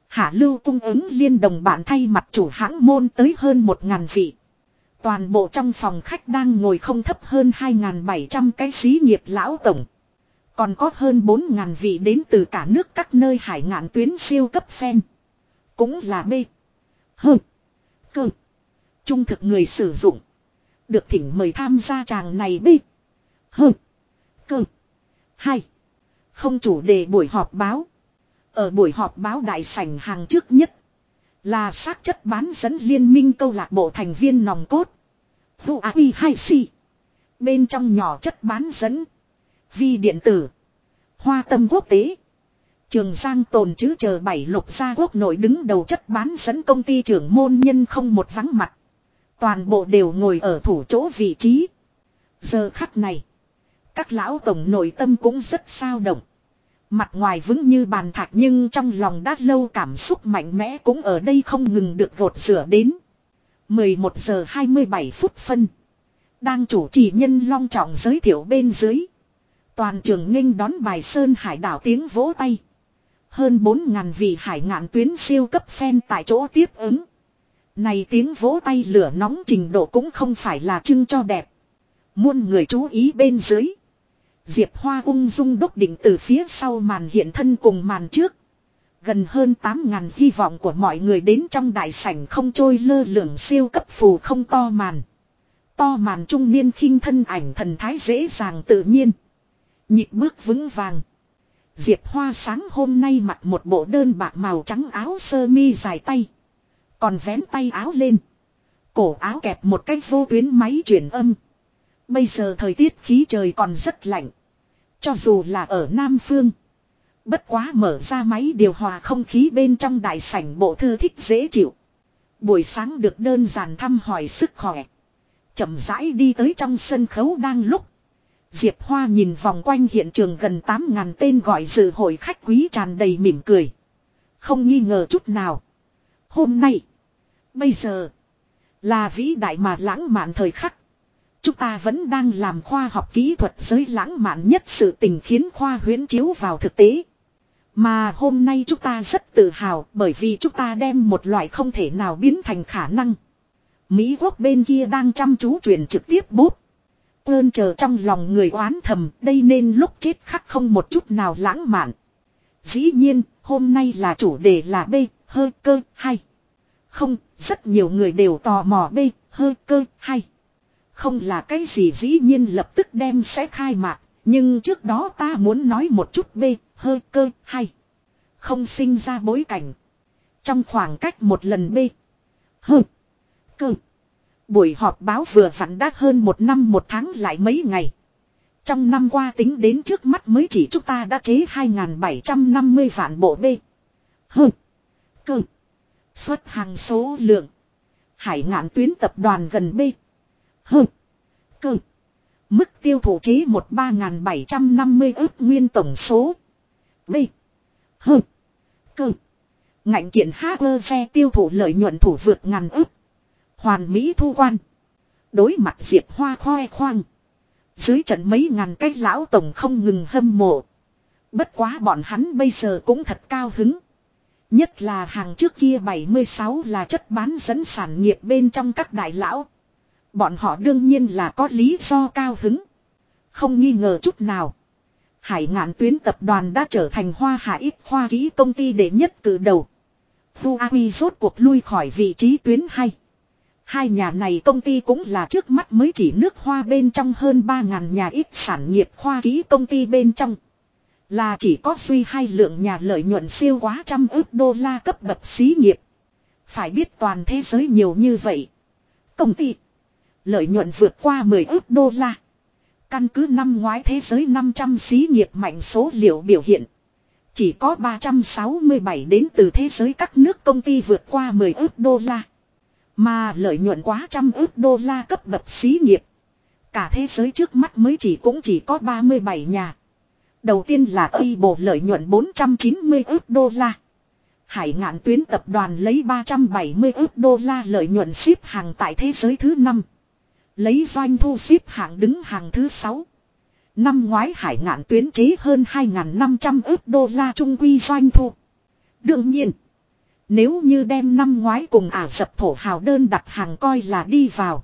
Hạ lưu cung ứng liên đồng bạn thay mặt chủ hãng môn tới hơn 1.000 vị. Toàn bộ trong phòng khách đang ngồi không thấp hơn 2.700 cái xí nghiệp lão tổng. Còn có hơn 4.000 vị đến từ cả nước các nơi hải ngạn tuyến siêu cấp fan. Cũng là B. H. Cơ. Trung thực người sử dụng. Được thỉnh mời tham gia tràng này B. H. Cơ. Hai. Không chủ đề buổi họp báo. Ở buổi họp báo đại sảnh hàng trước nhất. Là xác chất bán dẫn liên minh câu lạc bộ thành viên nòng cốt. Vụ AI 2 Si. Bên trong nhỏ chất bán dẫn. Vi điện tử. Hoa tâm quốc tế. Trường Giang tồn chứ chờ bảy lục gia quốc nội đứng đầu chất bán dẫn công ty trưởng môn nhân không một vắng mặt. Toàn bộ đều ngồi ở thủ chỗ vị trí. Giờ khắc này. Các lão tổng nội tâm cũng rất sao động. Mặt ngoài vững như bàn thạch nhưng trong lòng đã lâu cảm xúc mạnh mẽ cũng ở đây không ngừng được gột rửa đến. 11 giờ 27 phút phân. Đang chủ trì nhân long trọng giới thiệu bên dưới. Toàn trường nghênh đón bài sơn hải đảo tiếng vỗ tay. Hơn 4.000 vị hải ngạn tuyến siêu cấp fan tại chỗ tiếp ứng. Này tiếng vỗ tay lửa nóng trình độ cũng không phải là trưng cho đẹp. Muôn người chú ý bên dưới. Diệp Hoa ung dung đốc định từ phía sau màn hiện thân cùng màn trước. Gần hơn 8.000 hy vọng của mọi người đến trong đại sảnh không trôi lơ lửng siêu cấp phù không to màn. To màn trung niên khinh thân ảnh thần thái dễ dàng tự nhiên. Nhịp bước vững vàng. Diệp Hoa sáng hôm nay mặc một bộ đơn bạc màu trắng áo sơ mi dài tay. Còn vén tay áo lên. Cổ áo kẹp một cái vô tuyến máy truyền âm. Bây giờ thời tiết khí trời còn rất lạnh. Cho dù là ở Nam Phương. Bất quá mở ra máy điều hòa không khí bên trong đại sảnh bộ thư thích dễ chịu. Buổi sáng được đơn giản thăm hỏi sức khỏe. chậm rãi đi tới trong sân khấu đang lúc. Diệp Hoa nhìn vòng quanh hiện trường gần 8.000 tên gọi dự hội khách quý tràn đầy mỉm cười. Không nghi ngờ chút nào. Hôm nay. Bây giờ. Là vĩ đại mà lãng mạn thời khắc. Chúng ta vẫn đang làm khoa học kỹ thuật giới lãng mạn nhất sự tình khiến khoa huyễn chiếu vào thực tế. Mà hôm nay chúng ta rất tự hào bởi vì chúng ta đem một loại không thể nào biến thành khả năng. Mỹ quốc bên kia đang chăm chú truyền trực tiếp bút. Ơn chờ trong lòng người oán thầm đây nên lúc chết khắc không một chút nào lãng mạn. Dĩ nhiên, hôm nay là chủ đề là B, hơi cơ, hay. Không, rất nhiều người đều tò mò B, hơi cơ, hay. Không là cái gì dĩ nhiên lập tức đem sẽ khai mạc, nhưng trước đó ta muốn nói một chút B, hơi cơ, hay. Không sinh ra bối cảnh. Trong khoảng cách một lần B, hơi, cơ. Buổi họp báo vừa vặn đã hơn một năm một tháng lại mấy ngày. Trong năm qua tính đến trước mắt mới chỉ chúng ta đã chế 2.750 vạn bộ B. Hơ. Cơ. Xuất hàng số lượng. Hải ngạn tuyến tập đoàn gần B. Hơ. Cơ. Mức tiêu thụ chế một 3.750 ước nguyên tổng số. B. Hơ. Cơ. Ngạnh kiện xe tiêu thụ lợi nhuận thủ vượt ngàn ước. Hoàn Mỹ thu quan. Đối mặt Diệp Hoa khoe khoang. Dưới trận mấy ngàn cái lão tổng không ngừng hâm mộ. Bất quá bọn hắn bây giờ cũng thật cao hứng. Nhất là hàng trước kia 76 là chất bán dẫn sản nghiệp bên trong các đại lão. Bọn họ đương nhiên là có lý do cao hứng. Không nghi ngờ chút nào. Hải ngạn tuyến tập đoàn đã trở thành hoa hạ ít khoa kỹ công ty đệ nhất từ đầu. Huawei rốt cuộc lui khỏi vị trí tuyến hay. Hai nhà này công ty cũng là trước mắt mới chỉ nước hoa bên trong hơn 3.000 nhà ít sản nghiệp khoa kỹ công ty bên trong. Là chỉ có suy hai lượng nhà lợi nhuận siêu quá trăm ước đô la cấp bậc xí nghiệp. Phải biết toàn thế giới nhiều như vậy. Công ty. Lợi nhuận vượt qua 10 ước đô la. Căn cứ năm ngoái thế giới 500 xí nghiệp mạnh số liệu biểu hiện. Chỉ có 367 đến từ thế giới các nước công ty vượt qua 10 ước đô la. Mà lợi nhuận quá trăm ước đô la cấp bậc xí nghiệp. Cả thế giới trước mắt mới chỉ cũng chỉ có 37 nhà. Đầu tiên là khi bộ lợi nhuận 490 ước đô la. Hải ngạn tuyến tập đoàn lấy 370 ước đô la lợi nhuận xếp hàng tại thế giới thứ 5. Lấy doanh thu xếp hạng đứng hàng thứ 6. Năm ngoái hải ngạn tuyến chế hơn 2.500 ước đô la trung quy doanh thu. Đương nhiên. Nếu như đem năm ngoái cùng ả dập thổ hào đơn đặt hàng coi là đi vào.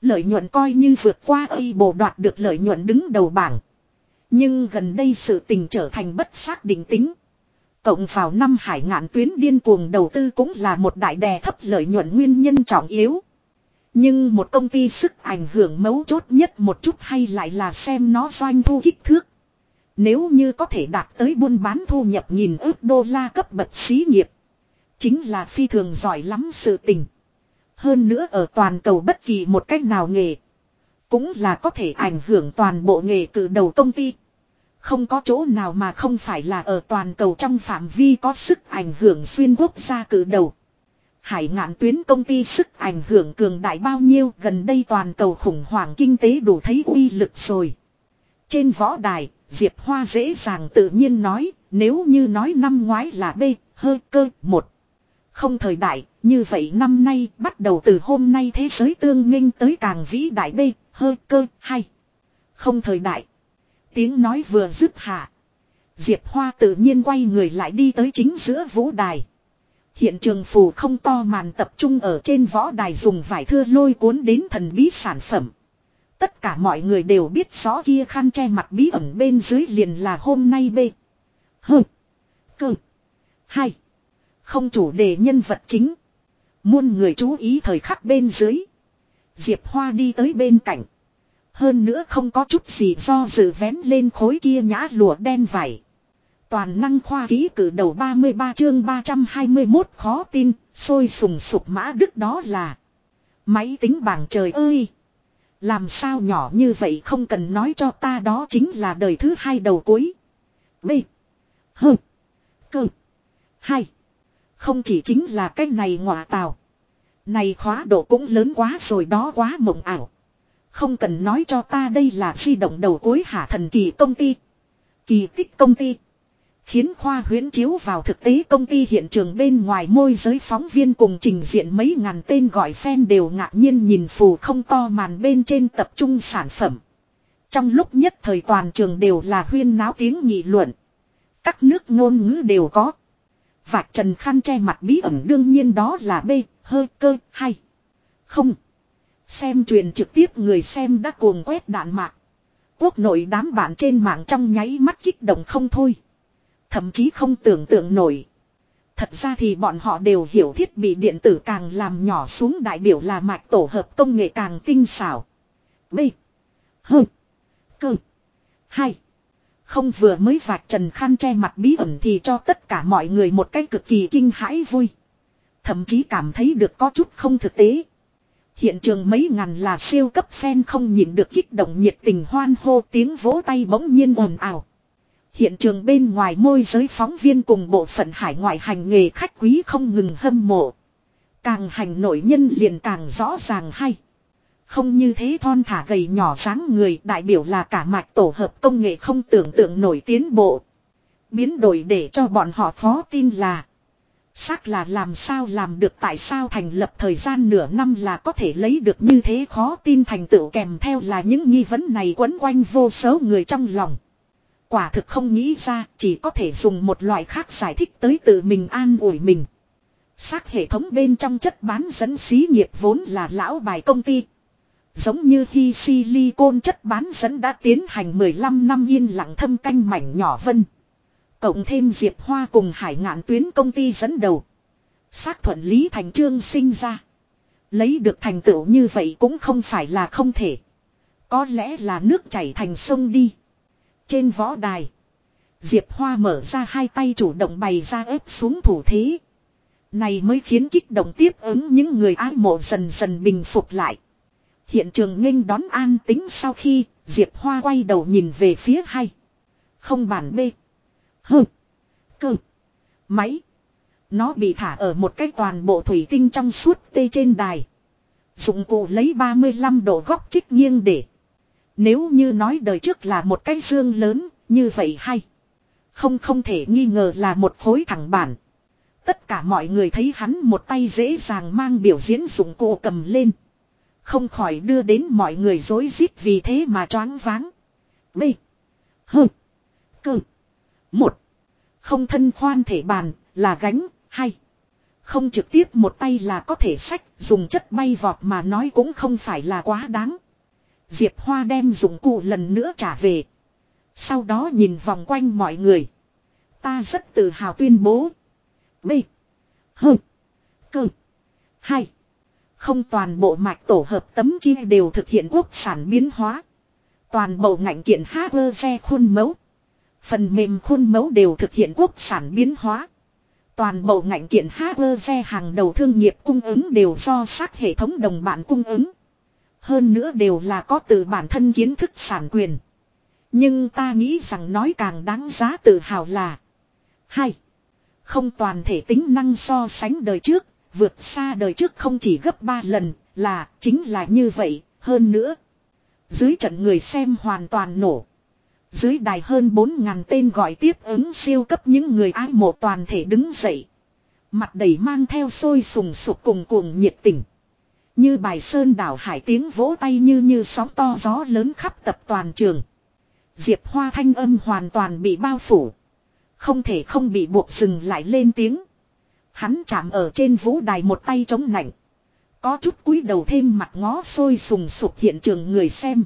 Lợi nhuận coi như vượt qua y bộ đoạt được lợi nhuận đứng đầu bảng. Nhưng gần đây sự tình trở thành bất xác định tính. Cộng vào năm hải ngạn tuyến điên cuồng đầu tư cũng là một đại đè thấp lợi nhuận nguyên nhân trọng yếu. Nhưng một công ty sức ảnh hưởng mấu chốt nhất một chút hay lại là xem nó doanh thu kích thước. Nếu như có thể đạt tới buôn bán thu nhập nghìn ước đô la cấp bậc xí nghiệp. Chính là phi thường giỏi lắm sự tình. Hơn nữa ở toàn cầu bất kỳ một cách nào nghề. Cũng là có thể ảnh hưởng toàn bộ nghề từ đầu công ty. Không có chỗ nào mà không phải là ở toàn cầu trong phạm vi có sức ảnh hưởng xuyên quốc gia cử đầu. Hải ngạn tuyến công ty sức ảnh hưởng cường đại bao nhiêu gần đây toàn cầu khủng hoảng kinh tế đủ thấy uy lực rồi. Trên võ đài, Diệp Hoa dễ dàng tự nhiên nói, nếu như nói năm ngoái là B, hơi cơ, một. Không thời đại, như vậy năm nay bắt đầu từ hôm nay thế giới tương nghênh tới càng vĩ đại bê, hơi cơ, hay. Không thời đại. Tiếng nói vừa dứt hạ. Diệp Hoa tự nhiên quay người lại đi tới chính giữa vũ đài. Hiện trường phù không to màn tập trung ở trên võ đài dùng vải thưa lôi cuốn đến thần bí sản phẩm. Tất cả mọi người đều biết rõ kia khăn che mặt bí ẩn bên dưới liền là hôm nay bê. Hừ. Cơ. Hai. Không chủ đề nhân vật chính. Muôn người chú ý thời khắc bên dưới. Diệp Hoa đi tới bên cạnh. Hơn nữa không có chút gì do dự vén lên khối kia nhã lụa đen vải. Toàn năng khoa ký cử đầu 33 chương 321 khó tin, sôi sùng sục mã đức đó là. Máy tính bảng trời ơi! Làm sao nhỏ như vậy không cần nói cho ta đó chính là đời thứ hai đầu cuối. B. H. Cơ. Hai. Không chỉ chính là cái này ngọa tào. Này khóa độ cũng lớn quá rồi đó quá mộng ảo. Không cần nói cho ta đây là di động đầu cuối hạ thần kỳ công ty. Kỳ tích công ty. Khiến khoa huyến chiếu vào thực tế công ty hiện trường bên ngoài môi giới phóng viên cùng trình diện mấy ngàn tên gọi fan đều ngạc nhiên nhìn phù không to màn bên trên tập trung sản phẩm. Trong lúc nhất thời toàn trường đều là huyên náo tiếng nghị luận. Các nước ngôn ngữ đều có. Vạch trần khăn che mặt bí ẩn đương nhiên đó là B, hơi cơ, hay. Không. Xem truyền trực tiếp người xem đã cuồng quét đạn mạc. Quốc nội đám bạn trên mạng trong nháy mắt kích động không thôi. Thậm chí không tưởng tượng nổi. Thật ra thì bọn họ đều hiểu thiết bị điện tử càng làm nhỏ xuống đại biểu là mạch tổ hợp công nghệ càng tinh xảo. B. H. Cơ. Hai. Không vừa mới vạch trần khăn che mặt bí ẩn thì cho tất cả mọi người một cách cực kỳ kinh hãi vui. Thậm chí cảm thấy được có chút không thực tế. Hiện trường mấy ngàn là siêu cấp fan không nhìn được kích động nhiệt tình hoan hô tiếng vỗ tay bỗng nhiên ồn ào. Hiện trường bên ngoài môi giới phóng viên cùng bộ phận hải ngoại hành nghề khách quý không ngừng hâm mộ. Càng hành nội nhân liền càng rõ ràng hay. Không như thế thon thả gầy nhỏ dáng người đại biểu là cả mạch tổ hợp công nghệ không tưởng tượng nổi tiến bộ. Biến đổi để cho bọn họ khó tin là. Xác là làm sao làm được tại sao thành lập thời gian nửa năm là có thể lấy được như thế khó tin thành tựu kèm theo là những nghi vấn này quấn quanh vô số người trong lòng. Quả thực không nghĩ ra, chỉ có thể dùng một loại khác giải thích tới tự mình an ủi mình. Xác hệ thống bên trong chất bán dẫn xí nghiệp vốn là lão bài công ty. Giống như khi silicon chất bán dẫn đã tiến hành 15 năm yên lặng thâm canh mảnh nhỏ vân. Cộng thêm Diệp Hoa cùng hải ngạn tuyến công ty dẫn đầu. Xác thuận lý thành trương sinh ra. Lấy được thành tựu như vậy cũng không phải là không thể. Có lẽ là nước chảy thành sông đi. Trên võ đài. Diệp Hoa mở ra hai tay chủ động bày ra ép xuống thủ thế. Này mới khiến kích động tiếp ứng những người ái mộ dần dần bình phục lại. Hiện trường nghênh đón an tính sau khi Diệp Hoa quay đầu nhìn về phía hay. Không bản B. Hừ. Cơ. Máy. Nó bị thả ở một cái toàn bộ thủy tinh trong suốt tê trên đài. Dụng cụ lấy 35 độ góc trích nghiêng để. Nếu như nói đời trước là một cái dương lớn, như vậy hay. Không không thể nghi ngờ là một khối thẳng bản. Tất cả mọi người thấy hắn một tay dễ dàng mang biểu diễn dụng cụ cầm lên. Không khỏi đưa đến mọi người dối rít vì thế mà choáng váng. B. H. Cơ. Một. Không thân khoan thể bàn, là gánh, hay. Không trực tiếp một tay là có thể sách, dùng chất bay vọt mà nói cũng không phải là quá đáng. Diệp Hoa đem dụng cụ lần nữa trả về. Sau đó nhìn vòng quanh mọi người. Ta rất tự hào tuyên bố. B. H. Cơ. Hai. Không toàn bộ mạch tổ hợp tấm chia đều thực hiện quốc sản biến hóa. Toàn bộ ngành kiện HR khuôn mẫu. Phần mềm khuôn mẫu đều thực hiện quốc sản biến hóa. Toàn bộ ngành kiện HR hàng đầu thương nghiệp cung ứng đều do sát hệ thống đồng bạn cung ứng. Hơn nữa đều là có từ bản thân kiến thức sản quyền. Nhưng ta nghĩ rằng nói càng đáng giá tự hào là hai Không toàn thể tính năng so sánh đời trước, vượt xa đời trước không chỉ gấp 3 lần, là chính là như vậy, hơn nữa. Dưới trận người xem hoàn toàn nổ. Dưới đài hơn 4.000 tên gọi tiếp ứng siêu cấp những người ái mộ toàn thể đứng dậy. Mặt đầy mang theo sôi sùng sục cùng cuồng nhiệt tình. Như bài sơn đảo hải tiếng vỗ tay như như sóng to gió lớn khắp tập toàn trường. Diệp Hoa thanh âm hoàn toàn bị bao phủ. Không thể không bị buộc dừng lại lên tiếng. Hắn chạm ở trên vũ đài một tay chống nạnh. Có chút cúi đầu thêm mặt ngó sôi sùng sục hiện trường người xem.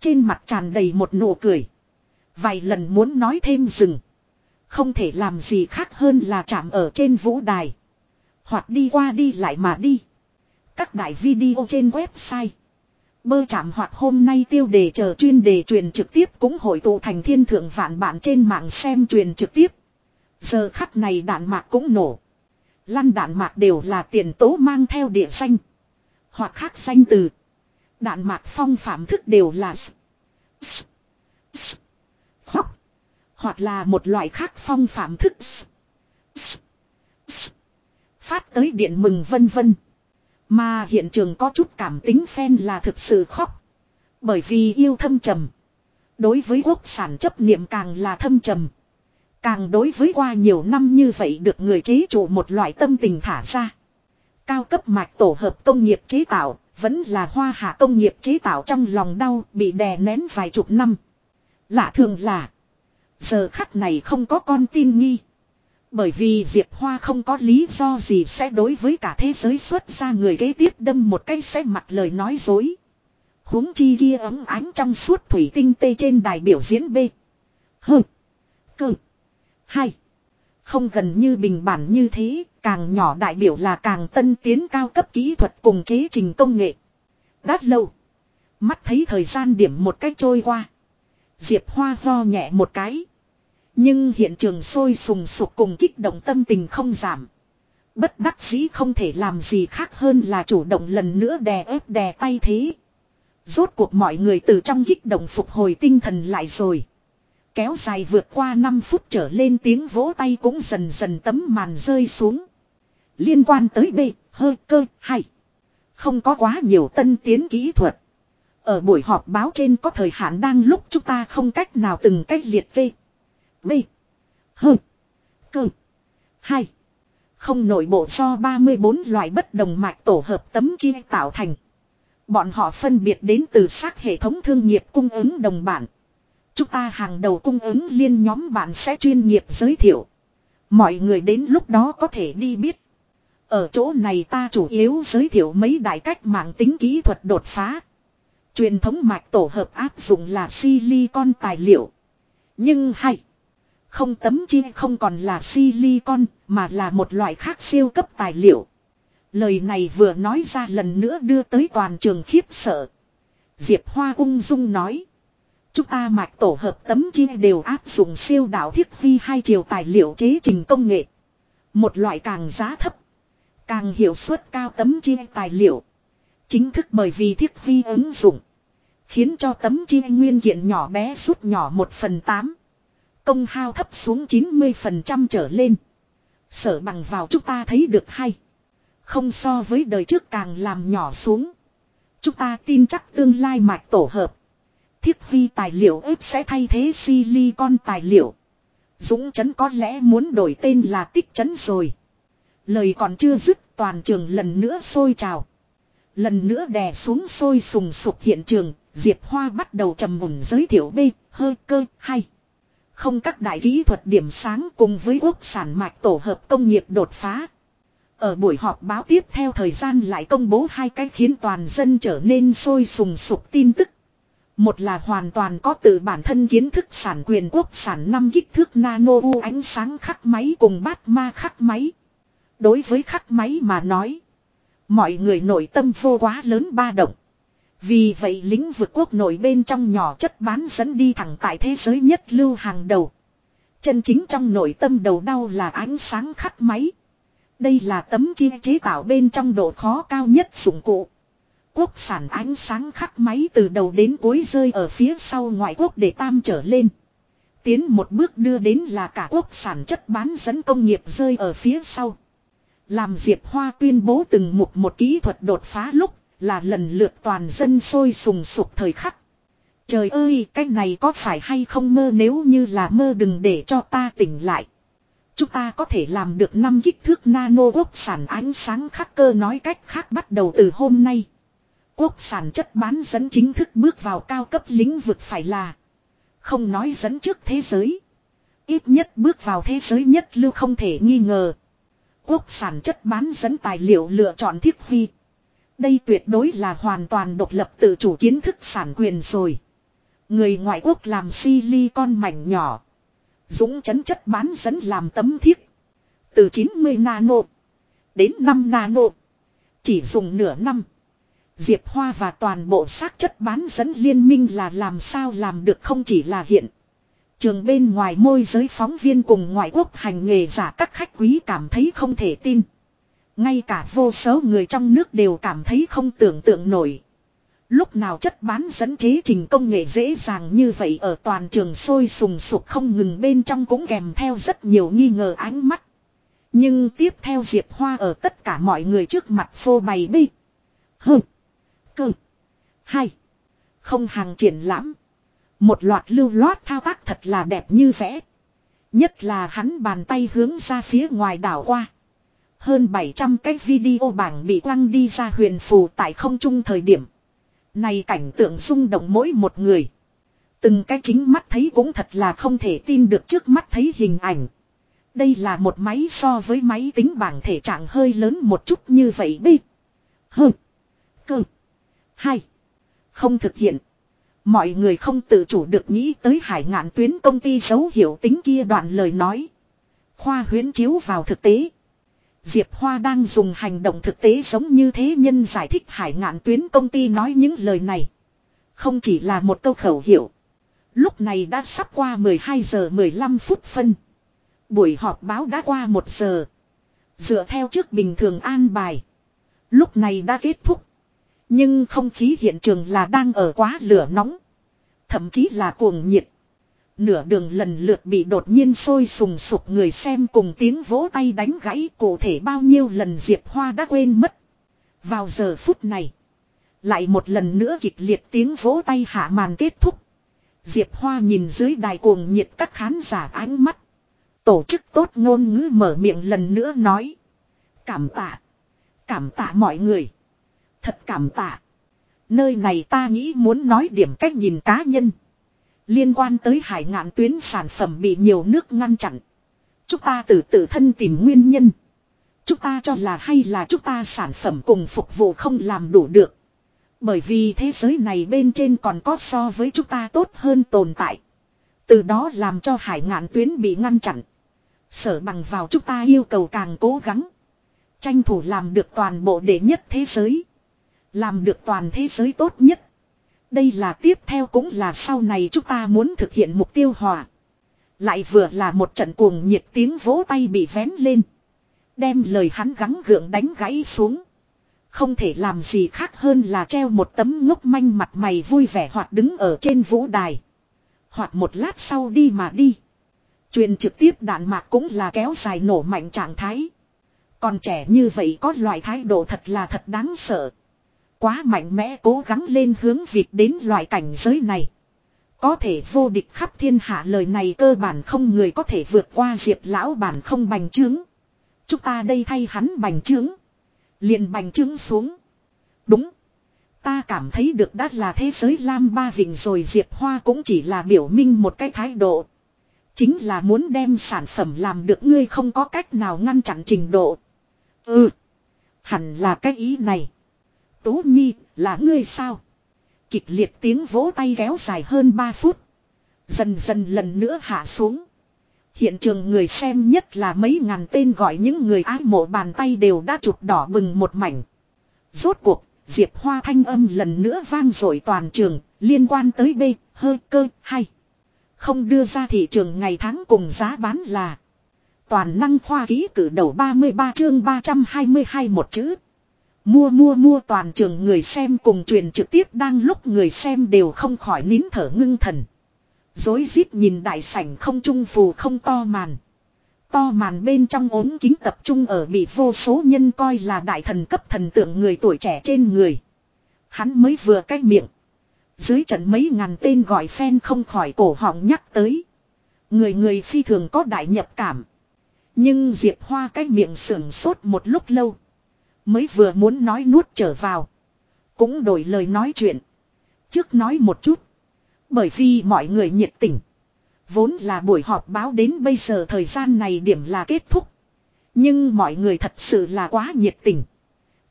Trên mặt tràn đầy một nụ cười. Vài lần muốn nói thêm dừng. Không thể làm gì khác hơn là chạm ở trên vũ đài. Hoặc đi qua đi lại mà đi. Các đại video trên website. Bơ chạm hoặc hôm nay tiêu đề chờ chuyên đề truyền trực tiếp cũng hội tụ thành thiên thượng vạn bạn trên mạng xem truyền trực tiếp. Giờ khắc này đạn mạc cũng nổ. Lăn đạn mạc đều là tiền tố mang theo địa danh. Hoặc khác danh từ. Đạn mạc phong phạm thức đều là s, s, s, khóc. Hoặc là một loại khác phong phạm thức s, s, s, phát tới điện mừng vân vân. Mà hiện trường có chút cảm tính phen là thực sự khóc. Bởi vì yêu thâm trầm. Đối với quốc sản chấp niệm càng là thâm trầm. Càng đối với qua nhiều năm như vậy được người chế chủ một loại tâm tình thả ra. Cao cấp mạch tổ hợp công nghiệp chế tạo, vẫn là hoa hạ công nghiệp chế tạo trong lòng đau bị đè nén vài chục năm. Lạ thường là, giờ khắc này không có con tin nghi. Bởi vì Diệp Hoa không có lý do gì sẽ đối với cả thế giới xuất ra người kế tiếp đâm một cái sẽ mặt lời nói dối. huống chi kia ấm ánh trong suốt thủy tinh tê trên đài biểu diễn B. Hừ. Cơ. Hai. Không gần như bình bản như thế, càng nhỏ đại biểu là càng tân tiến cao cấp kỹ thuật cùng chế trình công nghệ. Đát lâu. Mắt thấy thời gian điểm một cách trôi qua. Diệp Hoa ho nhẹ một cái. Nhưng hiện trường sôi sùng sục cùng kích động tâm tình không giảm. Bất đắc dĩ không thể làm gì khác hơn là chủ động lần nữa đè ép đè tay thế. Rốt cuộc mọi người từ trong kích động phục hồi tinh thần lại rồi. Kéo dài vượt qua 5 phút trở lên tiếng vỗ tay cũng dần dần tấm màn rơi xuống. Liên quan tới B, hơi cơ, hay. Không có quá nhiều tân tiến kỹ thuật. Ở buổi họp báo trên có thời hạn đang lúc chúng ta không cách nào từng cách liệt kê. B. H. Cơ. 2. Không nội bộ do 34 loại bất đồng mạch tổ hợp tấm chia tạo thành. Bọn họ phân biệt đến từ xác hệ thống thương nghiệp cung ứng đồng bản. Chúng ta hàng đầu cung ứng liên nhóm bạn sẽ chuyên nghiệp giới thiệu. Mọi người đến lúc đó có thể đi biết. Ở chỗ này ta chủ yếu giới thiệu mấy đại cách mạng tính kỹ thuật đột phá. Truyền thống mạch tổ hợp áp dụng là silicon tài liệu. Nhưng hay. Không tấm chi không còn là silicon, mà là một loại khác siêu cấp tài liệu. Lời này vừa nói ra lần nữa đưa tới toàn trường khiếp sợ. Diệp Hoa ung dung nói. Chúng ta mạch tổ hợp tấm chi đều áp dụng siêu đạo thiết vi hai chiều tài liệu chế trình công nghệ. Một loại càng giá thấp. Càng hiệu suất cao tấm chi tài liệu. Chính thức bởi vì thiết vi ứng dụng. Khiến cho tấm chi nguyên kiện nhỏ bé rút nhỏ một phần tám Công hao thấp xuống 90% trở lên. Sở bằng vào chúng ta thấy được hay. Không so với đời trước càng làm nhỏ xuống. Chúng ta tin chắc tương lai mạch tổ hợp. Thiết vi tài liệu ếp sẽ thay thế silicon tài liệu. Dũng chấn có lẽ muốn đổi tên là tích chấn rồi. Lời còn chưa dứt toàn trường lần nữa sôi trào. Lần nữa đè xuống sôi sùng sục hiện trường, Diệp Hoa bắt đầu trầm mùng giới thiệu B, hơi cơ, hay. Không các đại kỹ thuật điểm sáng cùng với quốc sản mạch tổ hợp công nghiệp đột phá. Ở buổi họp báo tiếp theo thời gian lại công bố hai cái khiến toàn dân trở nên sôi sùng sục tin tức. Một là hoàn toàn có từ bản thân kiến thức sản quyền quốc sản năm kích thước nano u ánh sáng khắc máy cùng bát ma khắc máy. Đối với khắc máy mà nói. Mọi người nội tâm vô quá lớn ba động. Vì vậy lĩnh vực quốc nội bên trong nhỏ chất bán dẫn đi thẳng tại thế giới nhất lưu hàng đầu. Chân chính trong nội tâm đầu đau là ánh sáng khắc máy. Đây là tấm chia chế tạo bên trong độ khó cao nhất dụng cụ. Quốc sản ánh sáng khắc máy từ đầu đến cuối rơi ở phía sau ngoại quốc để tam trở lên. Tiến một bước đưa đến là cả quốc sản chất bán dẫn công nghiệp rơi ở phía sau. Làm Diệp Hoa tuyên bố từng mục một kỹ thuật đột phá lúc là lần lượt toàn dân sôi sùng sục thời khắc. Trời ơi, cái này có phải hay không mơ nếu như là mơ đừng để cho ta tỉnh lại. Chúng ta có thể làm được năm kích thước nano quốc sản ánh sáng khắc cơ nói cách khác bắt đầu từ hôm nay. Quốc sản chất bán dẫn chính thức bước vào cao cấp lĩnh vực phải là không nói dẫn trước thế giới. Ít nhất bước vào thế giới nhất lưu không thể nghi ngờ. Quốc sản chất bán dẫn tài liệu lựa chọn thiết vi. Đây tuyệt đối là hoàn toàn độc lập tự chủ kiến thức sản quyền rồi. Người ngoại quốc làm silicon mảnh nhỏ. Dũng chấn chất bán dẫn làm tấm thiết. Từ 90 nano đến 5 nano. Chỉ dùng nửa năm. Diệp Hoa và toàn bộ xác chất bán dẫn liên minh là làm sao làm được không chỉ là hiện. Trường bên ngoài môi giới phóng viên cùng ngoại quốc hành nghề giả các khách quý cảm thấy không thể tin. Ngay cả vô số người trong nước đều cảm thấy không tưởng tượng nổi. Lúc nào chất bán dẫn chế trình công nghệ dễ dàng như vậy ở toàn trường sôi sùng sục không ngừng bên trong cũng kèm theo rất nhiều nghi ngờ ánh mắt. Nhưng tiếp theo Diệp Hoa ở tất cả mọi người trước mặt phô bày bi. Hừ. Cơ. Hay. Không hàng triển lãm. Một loạt lưu loát thao tác thật là đẹp như vẽ. Nhất là hắn bàn tay hướng ra phía ngoài đảo qua. Hơn 700 cái video bảng bị quăng đi ra huyền phù tại không trung thời điểm. Này cảnh tượng rung động mỗi một người. Từng cái chính mắt thấy cũng thật là không thể tin được trước mắt thấy hình ảnh. Đây là một máy so với máy tính bảng thể trạng hơi lớn một chút như vậy đi. Hừ. Cơ. Hay. Không thực hiện. Mọi người không tự chủ được nghĩ tới hải ngạn tuyến công ty dấu hiệu tính kia đoạn lời nói. Khoa huyến chiếu vào thực tế. Diệp Hoa đang dùng hành động thực tế giống như thế nhân giải thích hải ngạn tuyến công ty nói những lời này. Không chỉ là một câu khẩu hiệu. Lúc này đã sắp qua 12 giờ 15 phút phân. Buổi họp báo đã qua một giờ. Dựa theo trước bình thường an bài. Lúc này đã kết thúc. Nhưng không khí hiện trường là đang ở quá lửa nóng. Thậm chí là cuồng nhiệt. Nửa đường lần lượt bị đột nhiên sôi sùng sục người xem cùng tiếng vỗ tay đánh gãy cụ thể bao nhiêu lần Diệp Hoa đã quên mất. Vào giờ phút này. Lại một lần nữa kịch liệt tiếng vỗ tay hạ màn kết thúc. Diệp Hoa nhìn dưới đài cuồng nhiệt các khán giả ánh mắt. Tổ chức tốt ngôn ngữ mở miệng lần nữa nói. Cảm tạ. Cảm tạ mọi người. Thật cảm tạ. Nơi này ta nghĩ muốn nói điểm cách nhìn cá nhân. Liên quan tới hải ngạn tuyến sản phẩm bị nhiều nước ngăn chặn. Chúng ta từ tự thân tìm nguyên nhân. Chúng ta cho là hay là chúng ta sản phẩm cùng phục vụ không làm đủ được. Bởi vì thế giới này bên trên còn có so với chúng ta tốt hơn tồn tại. Từ đó làm cho hải ngạn tuyến bị ngăn chặn. Sở bằng vào chúng ta yêu cầu càng cố gắng. Tranh thủ làm được toàn bộ đệ nhất thế giới. Làm được toàn thế giới tốt nhất. Đây là tiếp theo cũng là sau này chúng ta muốn thực hiện mục tiêu hòa. Lại vừa là một trận cuồng nhiệt tiếng vỗ tay bị vén lên. Đem lời hắn gắng gượng đánh gãy xuống. Không thể làm gì khác hơn là treo một tấm ngốc manh mặt mày vui vẻ hoặc đứng ở trên vũ đài. Hoặc một lát sau đi mà đi. Truyền trực tiếp đạn mạc cũng là kéo dài nổ mạnh trạng thái. Còn trẻ như vậy có loại thái độ thật là thật đáng sợ. Quá mạnh mẽ cố gắng lên hướng việc đến loại cảnh giới này. Có thể vô địch khắp thiên hạ lời này cơ bản không người có thể vượt qua diệp lão bản không bành trướng. Chúng ta đây thay hắn bành trướng. Liền bành trướng xuống. Đúng. Ta cảm thấy được đã là thế giới Lam Ba Vịnh rồi, Diệp Hoa cũng chỉ là biểu minh một cái thái độ. Chính là muốn đem sản phẩm làm được, ngươi không có cách nào ngăn chặn trình độ. Ừ. Hẳn là cái ý này. Tố Nhi, là ngươi sao? Kịch liệt tiếng vỗ tay kéo dài hơn 3 phút. Dần dần lần nữa hạ xuống. Hiện trường người xem nhất là mấy ngàn tên gọi những người ái mộ bàn tay đều đã chụp đỏ bừng một mảnh. Rốt cuộc, Diệp Hoa thanh âm lần nữa vang dội toàn trường, liên quan tới B, hơi cơ, hay. Không đưa ra thị trường ngày tháng cùng giá bán là. Toàn năng khoa ký cử đầu 33 chương 322 một chữ. Mua mua mua toàn trường người xem cùng truyền trực tiếp đang lúc người xem đều không khỏi nín thở ngưng thần. Dối rít nhìn đại sảnh không trung phù không to màn. To màn bên trong ốm kính tập trung ở bị vô số nhân coi là đại thần cấp thần tượng người tuổi trẻ trên người. Hắn mới vừa cái miệng. Dưới trận mấy ngàn tên gọi phen không khỏi cổ họng nhắc tới. Người người phi thường có đại nhập cảm. Nhưng Diệp Hoa cái miệng sưởng sốt một lúc lâu. Mới vừa muốn nói nuốt trở vào. Cũng đổi lời nói chuyện. Trước nói một chút. Bởi vì mọi người nhiệt tình. Vốn là buổi họp báo đến bây giờ thời gian này điểm là kết thúc. Nhưng mọi người thật sự là quá nhiệt tình.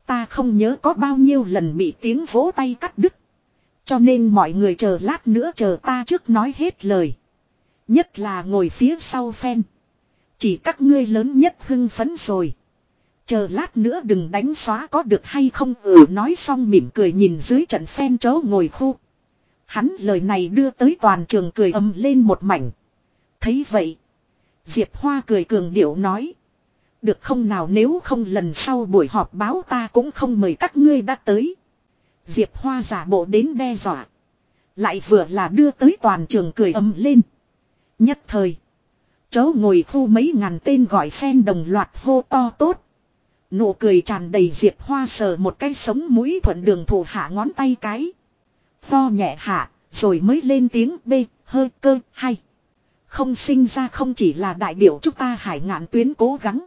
Ta không nhớ có bao nhiêu lần bị tiếng vỗ tay cắt đứt. Cho nên mọi người chờ lát nữa chờ ta trước nói hết lời. Nhất là ngồi phía sau phen. Chỉ các ngươi lớn nhất hưng phấn rồi. Chờ lát nữa đừng đánh xóa có được hay không ừ nói xong mỉm cười nhìn dưới trận phen chớ ngồi khu. Hắn lời này đưa tới toàn trường cười ầm lên một mảnh. Thấy vậy. Diệp Hoa cười cường điệu nói. Được không nào nếu không lần sau buổi họp báo ta cũng không mời các ngươi đã tới. Diệp Hoa giả bộ đến đe dọa. Lại vừa là đưa tới toàn trường cười ầm lên. Nhất thời. Chớ ngồi khu mấy ngàn tên gọi phen đồng loạt hô to tốt. Nụ cười tràn đầy Diệp Hoa sờ một cái sống mũi thuận đường thủ hạ ngón tay cái. Pho nhẹ hạ, rồi mới lên tiếng B, hơi cơ, hay. Không sinh ra không chỉ là đại biểu chúng ta hải ngạn tuyến cố gắng.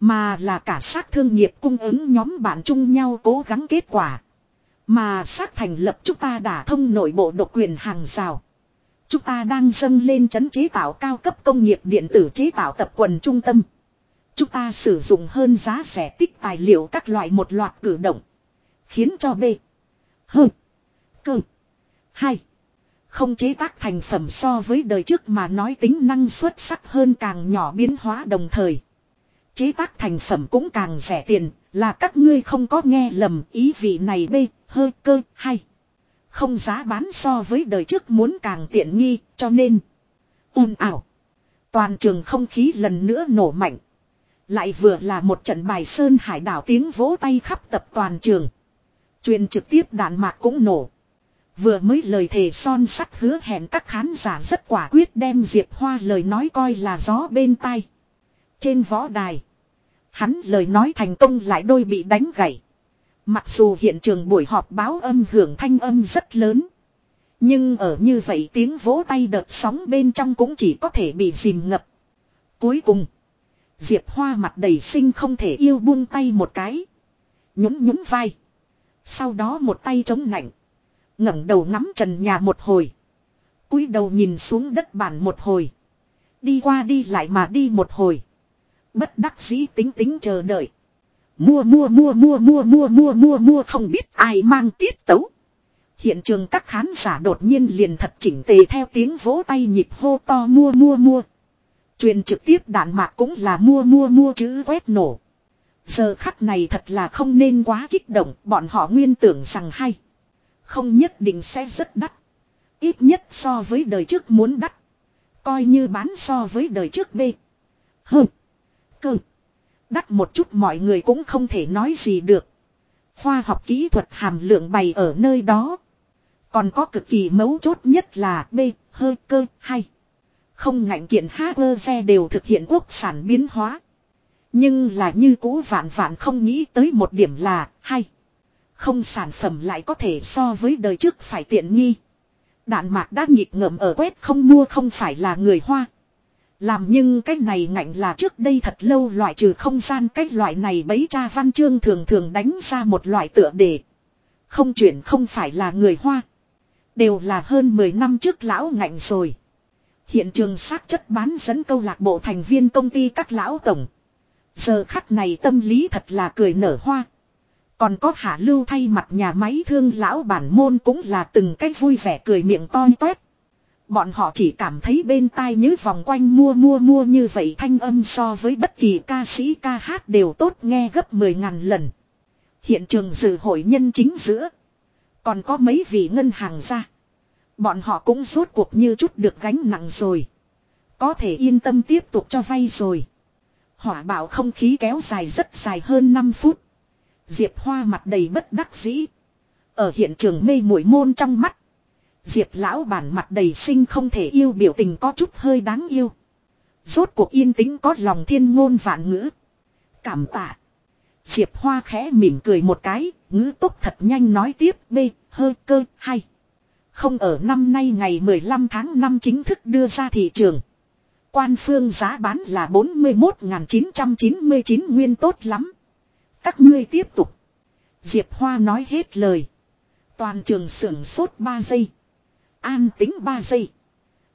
Mà là cả sát thương nghiệp cung ứng nhóm bạn chung nhau cố gắng kết quả. Mà sát thành lập chúng ta đã thông nội bộ độc quyền hàng rào. Chúng ta đang dâng lên chấn chế tạo cao cấp công nghiệp điện tử chế tạo tập quần trung tâm. Chúng ta sử dụng hơn giá rẻ tích tài liệu các loại một loạt cử động. Khiến cho B. H. Cơ. Hai. Không chế tác thành phẩm so với đời trước mà nói tính năng xuất sắc hơn càng nhỏ biến hóa đồng thời. Chế tác thành phẩm cũng càng rẻ tiền, là các ngươi không có nghe lầm ý vị này B. Hơi cơ. Hai. Không giá bán so với đời trước muốn càng tiện nghi, cho nên. ồn ảo. Toàn trường không khí lần nữa nổ mạnh. Lại vừa là một trận bài sơn hải đảo tiếng vỗ tay khắp tập toàn trường. Truyền trực tiếp đạn mạc cũng nổ. Vừa mới lời thề son sắt hứa hẹn các khán giả rất quả quyết đem Diệp Hoa lời nói coi là gió bên tai. Trên võ đài. Hắn lời nói thành công lại đôi bị đánh gãy. Mặc dù hiện trường buổi họp báo âm hưởng thanh âm rất lớn. Nhưng ở như vậy tiếng vỗ tay đợt sóng bên trong cũng chỉ có thể bị dìm ngập. Cuối cùng. Diệp Hoa mặt đầy sinh không thể yêu buông tay một cái. Nhún nhún vai. Sau đó một tay chống nạnh. ngẩng đầu ngắm trần nhà một hồi. cúi đầu nhìn xuống đất bản một hồi. Đi qua đi lại mà đi một hồi. Bất đắc dĩ tính tính chờ đợi. Mua mua mua mua mua mua mua mua mua không biết ai mang tiết tấu. Hiện trường các khán giả đột nhiên liền thật chỉnh tề theo tiếng vỗ tay nhịp hô to mua mua mua. Truyền trực tiếp đạn mạc cũng là mua mua mua chữ quét nổ. Giờ khắc này thật là không nên quá kích động, bọn họ nguyên tưởng rằng hay. Không nhất định sẽ rất đắt. Ít nhất so với đời trước muốn đắt. Coi như bán so với đời trước B. Hừ. Cơ. Đắt một chút mọi người cũng không thể nói gì được. Khoa học kỹ thuật hàm lượng bày ở nơi đó. Còn có cực kỳ mấu chốt nhất là B, hơi cơ, hay. Không ngạnh kiện xe đều thực hiện quốc sản biến hóa. Nhưng là như cũ vạn vạn không nghĩ tới một điểm là hay. Không sản phẩm lại có thể so với đời trước phải tiện nghi. Đạn mạc đã nhịp ngậm ở quét không mua không phải là người Hoa. Làm nhưng cái này ngạnh là trước đây thật lâu loại trừ không gian cái loại này bấy cha văn chương thường thường đánh ra một loại tựa đề. Không chuyển không phải là người Hoa. Đều là hơn 10 năm trước lão ngạnh rồi. Hiện trường xác chất bán dẫn câu lạc bộ thành viên công ty các lão tổng. Giờ khắc này tâm lý thật là cười nở hoa. Còn có hạ lưu thay mặt nhà máy thương lão bản môn cũng là từng cách vui vẻ cười miệng to toét. Bọn họ chỉ cảm thấy bên tai như vòng quanh mua mua mua như vậy thanh âm so với bất kỳ ca sĩ ca hát đều tốt nghe gấp 10 ngàn lần. Hiện trường dự hội nhân chính giữa. Còn có mấy vị ngân hàng ra. Bọn họ cũng rốt cuộc như chút được gánh nặng rồi. Có thể yên tâm tiếp tục cho vay rồi. Hỏa bảo không khí kéo dài rất dài hơn 5 phút. Diệp Hoa mặt đầy bất đắc dĩ. Ở hiện trường mê mũi môn trong mắt. Diệp lão bản mặt đầy sinh không thể yêu biểu tình có chút hơi đáng yêu. Rốt cuộc yên tĩnh có lòng thiên ngôn vạn ngữ. Cảm tạ. Diệp Hoa khẽ mỉm cười một cái, ngữ tốc thật nhanh nói tiếp bê hơi cơ, hay. Không ở năm nay ngày 15 tháng 5 chính thức đưa ra thị trường. Quan phương giá bán là 41.999 nguyên tốt lắm. Các ngươi tiếp tục. Diệp Hoa nói hết lời. Toàn trường sưởng sốt 3 giây. An tính 3 giây.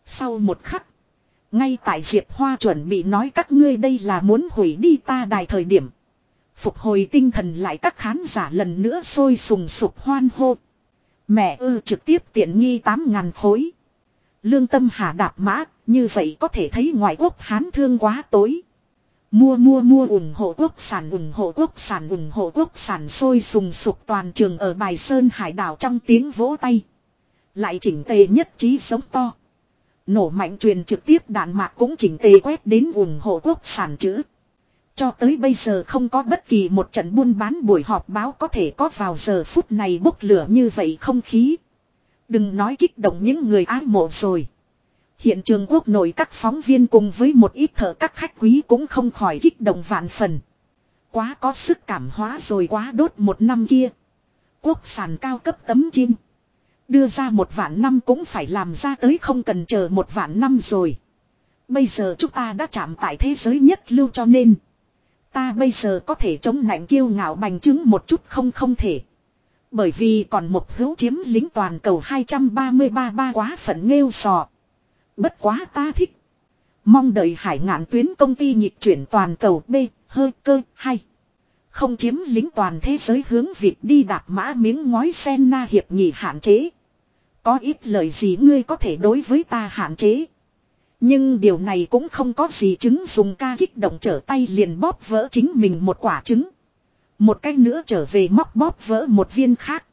Sau một khắc. Ngay tại Diệp Hoa chuẩn bị nói các ngươi đây là muốn hủy đi ta đài thời điểm. Phục hồi tinh thần lại các khán giả lần nữa sôi sùng sục hoan hô. Mẹ ư trực tiếp tiện nghi 8.000 khối. Lương tâm hà đạp mã, như vậy có thể thấy ngoại quốc hán thương quá tối. Mua mua mua ủng hộ quốc sản ủng hộ quốc sản ủng hộ quốc sản sôi sùng sục toàn trường ở bài sơn hải đảo trong tiếng vỗ tay. Lại chỉnh tề nhất trí sống to. Nổ mạnh truyền trực tiếp đạn mạc cũng chỉnh tề quét đến ủng hộ quốc sản chữ. Cho tới bây giờ không có bất kỳ một trận buôn bán buổi họp báo có thể có vào giờ phút này bốc lửa như vậy không khí. Đừng nói kích động những người ái mộ rồi. Hiện trường quốc nội các phóng viên cùng với một ít thợ các khách quý cũng không khỏi kích động vạn phần. Quá có sức cảm hóa rồi quá đốt một năm kia. Quốc sản cao cấp tấm chim. Đưa ra một vạn năm cũng phải làm ra tới không cần chờ một vạn năm rồi. Bây giờ chúng ta đã chạm tại thế giới nhất lưu cho nên. Ta bây giờ có thể chống nạnh kiêu ngạo bành chứng một chút không không thể. Bởi vì còn một hữu chiếm lính toàn cầu 233 ba quá phận nghêu sò. Bất quá ta thích. Mong đợi hải ngạn tuyến công ty nhịp chuyển toàn cầu B, hơi cơ, hay. Không chiếm lính toàn thế giới hướng việc đi đạp mã miếng ngói sen na hiệp nghị hạn chế. Có ít lời gì ngươi có thể đối với ta hạn chế. Nhưng điều này cũng không có gì chứng dùng ca kích động trở tay liền bóp vỡ chính mình một quả trứng. Một cách nữa trở về móc bóp vỡ một viên khác.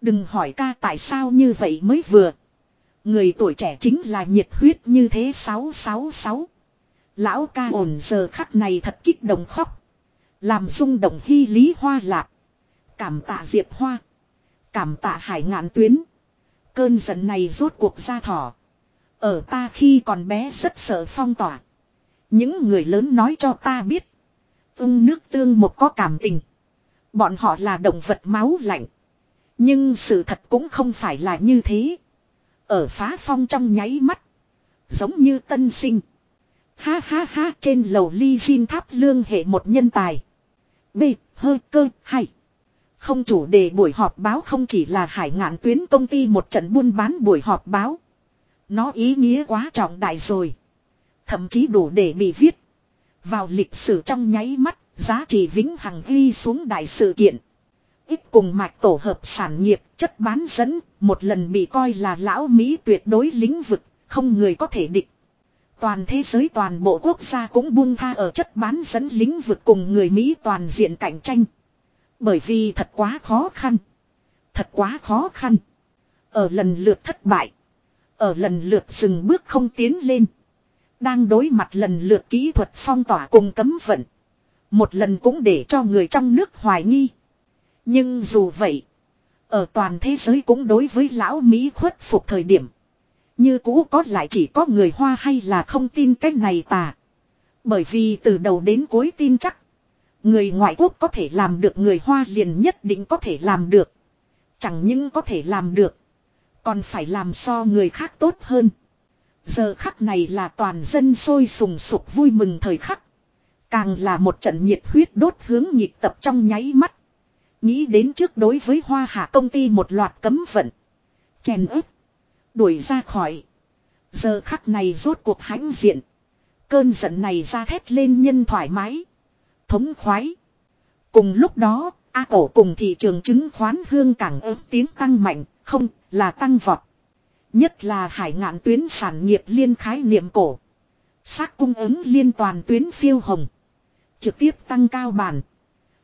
Đừng hỏi ca tại sao như vậy mới vừa. Người tuổi trẻ chính là nhiệt huyết như thế 666. Lão ca ổn giờ khắc này thật kích động khóc. Làm rung động hy lý hoa lạc Cảm tạ diệp hoa. Cảm tạ hải ngạn tuyến. Cơn giận này rốt cuộc ra thỏ. Ở ta khi còn bé rất sợ phong tỏa. Những người lớn nói cho ta biết. Ưng nước tương một có cảm tình. Bọn họ là động vật máu lạnh. Nhưng sự thật cũng không phải là như thế. Ở phá phong trong nháy mắt. Giống như tân sinh. Ha ha ha, trên lầu ly xin tháp lương hệ một nhân tài. B. Hơi cơ hay. Không chủ đề buổi họp báo không chỉ là hải ngạn tuyến công ty một trận buôn bán buổi họp báo. Nó ý nghĩa quá trọng đại rồi. Thậm chí đủ để bị viết. Vào lịch sử trong nháy mắt, giá trị vĩnh hằng ghi xuống đại sự kiện. Ít cùng mạch tổ hợp sản nghiệp, chất bán dẫn, một lần bị coi là lão Mỹ tuyệt đối lĩnh vực, không người có thể địch. Toàn thế giới toàn bộ quốc gia cũng buông tha ở chất bán dẫn lĩnh vực cùng người Mỹ toàn diện cạnh tranh. Bởi vì thật quá khó khăn. Thật quá khó khăn. Ở lần lượt thất bại. Ở lần lượt dừng bước không tiến lên. Đang đối mặt lần lượt kỹ thuật phong tỏa cùng cấm vận. Một lần cũng để cho người trong nước hoài nghi. Nhưng dù vậy. Ở toàn thế giới cũng đối với lão Mỹ khuất phục thời điểm. Như cũ có lại chỉ có người Hoa hay là không tin cái này tà. Bởi vì từ đầu đến cuối tin chắc. Người ngoại quốc có thể làm được người Hoa liền nhất định có thể làm được. Chẳng những có thể làm được. Còn phải làm so người khác tốt hơn. Giờ khắc này là toàn dân sôi sùng sục vui mừng thời khắc. Càng là một trận nhiệt huyết đốt hướng nhịp tập trong nháy mắt. Nghĩ đến trước đối với hoa hạ công ty một loạt cấm vận. Chèn ép. Đuổi ra khỏi. Giờ khắc này rốt cuộc hãnh diện. Cơn giận này ra thét lên nhân thoải mái. Thống khoái. Cùng lúc đó, A cổ cùng thị trường chứng khoán hương càng ớt tiếng tăng mạnh, không, là tăng vọt. Nhất là hải ngạn tuyến sản nghiệp liên khái niệm cổ. Xác cung ứng liên toàn tuyến phiêu hồng. Trực tiếp tăng cao bản.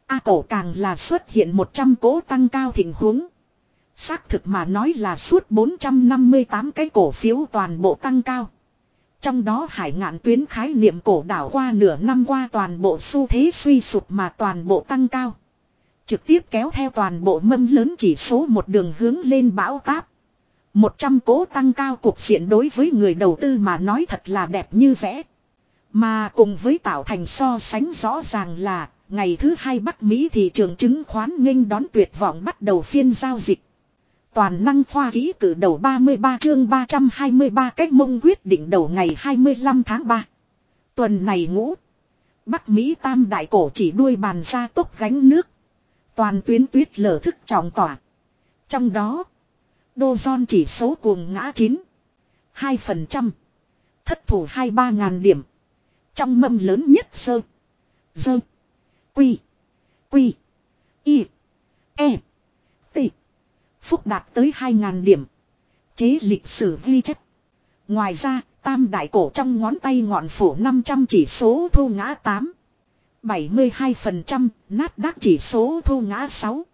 A cổ càng là xuất hiện 100 cố tăng cao thịnh huống. Xác thực mà nói là suốt 458 cái cổ phiếu toàn bộ tăng cao. Trong đó hải ngạn tuyến khái niệm cổ đảo qua nửa năm qua toàn bộ xu thế suy sụp mà toàn bộ tăng cao. Trực tiếp kéo theo toàn bộ mâm lớn chỉ số một đường hướng lên bão táp. 100 cố tăng cao cuộc diện đối với người đầu tư mà nói thật là đẹp như vẽ. Mà cùng với tạo thành so sánh rõ ràng là, ngày thứ hai Bắc Mỹ thị trường chứng khoán nghênh đón tuyệt vọng bắt đầu phiên giao dịch. Toàn năng khoa ký cử đầu 33 chương 323 cách mông quyết định đầu ngày 25 tháng 3. Tuần này ngũ. Bắc Mỹ tam đại cổ chỉ đuôi bàn ra tốc gánh nước. Toàn tuyến tuyết lở thức trọng tỏa. Trong đó. Đô Gion chỉ số cuồng ngã 9. 2%. Thất thủ 2-3 ngàn điểm. Trong mâm lớn nhất sơ. Dơ. Quy. Quy. Y. E. T. Phúc đạt tới 2.000 điểm. Chế lịch sử ghi chép. Ngoài ra, tam đại cổ trong ngón tay ngọn phủ 500 chỉ số thu ngã 8. 72% nát đắc chỉ số thu ngã 6.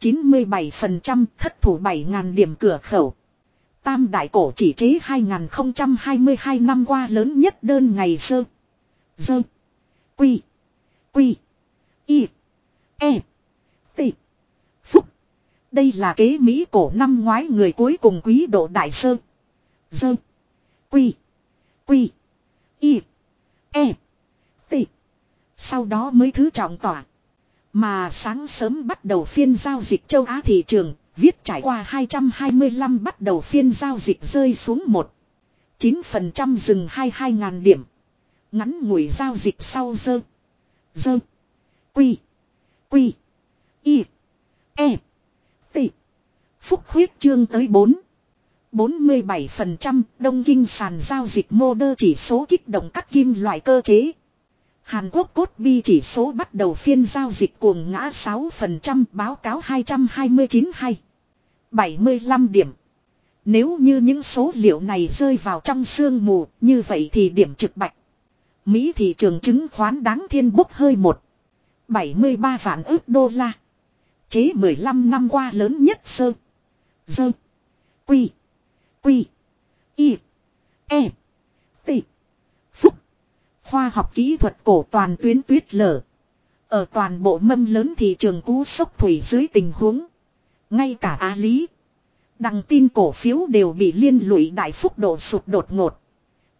97% thất thủ 7.000 điểm cửa khẩu. Tam đại cổ chỉ chế 2022 năm qua lớn nhất đơn ngày sơ. Dơ. Quy. Quy. Y. E. T. Phúc. Đây là kế Mỹ cổ năm ngoái người cuối cùng quý độ đại sơ. Dơ. Quy. Quy. Y. E. Sau đó mới thứ trọng tỏa. Mà sáng sớm bắt đầu phiên giao dịch châu Á thị trường, viết trải qua 225 bắt đầu phiên giao dịch rơi xuống 1. 9% dừng 22 ngàn điểm. Ngắn ngủi giao dịch sau dơ. Dơ. Quy. Quy. Y. E. T. Phúc huyết trương tới 4. 47% đông kinh sàn giao dịch mô đơ chỉ số kích động cắt kim loại cơ chế. Hàn Quốc cốt bi chỉ số bắt đầu phiên giao dịch cuồng ngã 6% báo cáo 229 hay 75 điểm. Nếu như những số liệu này rơi vào trong sương mù, như vậy thì điểm trực bạch. Mỹ thị trường chứng khoán đáng thiên bốc hơi một 73 vạn ước đô la. Chế 15 năm qua lớn nhất sơ. Dơ. Quy. Quy. Y. E. Khoa học kỹ thuật cổ toàn tuyến tuyết lở. Ở toàn bộ mâm lớn thị trường cú sốc thủy dưới tình huống. Ngay cả Á Lý. Đăng tin cổ phiếu đều bị liên lụy đại phúc độ sụt đột ngột.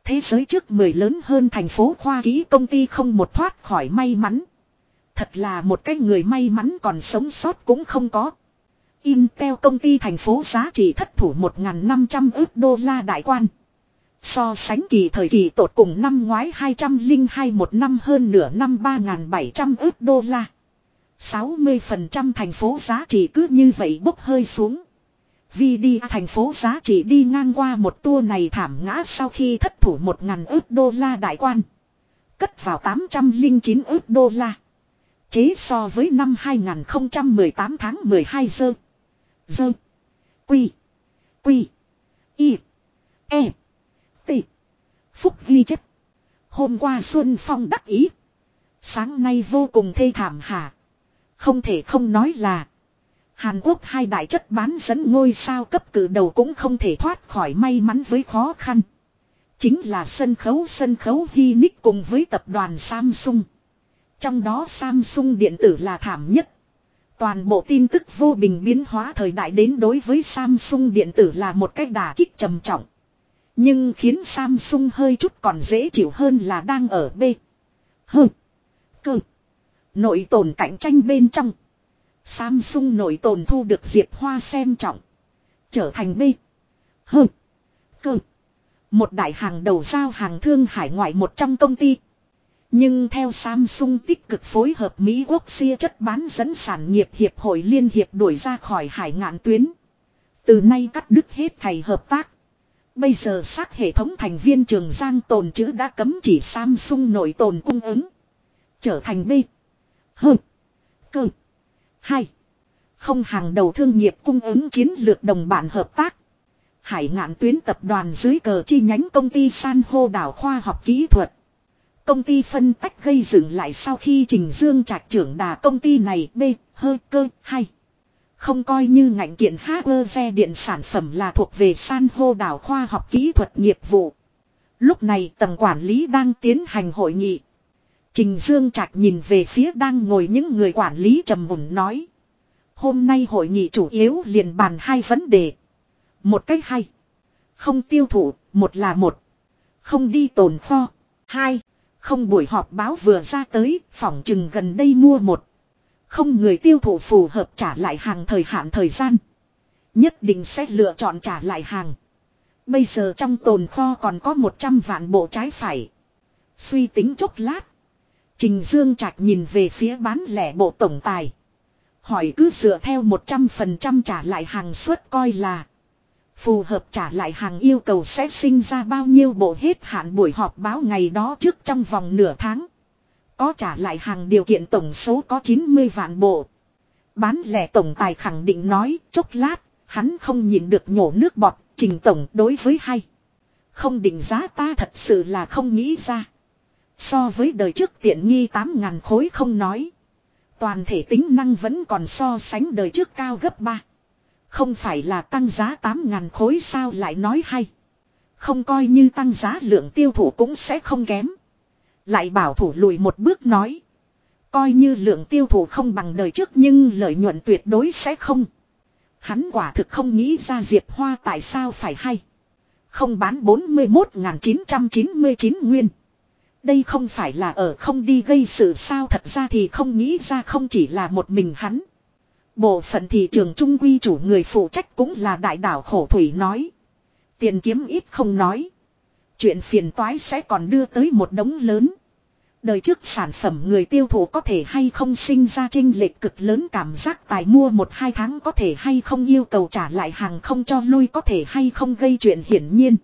Thế giới trước mười lớn hơn thành phố khoa kỹ công ty không một thoát khỏi may mắn. Thật là một cái người may mắn còn sống sót cũng không có. Intel công ty thành phố giá trị thất thủ 1.500 ước đô la đại quan. So sánh kỳ thời kỳ tột cùng năm ngoái 202 một năm hơn nửa năm 3.700 ước đô la. 60% thành phố giá trị cứ như vậy bốc hơi xuống. Vì đi, thành phố giá trị đi ngang qua một tour này thảm ngã sau khi thất thủ 1.000 ước đô la đại quan. Cất vào 809 ước đô la. Chế so với năm 2018 tháng 12 giờ. Giờ. Quy. Quy. Y. E. Phúc ghi chép. Hôm qua Xuân Phong đắc ý. Sáng nay vô cùng thê thảm hả. Không thể không nói là. Hàn Quốc hai đại chất bán dẫn ngôi sao cấp cử đầu cũng không thể thoát khỏi may mắn với khó khăn. Chính là sân khấu sân khấu Hynic cùng với tập đoàn Samsung. Trong đó Samsung điện tử là thảm nhất. Toàn bộ tin tức vô bình biến hóa thời đại đến đối với Samsung điện tử là một cách đả kích trầm trọng. Nhưng khiến Samsung hơi chút còn dễ chịu hơn là đang ở B. H. Cơ. Nội tồn cạnh tranh bên trong. Samsung nội tồn thu được Diệp Hoa xem trọng. Trở thành B. H. Cơ. Một đại hàng đầu giao hàng thương hải ngoại một trong công ty. Nhưng theo Samsung tích cực phối hợp Mỹ quốc xia chất bán dẫn sản nghiệp hiệp hội liên hiệp đuổi ra khỏi hải ngạn tuyến. Từ nay cắt đứt hết thầy hợp tác. Bây giờ xác hệ thống thành viên trường Giang tồn chữ đã cấm chỉ Samsung nội tồn cung ứng. Trở thành B. H. Cơ. Hai. Không hàng đầu thương nghiệp cung ứng chiến lược đồng bản hợp tác. Hải ngạn tuyến tập đoàn dưới cờ chi nhánh công ty san hô đảo khoa học kỹ thuật. Công ty phân tách gây dựng lại sau khi Trình Dương trạch trưởng đà công ty này B, hơi cơ, hay. Không coi như ngành kiện xe điện sản phẩm là thuộc về san hô đảo khoa học kỹ thuật nghiệp vụ. Lúc này tầng quản lý đang tiến hành hội nghị. Trình Dương Trạch nhìn về phía đang ngồi những người quản lý trầm mùn nói. Hôm nay hội nghị chủ yếu liền bàn hai vấn đề. Một cách hay. Không tiêu thụ, một là một. Không đi tồn kho. Hai. Không buổi họp báo vừa ra tới, phỏng chừng gần đây mua một. Không người tiêu thụ phù hợp trả lại hàng thời hạn thời gian. Nhất định sẽ lựa chọn trả lại hàng. Bây giờ trong tồn kho còn có 100 vạn bộ trái phải. Suy tính chốc lát. Trình Dương Trạch nhìn về phía bán lẻ bộ tổng tài. Hỏi cứ dựa theo 100% trả lại hàng suất coi là. Phù hợp trả lại hàng yêu cầu sẽ sinh ra bao nhiêu bộ hết hạn buổi họp báo ngày đó trước trong vòng nửa tháng có trả lại hàng điều kiện tổng số có 90 vạn bộ. Bán lẻ tổng tài khẳng định nói, chốc lát, hắn không nhìn được nhổ nước bọt, trình tổng đối với hay. Không định giá ta thật sự là không nghĩ ra. So với đời trước tiện nghi 8.000 khối không nói. Toàn thể tính năng vẫn còn so sánh đời trước cao gấp 3. Không phải là tăng giá 8.000 khối sao lại nói hay. Không coi như tăng giá lượng tiêu thụ cũng sẽ không kém. Lại bảo thủ lùi một bước nói. Coi như lượng tiêu thụ không bằng đời trước nhưng lợi nhuận tuyệt đối sẽ không. Hắn quả thực không nghĩ ra Diệp Hoa tại sao phải hay. Không bán 41.999 nguyên. Đây không phải là ở không đi gây sự sao thật ra thì không nghĩ ra không chỉ là một mình hắn. Bộ phận thị trường trung quy chủ người phụ trách cũng là đại đảo khổ thủy nói. Tiền kiếm ít không nói. Chuyện phiền toái sẽ còn đưa tới một đống lớn. Đời trước sản phẩm người tiêu thụ có thể hay không sinh ra trinh lệch cực lớn cảm giác tài mua một hai tháng có thể hay không yêu cầu trả lại hàng không cho lui có thể hay không gây chuyện hiển nhiên.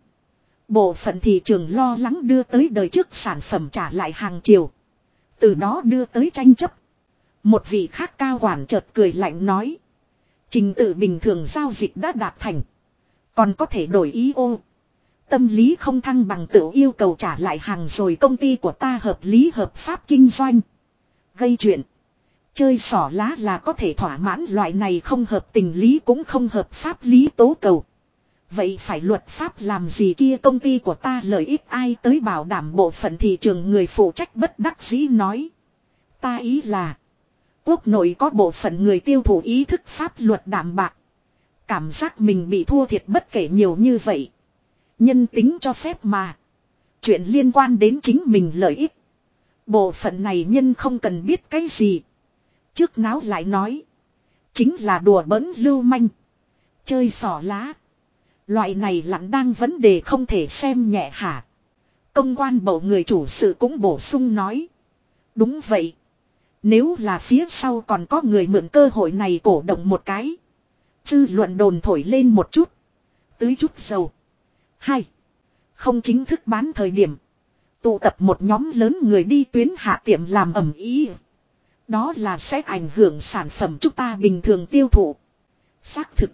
Bộ phận thị trường lo lắng đưa tới đời trước sản phẩm trả lại hàng chiều. Từ đó đưa tới tranh chấp. Một vị khác cao quản chợt cười lạnh nói. Trình tự bình thường giao dịch đã đạt thành. Còn có thể đổi ý ô. Tâm lý không thăng bằng tự yêu cầu trả lại hàng rồi công ty của ta hợp lý hợp pháp kinh doanh. Gây chuyện. Chơi sỏ lá là có thể thỏa mãn loại này không hợp tình lý cũng không hợp pháp lý tố cầu. Vậy phải luật pháp làm gì kia công ty của ta lợi ích ai tới bảo đảm bộ phận thị trường người phụ trách bất đắc dĩ nói. Ta ý là. Quốc nội có bộ phận người tiêu thụ ý thức pháp luật đảm bạc. Cảm giác mình bị thua thiệt bất kể nhiều như vậy. Nhân tính cho phép mà. Chuyện liên quan đến chính mình lợi ích. Bộ phận này nhân không cần biết cái gì. Trước náo lại nói. Chính là đùa bỡn lưu manh. Chơi sỏ lá. Loại này lặn đang vấn đề không thể xem nhẹ hả. Công quan bộ người chủ sự cũng bổ sung nói. Đúng vậy. Nếu là phía sau còn có người mượn cơ hội này cổ động một cái. Dư luận đồn thổi lên một chút. Tưới chút dầu. Hai. Không chính thức bán thời điểm. Tụ tập một nhóm lớn người đi tuyến hạ tiệm làm ẩm ý. Đó là sẽ ảnh hưởng sản phẩm chúng ta bình thường tiêu thụ. Xác thực.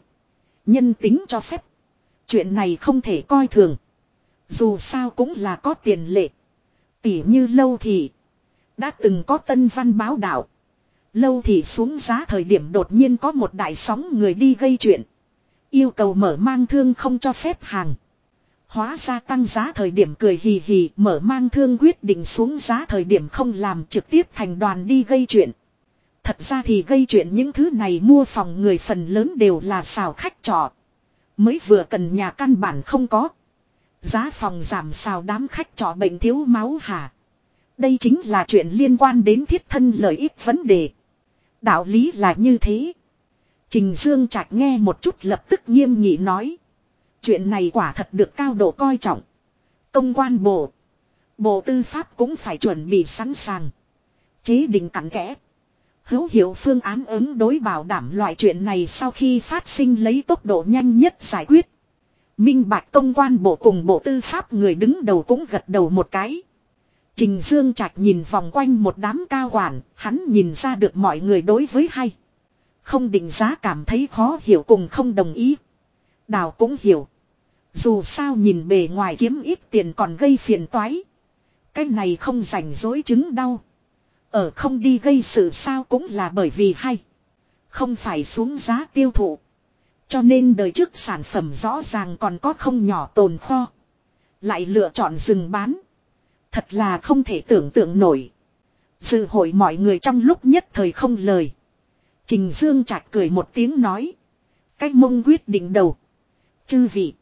Nhân tính cho phép. Chuyện này không thể coi thường. Dù sao cũng là có tiền lệ. Tỉ như lâu thì. Đã từng có tân văn báo đạo. Lâu thì xuống giá thời điểm đột nhiên có một đại sóng người đi gây chuyện. Yêu cầu mở mang thương không cho phép hàng. Hóa ra tăng giá thời điểm cười hì hì, mở mang thương quyết định xuống giá thời điểm không làm trực tiếp thành đoàn đi gây chuyện. Thật ra thì gây chuyện những thứ này mua phòng người phần lớn đều là xào khách trọ. Mới vừa cần nhà căn bản không có. Giá phòng giảm xào đám khách trọ bệnh thiếu máu hả. Đây chính là chuyện liên quan đến thiết thân lợi ích vấn đề. Đạo lý là như thế. Trình Dương Trạch nghe một chút lập tức nghiêm nghị nói. Chuyện này quả thật được cao độ coi trọng. Công quan bộ. Bộ tư pháp cũng phải chuẩn bị sẵn sàng. Chế định cặn kẽ. Hữu hiệu phương án ứng đối bảo đảm loại chuyện này sau khi phát sinh lấy tốc độ nhanh nhất giải quyết. Minh Bạch công quan bộ cùng bộ tư pháp người đứng đầu cũng gật đầu một cái. Trình Dương Trạch nhìn vòng quanh một đám cao quản, hắn nhìn ra được mọi người đối với hay. Không định giá cảm thấy khó hiểu cùng không đồng ý. Đào cũng hiểu. Dù sao nhìn bề ngoài kiếm ít tiền còn gây phiền toái. Cái này không rảnh dối chứng đau. Ở không đi gây sự sao cũng là bởi vì hay. Không phải xuống giá tiêu thụ. Cho nên đời trước sản phẩm rõ ràng còn có không nhỏ tồn kho. Lại lựa chọn dừng bán. Thật là không thể tưởng tượng nổi. Dự hội mọi người trong lúc nhất thời không lời. Trình Dương chạc cười một tiếng nói. Cách mông quyết định đầu. Chư vị.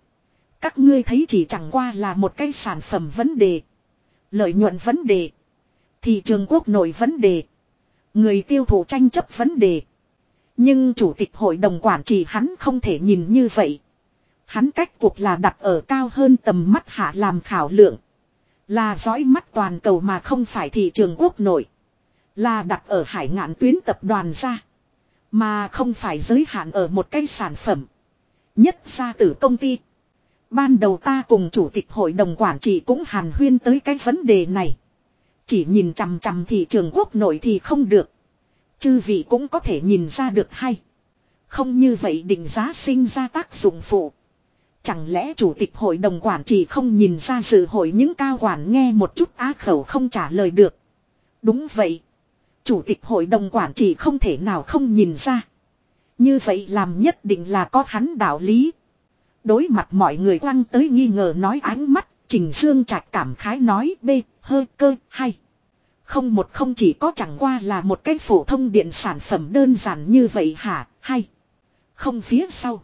Các ngươi thấy chỉ chẳng qua là một cái sản phẩm vấn đề. Lợi nhuận vấn đề. Thị trường quốc nội vấn đề. Người tiêu thụ tranh chấp vấn đề. Nhưng chủ tịch hội đồng quản trị hắn không thể nhìn như vậy. Hắn cách cuộc là đặt ở cao hơn tầm mắt hạ làm khảo lượng. Là dõi mắt toàn cầu mà không phải thị trường quốc nội. Là đặt ở hải ngạn tuyến tập đoàn ra. Mà không phải giới hạn ở một cái sản phẩm. Nhất ra từ công ty. Ban đầu ta cùng chủ tịch hội đồng quản trị cũng hàn huyên tới cái vấn đề này. Chỉ nhìn chằm chằm thị trường quốc nội thì không được. Chư vị cũng có thể nhìn ra được hay. Không như vậy định giá sinh ra tác dụng phụ. Chẳng lẽ chủ tịch hội đồng quản trị không nhìn ra sự hội những cao quản nghe một chút á khẩu không trả lời được. Đúng vậy. Chủ tịch hội đồng quản trị không thể nào không nhìn ra. Như vậy làm nhất định là có hắn đạo lý. Đối mặt mọi người quăng tới nghi ngờ nói ánh mắt, Trình Dương Trạch cảm khái nói b, hơi cơ, hay. Không một không chỉ có chẳng qua là một cái phổ thông điện sản phẩm đơn giản như vậy hả, hay. Không phía sau.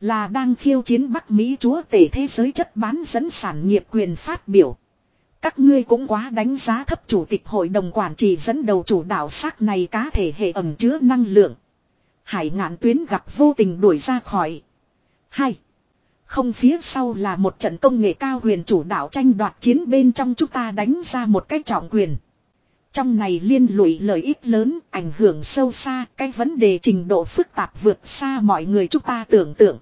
Là đang khiêu chiến Bắc Mỹ chúa tể thế giới chất bán dẫn sản nghiệp quyền phát biểu. Các ngươi cũng quá đánh giá thấp chủ tịch hội đồng quản trị dẫn đầu chủ đạo xác này cá thể hệ ẩm chứa năng lượng. Hải ngạn tuyến gặp vô tình đuổi ra khỏi. hay không phía sau là một trận công nghệ cao huyền chủ đạo tranh đoạt chiến bên trong chúng ta đánh ra một cách trọng quyền. Trong này liên lụy lợi ích lớn, ảnh hưởng sâu xa, cái vấn đề trình độ phức tạp vượt xa mọi người chúng ta tưởng tượng.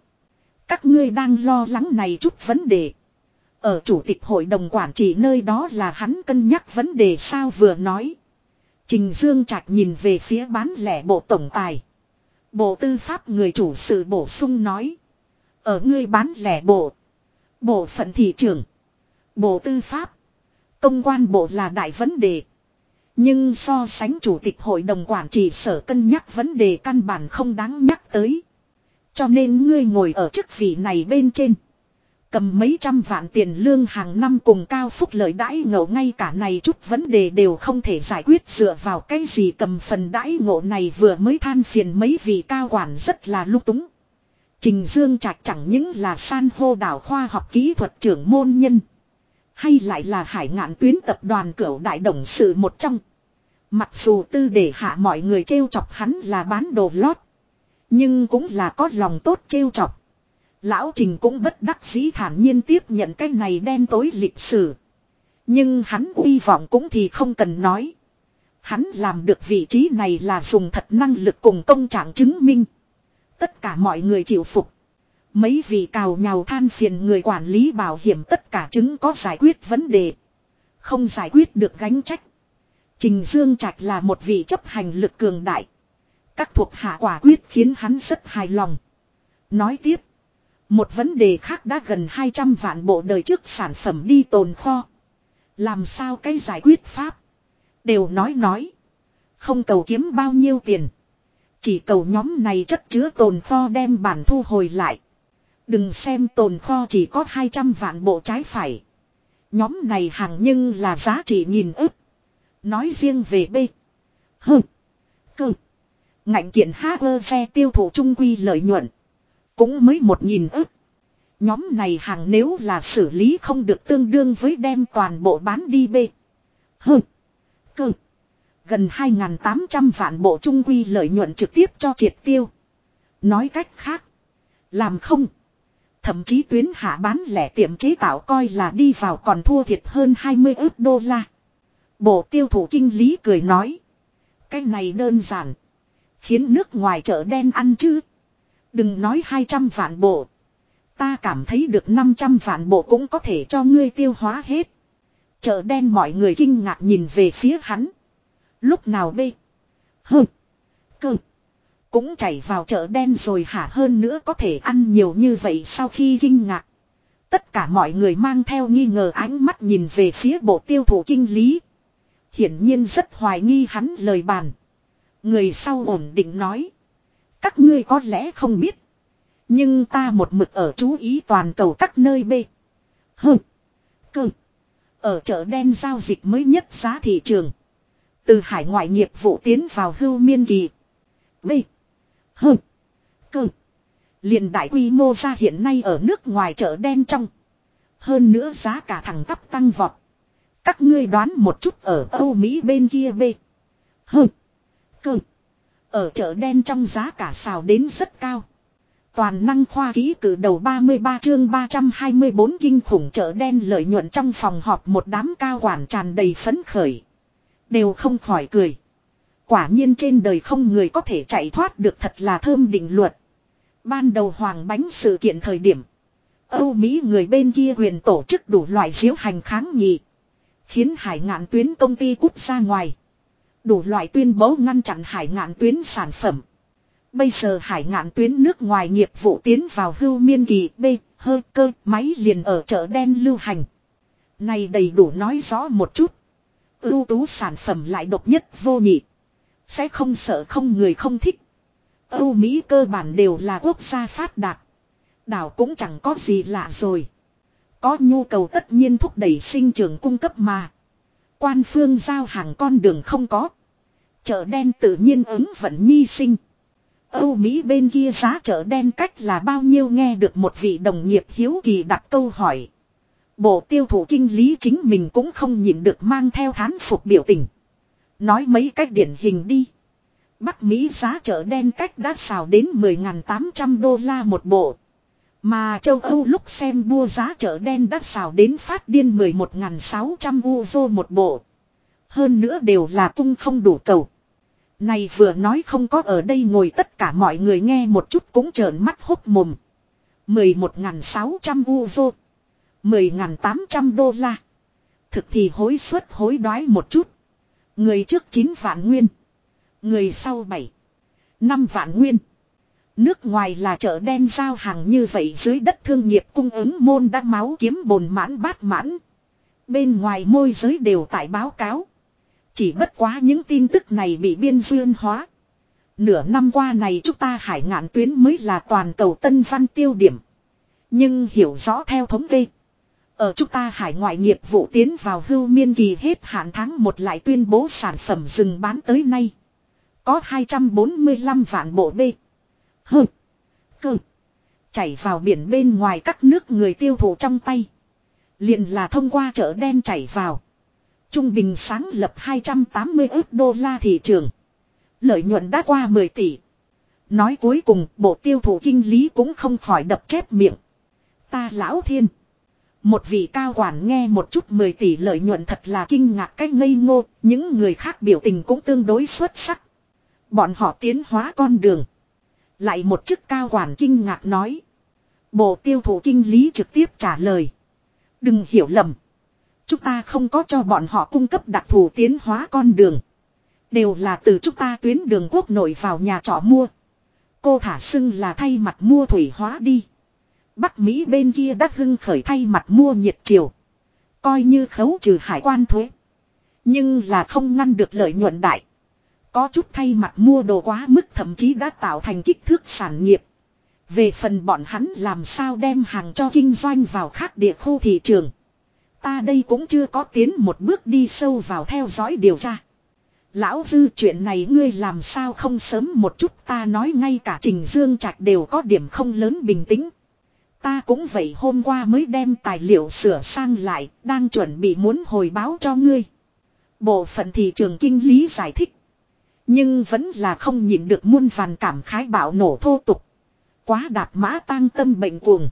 Các ngươi đang lo lắng này chút vấn đề. Ở chủ tịch hội đồng quản trị nơi đó là hắn cân nhắc vấn đề sao vừa nói. Trình Dương Trạch nhìn về phía bán lẻ bộ tổng tài. Bộ tư pháp người chủ sự bổ sung nói. Ở ngươi bán lẻ bộ. Bộ phận thị trường. Bộ tư pháp. Công quan bộ là đại vấn đề. Nhưng so sánh chủ tịch hội đồng quản trị sở cân nhắc vấn đề căn bản không đáng nhắc tới. Cho nên ngươi ngồi ở chức vị này bên trên. Cầm mấy trăm vạn tiền lương hàng năm cùng cao phúc lợi đãi ngộ ngay cả này chút vấn đề đều không thể giải quyết dựa vào cái gì cầm phần đãi ngộ này vừa mới than phiền mấy vị cao quản rất là lúc túng. Trình Dương Trạch chẳng những là san hô đảo khoa học kỹ thuật trưởng môn nhân. Hay lại là hải ngạn tuyến tập đoàn cửu đại đồng sự một trong. Mặc dù tư để hạ mọi người trêu chọc hắn là bán đồ lót. Nhưng cũng là có lòng tốt trêu chọc. Lão Trình cũng bất đắc dĩ thản nhiên tiếp nhận cái này đen tối lịch sử. Nhưng hắn uy vọng cũng thì không cần nói. Hắn làm được vị trí này là dùng thật năng lực cùng công trạng chứng minh. Tất cả mọi người chịu phục. Mấy vị cào nhào than phiền người quản lý bảo hiểm tất cả chứng có giải quyết vấn đề. Không giải quyết được gánh trách. Trình Dương Trạch là một vị chấp hành lực cường đại. Các thuộc hạ quả quyết khiến hắn rất hài lòng. Nói tiếp. Một vấn đề khác đã gần 200 vạn bộ đời trước sản phẩm đi tồn kho. Làm sao cái giải quyết pháp. Đều nói nói. Không cầu kiếm bao nhiêu tiền. Chỉ cầu nhóm này chất chứa tồn kho đem bản thu hồi lại. Đừng xem tồn kho chỉ có 200 vạn bộ trái phải. Nhóm này hàng nhưng là giá trị nghìn ức. Nói riêng về B. H. Cơ. Ngạnh kiện xe tiêu thụ trung quy lợi nhuận. Cũng mới một nghìn ức. Nhóm này hàng nếu là xử lý không được tương đương với đem toàn bộ bán đi B. H. Cơ. Gần 2.800 vạn bộ trung quy lợi nhuận trực tiếp cho triệt tiêu. Nói cách khác. Làm không. Thậm chí tuyến hạ bán lẻ tiệm chế tạo coi là đi vào còn thua thiệt hơn 20 ước đô la. Bộ tiêu thụ kinh lý cười nói. Cái này đơn giản. Khiến nước ngoài chợ đen ăn chứ. Đừng nói 200 vạn bộ. Ta cảm thấy được 500 vạn bộ cũng có thể cho ngươi tiêu hóa hết. Chợ đen mọi người kinh ngạc nhìn về phía hắn. Lúc nào bê. Hừ. Cơ. Cũng chảy vào chợ đen rồi hả hơn nữa có thể ăn nhiều như vậy sau khi kinh ngạc. Tất cả mọi người mang theo nghi ngờ ánh mắt nhìn về phía bộ tiêu thụ kinh lý. Hiển nhiên rất hoài nghi hắn lời bàn. Người sau ổn định nói. Các ngươi có lẽ không biết. Nhưng ta một mực ở chú ý toàn cầu các nơi B. Hừ. Cơ. Ở chợ đen giao dịch mới nhất giá thị trường. Từ hải ngoại nghiệp vụ tiến vào hưu miên kỳ. B. h c liền đại quy mô ra hiện nay ở nước ngoài chợ đen trong. Hơn nữa giá cả thẳng tắp tăng vọt. Các ngươi đoán một chút ở Âu Mỹ bên kia B. h c Ở chợ đen trong giá cả xào đến rất cao. Toàn năng khoa ký cử đầu 33 chương 324 kinh khủng chợ đen lợi nhuận trong phòng họp một đám cao quản tràn đầy phấn khởi. Đều không khỏi cười. Quả nhiên trên đời không người có thể chạy thoát được thật là thơm định luật. Ban đầu hoàng bánh sự kiện thời điểm. Âu Mỹ người bên kia huyền tổ chức đủ loại diễu hành kháng nghị. Khiến hải ngạn tuyến công ty cút ra ngoài. Đủ loại tuyên bố ngăn chặn hải ngạn tuyến sản phẩm. Bây giờ hải ngạn tuyến nước ngoài nghiệp vụ tiến vào hưu miên kỳ B, hơi cơ, máy liền ở chợ đen lưu hành. Này đầy đủ nói rõ một chút. Ưu tú sản phẩm lại độc nhất vô nhị. Sẽ không sợ không người không thích. Âu Mỹ cơ bản đều là quốc gia phát đạt. Đảo cũng chẳng có gì lạ rồi. Có nhu cầu tất nhiên thúc đẩy sinh trưởng cung cấp mà. Quan phương giao hàng con đường không có. Chợ đen tự nhiên ứng vận nhi sinh. Âu Mỹ bên kia giá chợ đen cách là bao nhiêu nghe được một vị đồng nghiệp hiếu kỳ đặt câu hỏi. Bộ tiêu thụ kinh lý chính mình cũng không nhịn được mang theo thán phục biểu tình. Nói mấy cách điển hình đi. Bắc Mỹ giá chợ đen cách đã xào đến 10.800 đô la một bộ. Mà châu Âu lúc xem mua giá chợ đen đã xào đến phát điên 11.600 euro một bộ. Hơn nữa đều là cung không đủ cầu. Này vừa nói không có ở đây ngồi tất cả mọi người nghe một chút cũng trợn mắt hốc mồm. 11.600 euro. 10.800 đô la. Thực thì hối suất hối đoái một chút. Người trước 9 vạn nguyên. Người sau 7. 5 vạn nguyên. Nước ngoài là chợ đen giao hàng như vậy dưới đất thương nghiệp cung ứng môn đã máu kiếm bồn mãn bát mãn. Bên ngoài môi giới đều tại báo cáo. Chỉ bất quá những tin tức này bị biên duyên hóa. Nửa năm qua này chúng ta hải ngạn tuyến mới là toàn cầu tân văn tiêu điểm. Nhưng hiểu rõ theo thống kê. Ở chúng ta hải ngoại nghiệp vụ tiến vào hưu miên kỳ hết hạn tháng một lại tuyên bố sản phẩm dừng bán tới nay. Có 245 vạn bộ B. Hơ. Cơ. Chảy vào biển bên ngoài các nước người tiêu thụ trong tay. liền là thông qua chợ đen chảy vào. Trung bình sáng lập 280 ước đô la thị trường. Lợi nhuận đã qua 10 tỷ. Nói cuối cùng, bộ tiêu thụ kinh lý cũng không khỏi đập chép miệng. Ta lão thiên. Một vị cao quản nghe một chút 10 tỷ lợi nhuận thật là kinh ngạc cách ngây ngô, những người khác biểu tình cũng tương đối xuất sắc. Bọn họ tiến hóa con đường. Lại một chức cao quản kinh ngạc nói. Bộ tiêu thụ kinh lý trực tiếp trả lời. Đừng hiểu lầm. Chúng ta không có cho bọn họ cung cấp đặc thù tiến hóa con đường. Đều là từ chúng ta tuyến đường quốc nội vào nhà trọ mua. Cô thả xưng là thay mặt mua thủy hóa đi. Bắc Mỹ bên kia đã hưng khởi thay mặt mua nhiệt triều. Coi như khấu trừ hải quan thuế. Nhưng là không ngăn được lợi nhuận đại. Có chút thay mặt mua đồ quá mức thậm chí đã tạo thành kích thước sản nghiệp. Về phần bọn hắn làm sao đem hàng cho kinh doanh vào khác địa khu thị trường. Ta đây cũng chưa có tiến một bước đi sâu vào theo dõi điều tra. Lão dư chuyện này ngươi làm sao không sớm một chút ta nói ngay cả Trình Dương Trạch đều có điểm không lớn bình tĩnh. Ta cũng vậy hôm qua mới đem tài liệu sửa sang lại, đang chuẩn bị muốn hồi báo cho ngươi. Bộ phận thị trường kinh lý giải thích. Nhưng vẫn là không nhịn được muôn vàn cảm khái bạo nổ thô tục. Quá đạp mã tang tâm bệnh cuồng.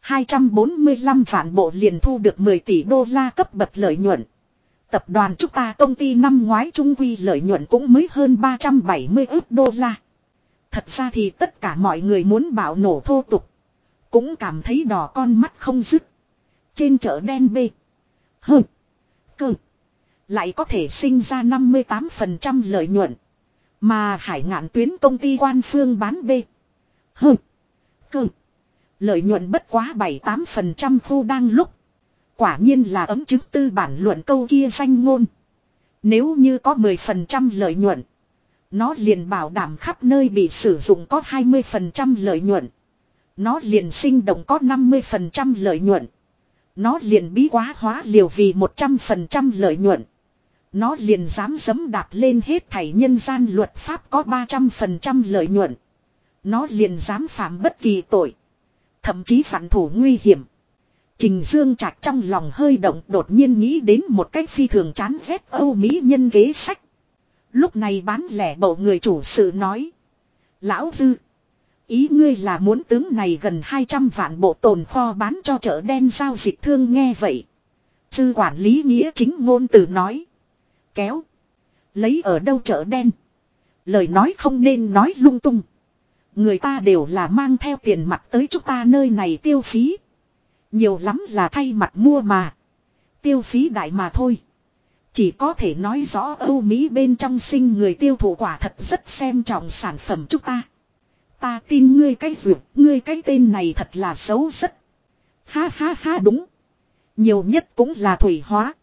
245 vạn bộ liền thu được 10 tỷ đô la cấp bậc lợi nhuận. Tập đoàn chúng ta công ty năm ngoái trung quy lợi nhuận cũng mới hơn 370 ước đô la. Thật ra thì tất cả mọi người muốn bạo nổ thô tục. Cũng cảm thấy đỏ con mắt không dứt. Trên chợ đen bê. Hơ. Cơ. Lại có thể sinh ra 58% lợi nhuận. Mà hải ngạn tuyến công ty quan phương bán bê. Hơ. Cơ. Lợi nhuận bất quá 7-8% khu đang lúc. Quả nhiên là ấm chứng tư bản luận câu kia danh ngôn. Nếu như có 10% lợi nhuận. Nó liền bảo đảm khắp nơi bị sử dụng có 20% lợi nhuận. Nó liền sinh động có 50% lợi nhuận. Nó liền bí quá hóa liều vì 100% lợi nhuận. Nó liền dám dấm đạp lên hết thảy nhân gian luật pháp có 300% lợi nhuận. Nó liền dám phạm bất kỳ tội. Thậm chí phản thủ nguy hiểm. Trình Dương Trạch trong lòng hơi động đột nhiên nghĩ đến một cách phi thường chán ghét Âu Mỹ nhân kế sách. Lúc này bán lẻ bầu người chủ sự nói. Lão Dư. Ý ngươi là muốn tướng này gần 200 vạn bộ tồn kho bán cho chợ đen giao dịch thương nghe vậy. Sư quản lý nghĩa chính ngôn từ nói. Kéo. Lấy ở đâu chợ đen. Lời nói không nên nói lung tung. Người ta đều là mang theo tiền mặt tới chúng ta nơi này tiêu phí. Nhiều lắm là thay mặt mua mà. Tiêu phí đại mà thôi. Chỉ có thể nói rõ Âu Mỹ bên trong sinh người tiêu thụ quả thật rất xem trọng sản phẩm chúng ta. Ta tin ngươi cái dược, ngươi cái tên này thật là xấu rất. Ha ha ha đúng. Nhiều nhất cũng là thủy hóa.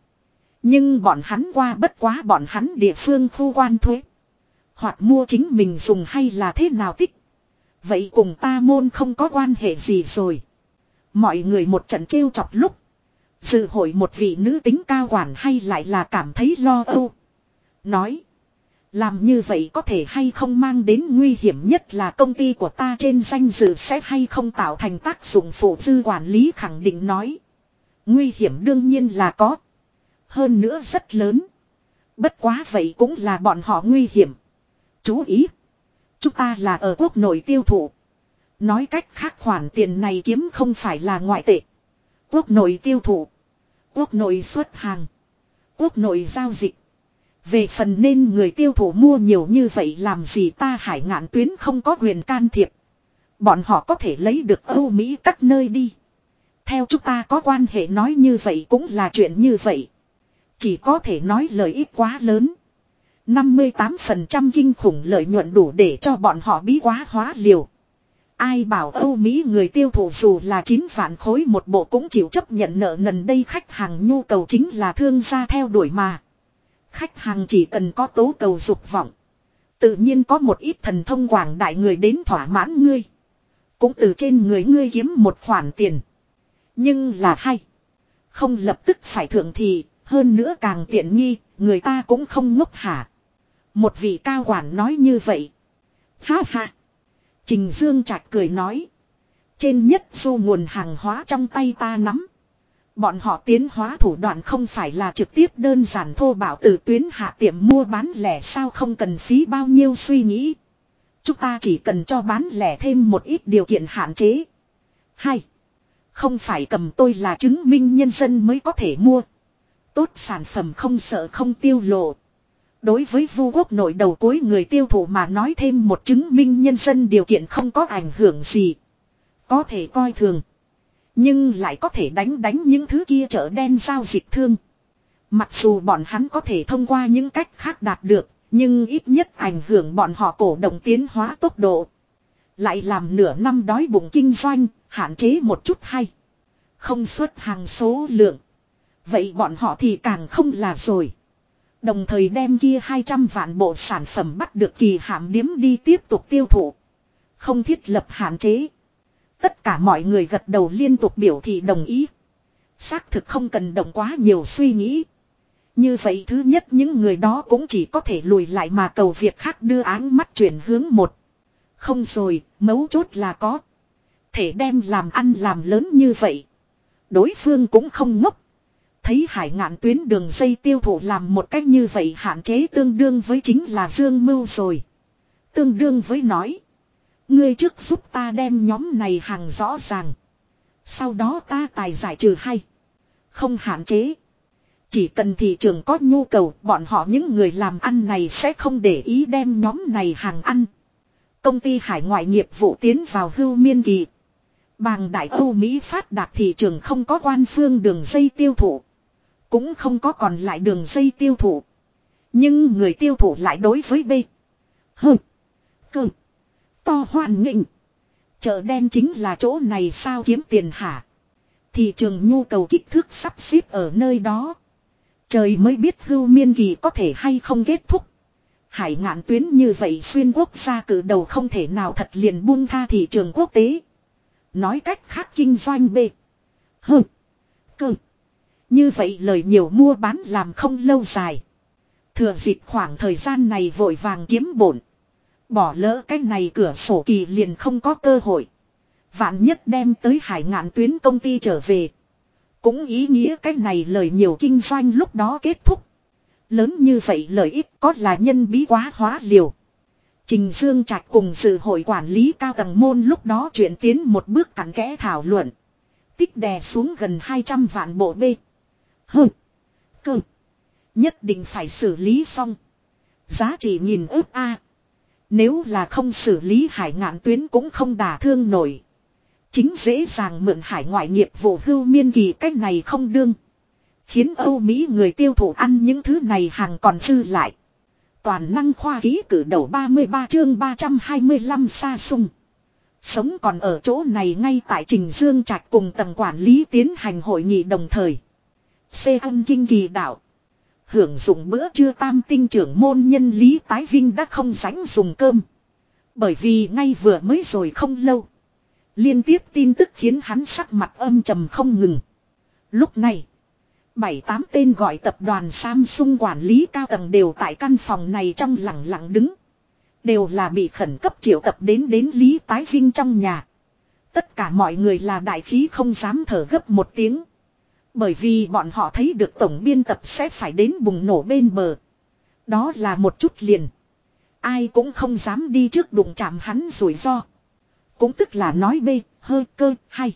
Nhưng bọn hắn qua bất quá bọn hắn địa phương khu quan thuế. Hoặc mua chính mình dùng hay là thế nào tích. Vậy cùng ta môn không có quan hệ gì rồi. Mọi người một trận trêu chọc lúc. Dự hội một vị nữ tính cao quản hay lại là cảm thấy lo âu. Nói. Làm như vậy có thể hay không mang đến nguy hiểm nhất là công ty của ta trên danh dự sẽ hay không tạo thành tác dụng phụ dư quản lý khẳng định nói. Nguy hiểm đương nhiên là có. Hơn nữa rất lớn. Bất quá vậy cũng là bọn họ nguy hiểm. Chú ý. Chúng ta là ở quốc nội tiêu thụ. Nói cách khác khoản tiền này kiếm không phải là ngoại tệ. Quốc nội tiêu thụ. Quốc nội xuất hàng. Quốc nội giao dịch. Về phần nên người tiêu thụ mua nhiều như vậy làm gì ta hải ngạn tuyến không có quyền can thiệp. Bọn họ có thể lấy được Âu Mỹ các nơi đi. Theo chúng ta có quan hệ nói như vậy cũng là chuyện như vậy. Chỉ có thể nói lợi ích quá lớn. 58% kinh khủng lợi nhuận đủ để cho bọn họ bí quá hóa liều. Ai bảo Âu Mỹ người tiêu thụ dù là 9 vạn khối một bộ cũng chịu chấp nhận nợ nần đây khách hàng nhu cầu chính là thương gia theo đuổi mà. Khách hàng chỉ cần có tố cầu dục vọng. Tự nhiên có một ít thần thông quảng đại người đến thỏa mãn ngươi. Cũng từ trên người ngươi kiếm một khoản tiền. Nhưng là hay. Không lập tức phải thượng thì, hơn nữa càng tiện nghi, người ta cũng không ngốc hả. Một vị cao quản nói như vậy. Ha ha. Trình Dương Trạch cười nói. Trên nhất du nguồn hàng hóa trong tay ta nắm. Bọn họ tiến hóa thủ đoạn không phải là trực tiếp đơn giản thô bảo từ tuyến hạ tiệm mua bán lẻ sao không cần phí bao nhiêu suy nghĩ. Chúng ta chỉ cần cho bán lẻ thêm một ít điều kiện hạn chế. hay Không phải cầm tôi là chứng minh nhân dân mới có thể mua. Tốt sản phẩm không sợ không tiêu lộ. Đối với vu quốc nội đầu cuối người tiêu thụ mà nói thêm một chứng minh nhân dân điều kiện không có ảnh hưởng gì. Có thể coi thường. Nhưng lại có thể đánh đánh những thứ kia chợ đen giao dịch thương. Mặc dù bọn hắn có thể thông qua những cách khác đạt được, nhưng ít nhất ảnh hưởng bọn họ cổ động tiến hóa tốc độ. Lại làm nửa năm đói bụng kinh doanh, hạn chế một chút hay. Không xuất hàng số lượng. Vậy bọn họ thì càng không là rồi. Đồng thời đem kia 200 vạn bộ sản phẩm bắt được kỳ hạm điếm đi tiếp tục tiêu thụ. Không thiết lập hạn chế. Tất cả mọi người gật đầu liên tục biểu thị đồng ý. Xác thực không cần động quá nhiều suy nghĩ. Như vậy thứ nhất những người đó cũng chỉ có thể lùi lại mà cầu việc khác đưa áng mắt chuyển hướng một. Không rồi, mấu chốt là có. Thể đem làm ăn làm lớn như vậy. Đối phương cũng không ngốc. Thấy hải ngạn tuyến đường dây tiêu thụ làm một cách như vậy hạn chế tương đương với chính là dương mưu rồi. Tương đương với nói. Ngươi trước giúp ta đem nhóm này hàng rõ ràng. Sau đó ta tài giải trừ hay. Không hạn chế. Chỉ cần thị trường có nhu cầu, bọn họ những người làm ăn này sẽ không để ý đem nhóm này hàng ăn. Công ty hải ngoại nghiệp vụ tiến vào hưu miên kỳ. Bàng đại Âu Mỹ phát đạt thị trường không có quan phương đường dây tiêu thụ. Cũng không có còn lại đường dây tiêu thụ. Nhưng người tiêu thụ lại đối với B. H. Cơ. To hoan nghịnh. Chợ đen chính là chỗ này sao kiếm tiền hả? Thị trường nhu cầu kích thước sắp xếp ở nơi đó. Trời mới biết hưu miên kỳ có thể hay không kết thúc. Hải ngạn tuyến như vậy xuyên quốc gia cử đầu không thể nào thật liền buông tha thị trường quốc tế. Nói cách khác kinh doanh B. Hừ. Cơ. Như vậy lời nhiều mua bán làm không lâu dài. Thừa dịp khoảng thời gian này vội vàng kiếm bổn. Bỏ lỡ cái này cửa sổ kỳ liền không có cơ hội. Vạn nhất đem tới hải ngạn tuyến công ty trở về. Cũng ý nghĩa cái này lời nhiều kinh doanh lúc đó kết thúc. Lớn như vậy lợi ích có là nhân bí quá hóa liều. Trình Dương Trạch cùng sự hội quản lý cao tầng môn lúc đó chuyển tiến một bước cặn kẽ thảo luận. Tích đè xuống gần 200 vạn bộ B. Hừ. Cơ. Nhất định phải xử lý xong. Giá trị nghìn ước A. Nếu là không xử lý hải ngạn tuyến cũng không đả thương nổi. Chính dễ dàng mượn hải ngoại nghiệp vụ hưu miên kỳ cách này không đương. Khiến Âu Mỹ người tiêu thụ ăn những thứ này hàng còn dư lại. Toàn năng khoa ký cử đầu 33 chương 325 xa sung. Sống còn ở chỗ này ngay tại Trình Dương Trạch cùng tầng quản lý tiến hành hội nghị đồng thời. Xê ăn kinh kỳ đạo. Hưởng dụng bữa trưa tam tinh trưởng môn nhân Lý Tái Vinh đã không sánh dùng cơm. Bởi vì ngay vừa mới rồi không lâu. Liên tiếp tin tức khiến hắn sắc mặt âm trầm không ngừng. Lúc này. Bảy tám tên gọi tập đoàn Samsung quản lý cao tầng đều tại căn phòng này trong lặng lặng đứng. Đều là bị khẩn cấp triệu tập đến đến Lý Tái Vinh trong nhà. Tất cả mọi người là đại khí không dám thở gấp một tiếng. Bởi vì bọn họ thấy được tổng biên tập sẽ phải đến bùng nổ bên bờ. Đó là một chút liền. Ai cũng không dám đi trước đụng chạm hắn rủi ro. Cũng tức là nói bê, hơi cơ, hay.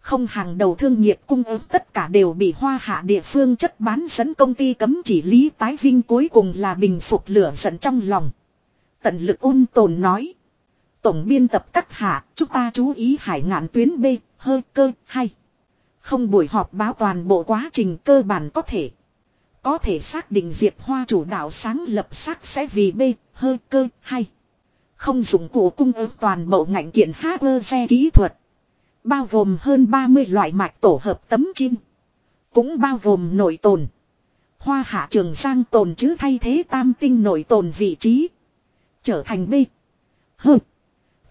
Không hàng đầu thương nghiệp cung ứng tất cả đều bị hoa hạ địa phương chất bán dẫn công ty cấm chỉ lý tái vinh cuối cùng là bình phục lửa giận trong lòng. Tận lực ôn tồn nói. Tổng biên tập các hạ, chúng ta chú ý hải ngạn tuyến B, hơi cơ, hay. Không buổi họp báo toàn bộ quá trình cơ bản có thể. Có thể xác định Diệp Hoa chủ đạo sáng lập sắc sẽ vì B, hơi cơ, hay. Không dùng cụ cung ứng toàn bộ ngành kiện xe kỹ thuật. Bao gồm hơn 30 loại mạch tổ hợp tấm chim. Cũng bao gồm nội tồn. Hoa hạ trường sang tồn chứ thay thế tam tinh nội tồn vị trí. Trở thành B. H.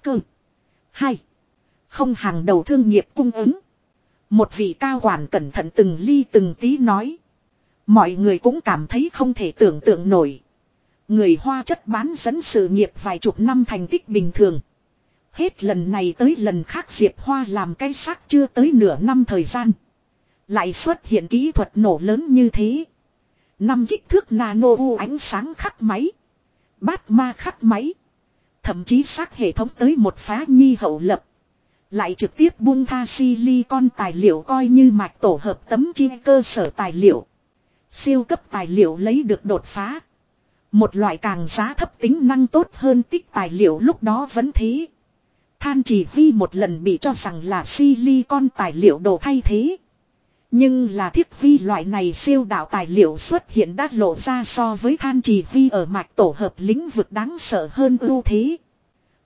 Cơ. hay Không hàng đầu thương nghiệp cung ứng. Một vị cao quản cẩn thận từng ly từng tí nói. Mọi người cũng cảm thấy không thể tưởng tượng nổi. Người hoa chất bán dẫn sự nghiệp vài chục năm thành tích bình thường. Hết lần này tới lần khác Diệp Hoa làm cái xác chưa tới nửa năm thời gian. Lại xuất hiện kỹ thuật nổ lớn như thế. Năm kích thước nano u ánh sáng khắc máy. Bát ma khắc máy. Thậm chí xác hệ thống tới một phá nhi hậu lập. Lại trực tiếp buông tha silicon tài liệu coi như mạch tổ hợp tấm chi cơ sở tài liệu. Siêu cấp tài liệu lấy được đột phá. Một loại càng giá thấp tính năng tốt hơn tích tài liệu lúc đó vẫn thế. Than chỉ huy một lần bị cho rằng là silicon tài liệu đồ thay thế. Nhưng là thiết vi loại này siêu đạo tài liệu xuất hiện đã lộ ra so với than chỉ huy ở mạch tổ hợp lĩnh vực đáng sợ hơn ưu thế.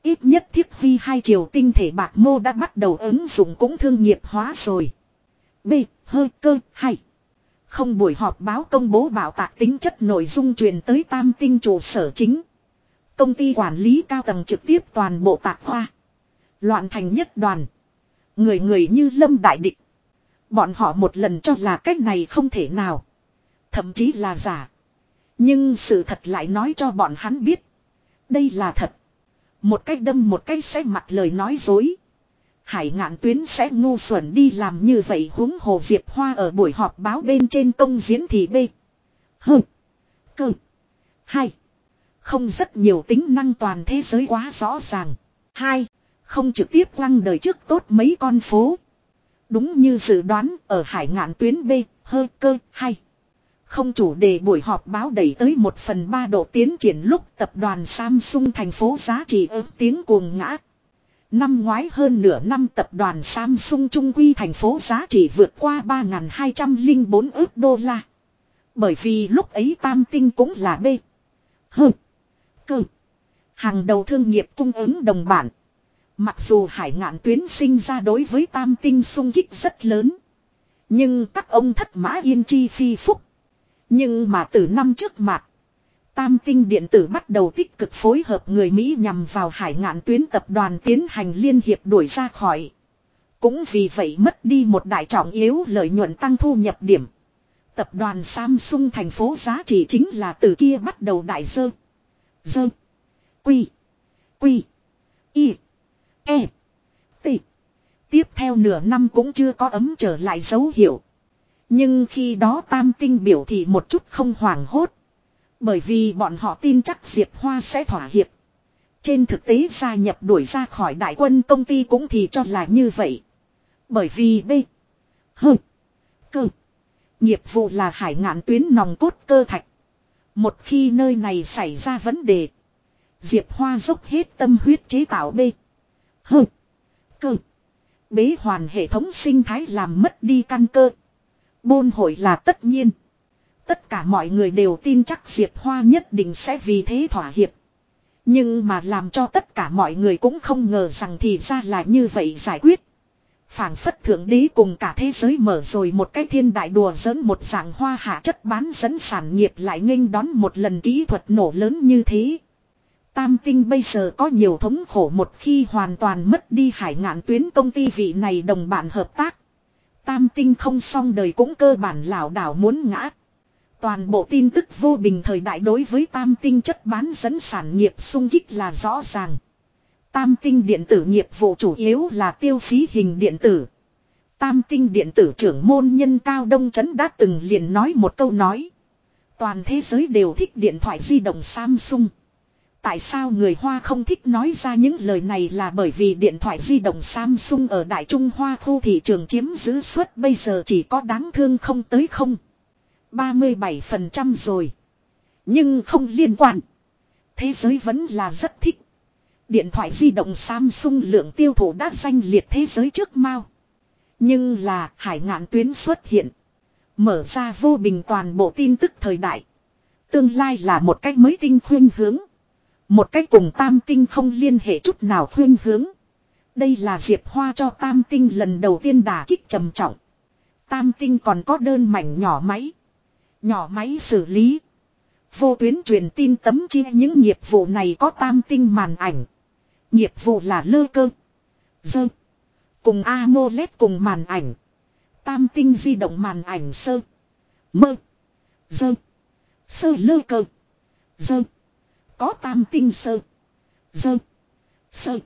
Ít nhất thiết vi hai chiều tinh thể bạc mô đã bắt đầu ứng dụng cũng thương nghiệp hóa rồi. B. Hơi cơ hay. Không buổi họp báo công bố bảo tạc tính chất nội dung truyền tới tam tinh trụ sở chính. Công ty quản lý cao tầng trực tiếp toàn bộ tạc hoa. Loạn thành nhất đoàn. Người người như lâm đại địch. Bọn họ một lần cho là cách này không thể nào. Thậm chí là giả. Nhưng sự thật lại nói cho bọn hắn biết. Đây là thật. Một cách đâm một cách sẽ mặt lời nói dối. Hải ngạn tuyến sẽ ngu xuẩn đi làm như vậy huống hồ Diệp Hoa ở buổi họp báo bên trên công diễn thì B. Hừ. Cơ. Hai. Không rất nhiều tính năng toàn thế giới quá rõ ràng. Hai. Không trực tiếp lăng đời trước tốt mấy con phố. Đúng như dự đoán ở hải ngạn tuyến B, hơi cơ, hay. Không chủ đề buổi họp báo đẩy tới một phần ba độ tiến triển lúc tập đoàn Samsung thành phố giá trị ớt tiếng cuồng ngã. Năm ngoái hơn nửa năm tập đoàn Samsung Trung Quy thành phố giá trị vượt qua 3.204 ước đô la. Bởi vì lúc ấy tam tinh cũng là B. H. Cơ. Hàng đầu thương nghiệp cung ứng đồng bản. Mặc dù hải ngạn tuyến sinh ra đối với tam tinh sung kích rất lớn. Nhưng các ông thất mã yên chi phi phúc. Nhưng mà từ năm trước mặt. Tam tinh điện tử bắt đầu tích cực phối hợp người Mỹ nhằm vào hải ngạn tuyến tập đoàn tiến hành liên hiệp đuổi ra khỏi. Cũng vì vậy mất đi một đại trọng yếu lợi nhuận tăng thu nhập điểm. Tập đoàn Samsung thành phố giá trị chính là từ kia bắt đầu đại dơ. Dơ. Quy. Quy. Y. E. T. Tiếp theo nửa năm cũng chưa có ấm trở lại dấu hiệu. Nhưng khi đó tam tinh biểu thị một chút không hoảng hốt. Bởi vì bọn họ tin chắc Diệp Hoa sẽ thỏa hiệp. Trên thực tế gia nhập đuổi ra khỏi đại quân công ty cũng thì cho là như vậy. Bởi vì B. H. Cơ. Nghiệp vụ là hải ngạn tuyến nòng cốt cơ thạch. Một khi nơi này xảy ra vấn đề. Diệp Hoa dốc hết tâm huyết chế tạo B. H. Cơ. Bế hoàn hệ thống sinh thái làm mất đi căn cơ. Bôn hội là tất nhiên. Tất cả mọi người đều tin chắc Diệp Hoa nhất định sẽ vì thế thỏa hiệp. Nhưng mà làm cho tất cả mọi người cũng không ngờ rằng thì ra là như vậy giải quyết phảng phất thượng đế cùng cả thế giới mở rồi một cái thiên đại đùa giỡn một dạng hoa hạ chất bán dẫn sản nghiệp lại nghênh đón một lần kỹ thuật nổ lớn như thế. Tam tinh bây giờ có nhiều thống khổ một khi hoàn toàn mất đi hải ngạn tuyến công ty vị này đồng bạn hợp tác. Tam tinh không xong đời cũng cơ bản lảo đảo muốn ngã. Toàn bộ tin tức vô bình thời đại đối với tam tinh chất bán dẫn sản nghiệp sung kích là rõ ràng. Tam tinh điện tử nghiệp vụ chủ yếu là tiêu phí hình điện tử. Tam tinh điện tử trưởng môn nhân Cao Đông Trấn đã từng liền nói một câu nói. Toàn thế giới đều thích điện thoại di động Samsung. Tại sao người Hoa không thích nói ra những lời này là bởi vì điện thoại di động Samsung ở Đại Trung Hoa khu thị trường chiếm giữ suất bây giờ chỉ có đáng thương không tới không. 37% rồi. Nhưng không liên quan. Thế giới vẫn là rất thích. Điện thoại di động Samsung lượng tiêu thụ đã danh liệt thế giới trước mau. Nhưng là hải ngạn tuyến xuất hiện. Mở ra vô bình toàn bộ tin tức thời đại. Tương lai là một cách mới tinh khuyên hướng. Một cách cùng tam tinh không liên hệ chút nào khuyên hướng. Đây là Diệp Hoa cho tam tinh lần đầu tiên đả kích trầm trọng. Tam tinh còn có đơn mảnh nhỏ máy. Nhỏ máy xử lý. Vô tuyến truyền tin tấm chia những nghiệp vụ này có tam tinh màn ảnh. Nghiệp vụ là lơ cơ. Dơ. Cùng AMOLED cùng màn ảnh. Tam tinh di động màn ảnh sơ. Mơ. Dơ. Sơ lơ cơ. Dơ. Có tam tinh sơ. Dơ. Sơ.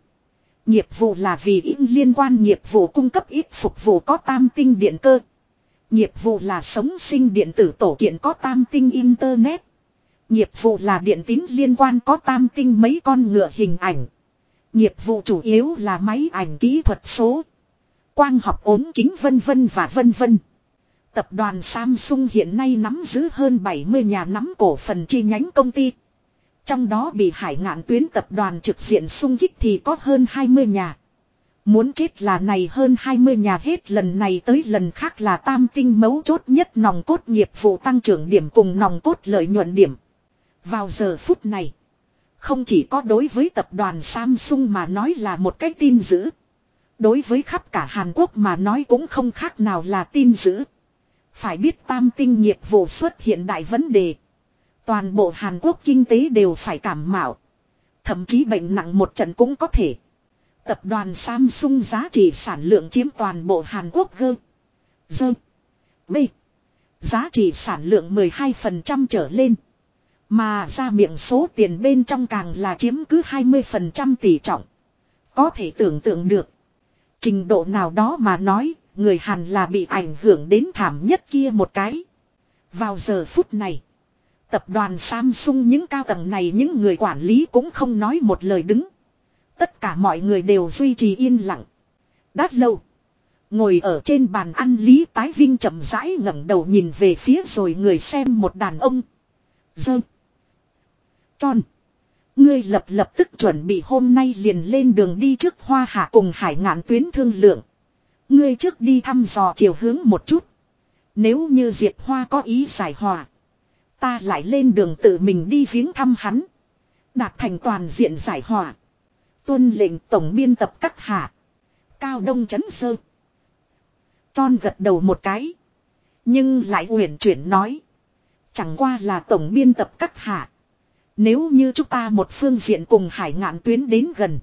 Nghiệp vụ là vì ít liên quan nghiệp vụ cung cấp ít phục vụ có tam tinh điện cơ. Nghiệp vụ là sống sinh điện tử tổ kiện có tam tinh internet. Nghiệp vụ là điện tín liên quan có tam tinh mấy con ngựa hình ảnh. Nghiệp vụ chủ yếu là máy ảnh kỹ thuật số. Quang học ốm kính vân vân và vân vân. Tập đoàn Samsung hiện nay nắm giữ hơn 70 nhà nắm cổ phần chi nhánh công ty. Trong đó bị hải ngạn tuyến tập đoàn trực diện xung kích thì có hơn 20 nhà. Muốn chết là này hơn 20 nhà hết, lần này tới lần khác là tam tinh mấu chốt nhất nòng cốt nghiệp vụ tăng trưởng điểm cùng nòng cốt lợi nhuận điểm. Vào giờ phút này. Không chỉ có đối với tập đoàn Samsung mà nói là một cái tin dữ. Đối với khắp cả Hàn Quốc mà nói cũng không khác nào là tin dữ. Phải biết tam tinh nghiệp vụ xuất hiện đại vấn đề. Toàn bộ Hàn Quốc kinh tế đều phải cảm mạo. Thậm chí bệnh nặng một trận cũng có thể. Tập đoàn Samsung giá trị sản lượng chiếm toàn bộ Hàn Quốc gơ. Dơ. B. Giá trị sản lượng 12% trở lên. Mà ra miệng số tiền bên trong càng là chiếm cứ 20% tỷ trọng. Có thể tưởng tượng được. Trình độ nào đó mà nói, người Hàn là bị ảnh hưởng đến thảm nhất kia một cái. Vào giờ phút này, tập đoàn Samsung những cao tầng này những người quản lý cũng không nói một lời đứng. Tất cả mọi người đều duy trì yên lặng. Đát lâu. Ngồi ở trên bàn ăn Lý Tái Vinh chậm rãi ngẩng đầu nhìn về phía rồi người xem một đàn ông. Dơ. Tròn. Ngươi lập lập tức chuẩn bị hôm nay liền lên đường đi trước hoa hạ cùng hải ngạn tuyến thương lượng. Ngươi trước đi thăm dò chiều hướng một chút. Nếu như Diệp Hoa có ý giải hòa. Ta lại lên đường tự mình đi viếng thăm hắn. Đạt thành toàn diện giải hòa. Tuân lệnh tổng biên tập các hạ. Cao Đông Chấn Sơ. Tròn gật đầu một cái. Nhưng lại uyển chuyển nói. Chẳng qua là tổng biên tập các hạ. Nếu như chúng ta một phương diện cùng hải ngạn tuyến đến gần.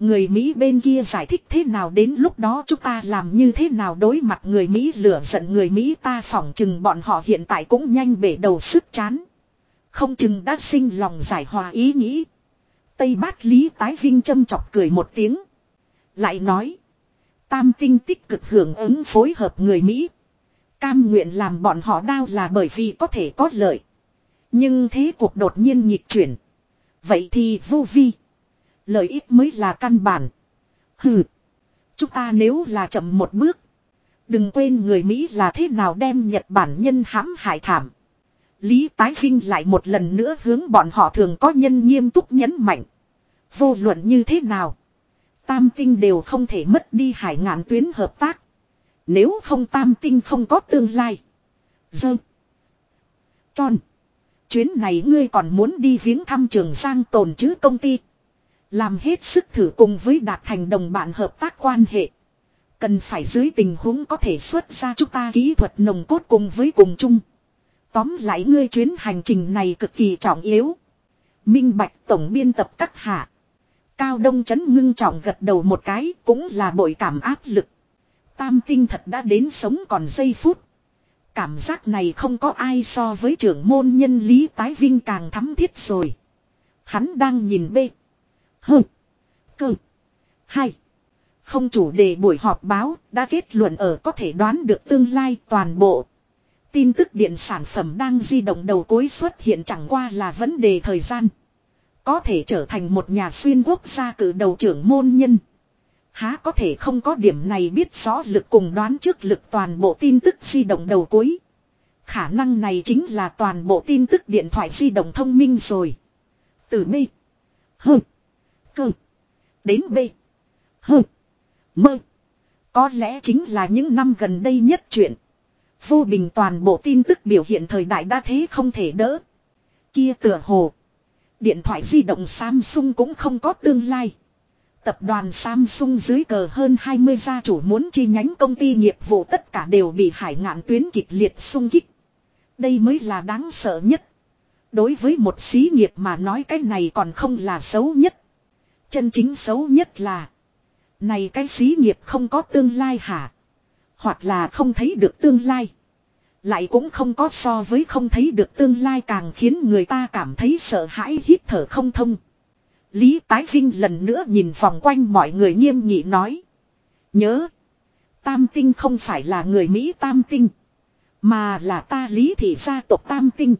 Người Mỹ bên kia giải thích thế nào đến lúc đó chúng ta làm như thế nào đối mặt người Mỹ lửa giận người Mỹ ta phỏng chừng bọn họ hiện tại cũng nhanh bể đầu sức chán. Không chừng đã sinh lòng giải hòa ý nghĩ. Tây bát lý tái vinh châm chọc cười một tiếng. Lại nói. Tam tinh tích cực hưởng ứng phối hợp người Mỹ. Cam nguyện làm bọn họ đau là bởi vì có thể có lợi. Nhưng thế cuộc đột nhiên nhịp chuyển. Vậy thì vô vi. Lợi ích mới là căn bản. Hừ. Chúng ta nếu là chậm một bước. Đừng quên người Mỹ là thế nào đem Nhật Bản nhân hãm hại thảm. Lý Tái Vinh lại một lần nữa hướng bọn họ thường có nhân nghiêm túc nhấn mạnh. Vô luận như thế nào. Tam tinh đều không thể mất đi hải ngạn tuyến hợp tác. Nếu không tam tinh không có tương lai. Dơ. Tròn. Chuyến này ngươi còn muốn đi viếng thăm trường Giang tồn chứ công ty. Làm hết sức thử cùng với đạt thành đồng bạn hợp tác quan hệ. Cần phải dưới tình huống có thể xuất ra chúng ta kỹ thuật nồng cốt cùng với cùng chung. Tóm lại ngươi chuyến hành trình này cực kỳ trọng yếu. Minh Bạch Tổng biên tập các hạ. Cao Đông Chấn ngưng trọng gật đầu một cái cũng là bội cảm áp lực. Tam tinh thật đã đến sống còn giây phút. Cảm giác này không có ai so với trưởng môn nhân Lý Tái Vinh càng thắm thiết rồi. Hắn đang nhìn bê. Hơ. Cơ. Hai. Không chủ đề buổi họp báo đã kết luận ở có thể đoán được tương lai toàn bộ. Tin tức điện sản phẩm đang di động đầu cuối xuất hiện chẳng qua là vấn đề thời gian. Có thể trở thành một nhà xuyên quốc gia cử đầu trưởng môn nhân. Há có thể không có điểm này biết rõ lực cùng đoán trước lực toàn bộ tin tức di động đầu cuối. Khả năng này chính là toàn bộ tin tức điện thoại di động thông minh rồi. Từ mi H. Cơ. Đến B. H. Mơ. Có lẽ chính là những năm gần đây nhất chuyện. Vô bình toàn bộ tin tức biểu hiện thời đại đã thế không thể đỡ. Kia tựa hồ. Điện thoại di động Samsung cũng không có tương lai. Tập đoàn Samsung dưới cờ hơn 20 gia chủ muốn chi nhánh công ty nghiệp vụ tất cả đều bị hải ngạn tuyến kịch liệt xung kích. Đây mới là đáng sợ nhất. Đối với một xí nghiệp mà nói cái này còn không là xấu nhất. Chân chính xấu nhất là. Này cái xí nghiệp không có tương lai hả? Hoặc là không thấy được tương lai. Lại cũng không có so với không thấy được tương lai càng khiến người ta cảm thấy sợ hãi hít thở không thông. Lý Tái Vinh lần nữa nhìn vòng quanh mọi người nghiêm nghị nói. Nhớ. Tam tinh không phải là người Mỹ tam tinh. Mà là ta lý thị gia tộc tam tinh.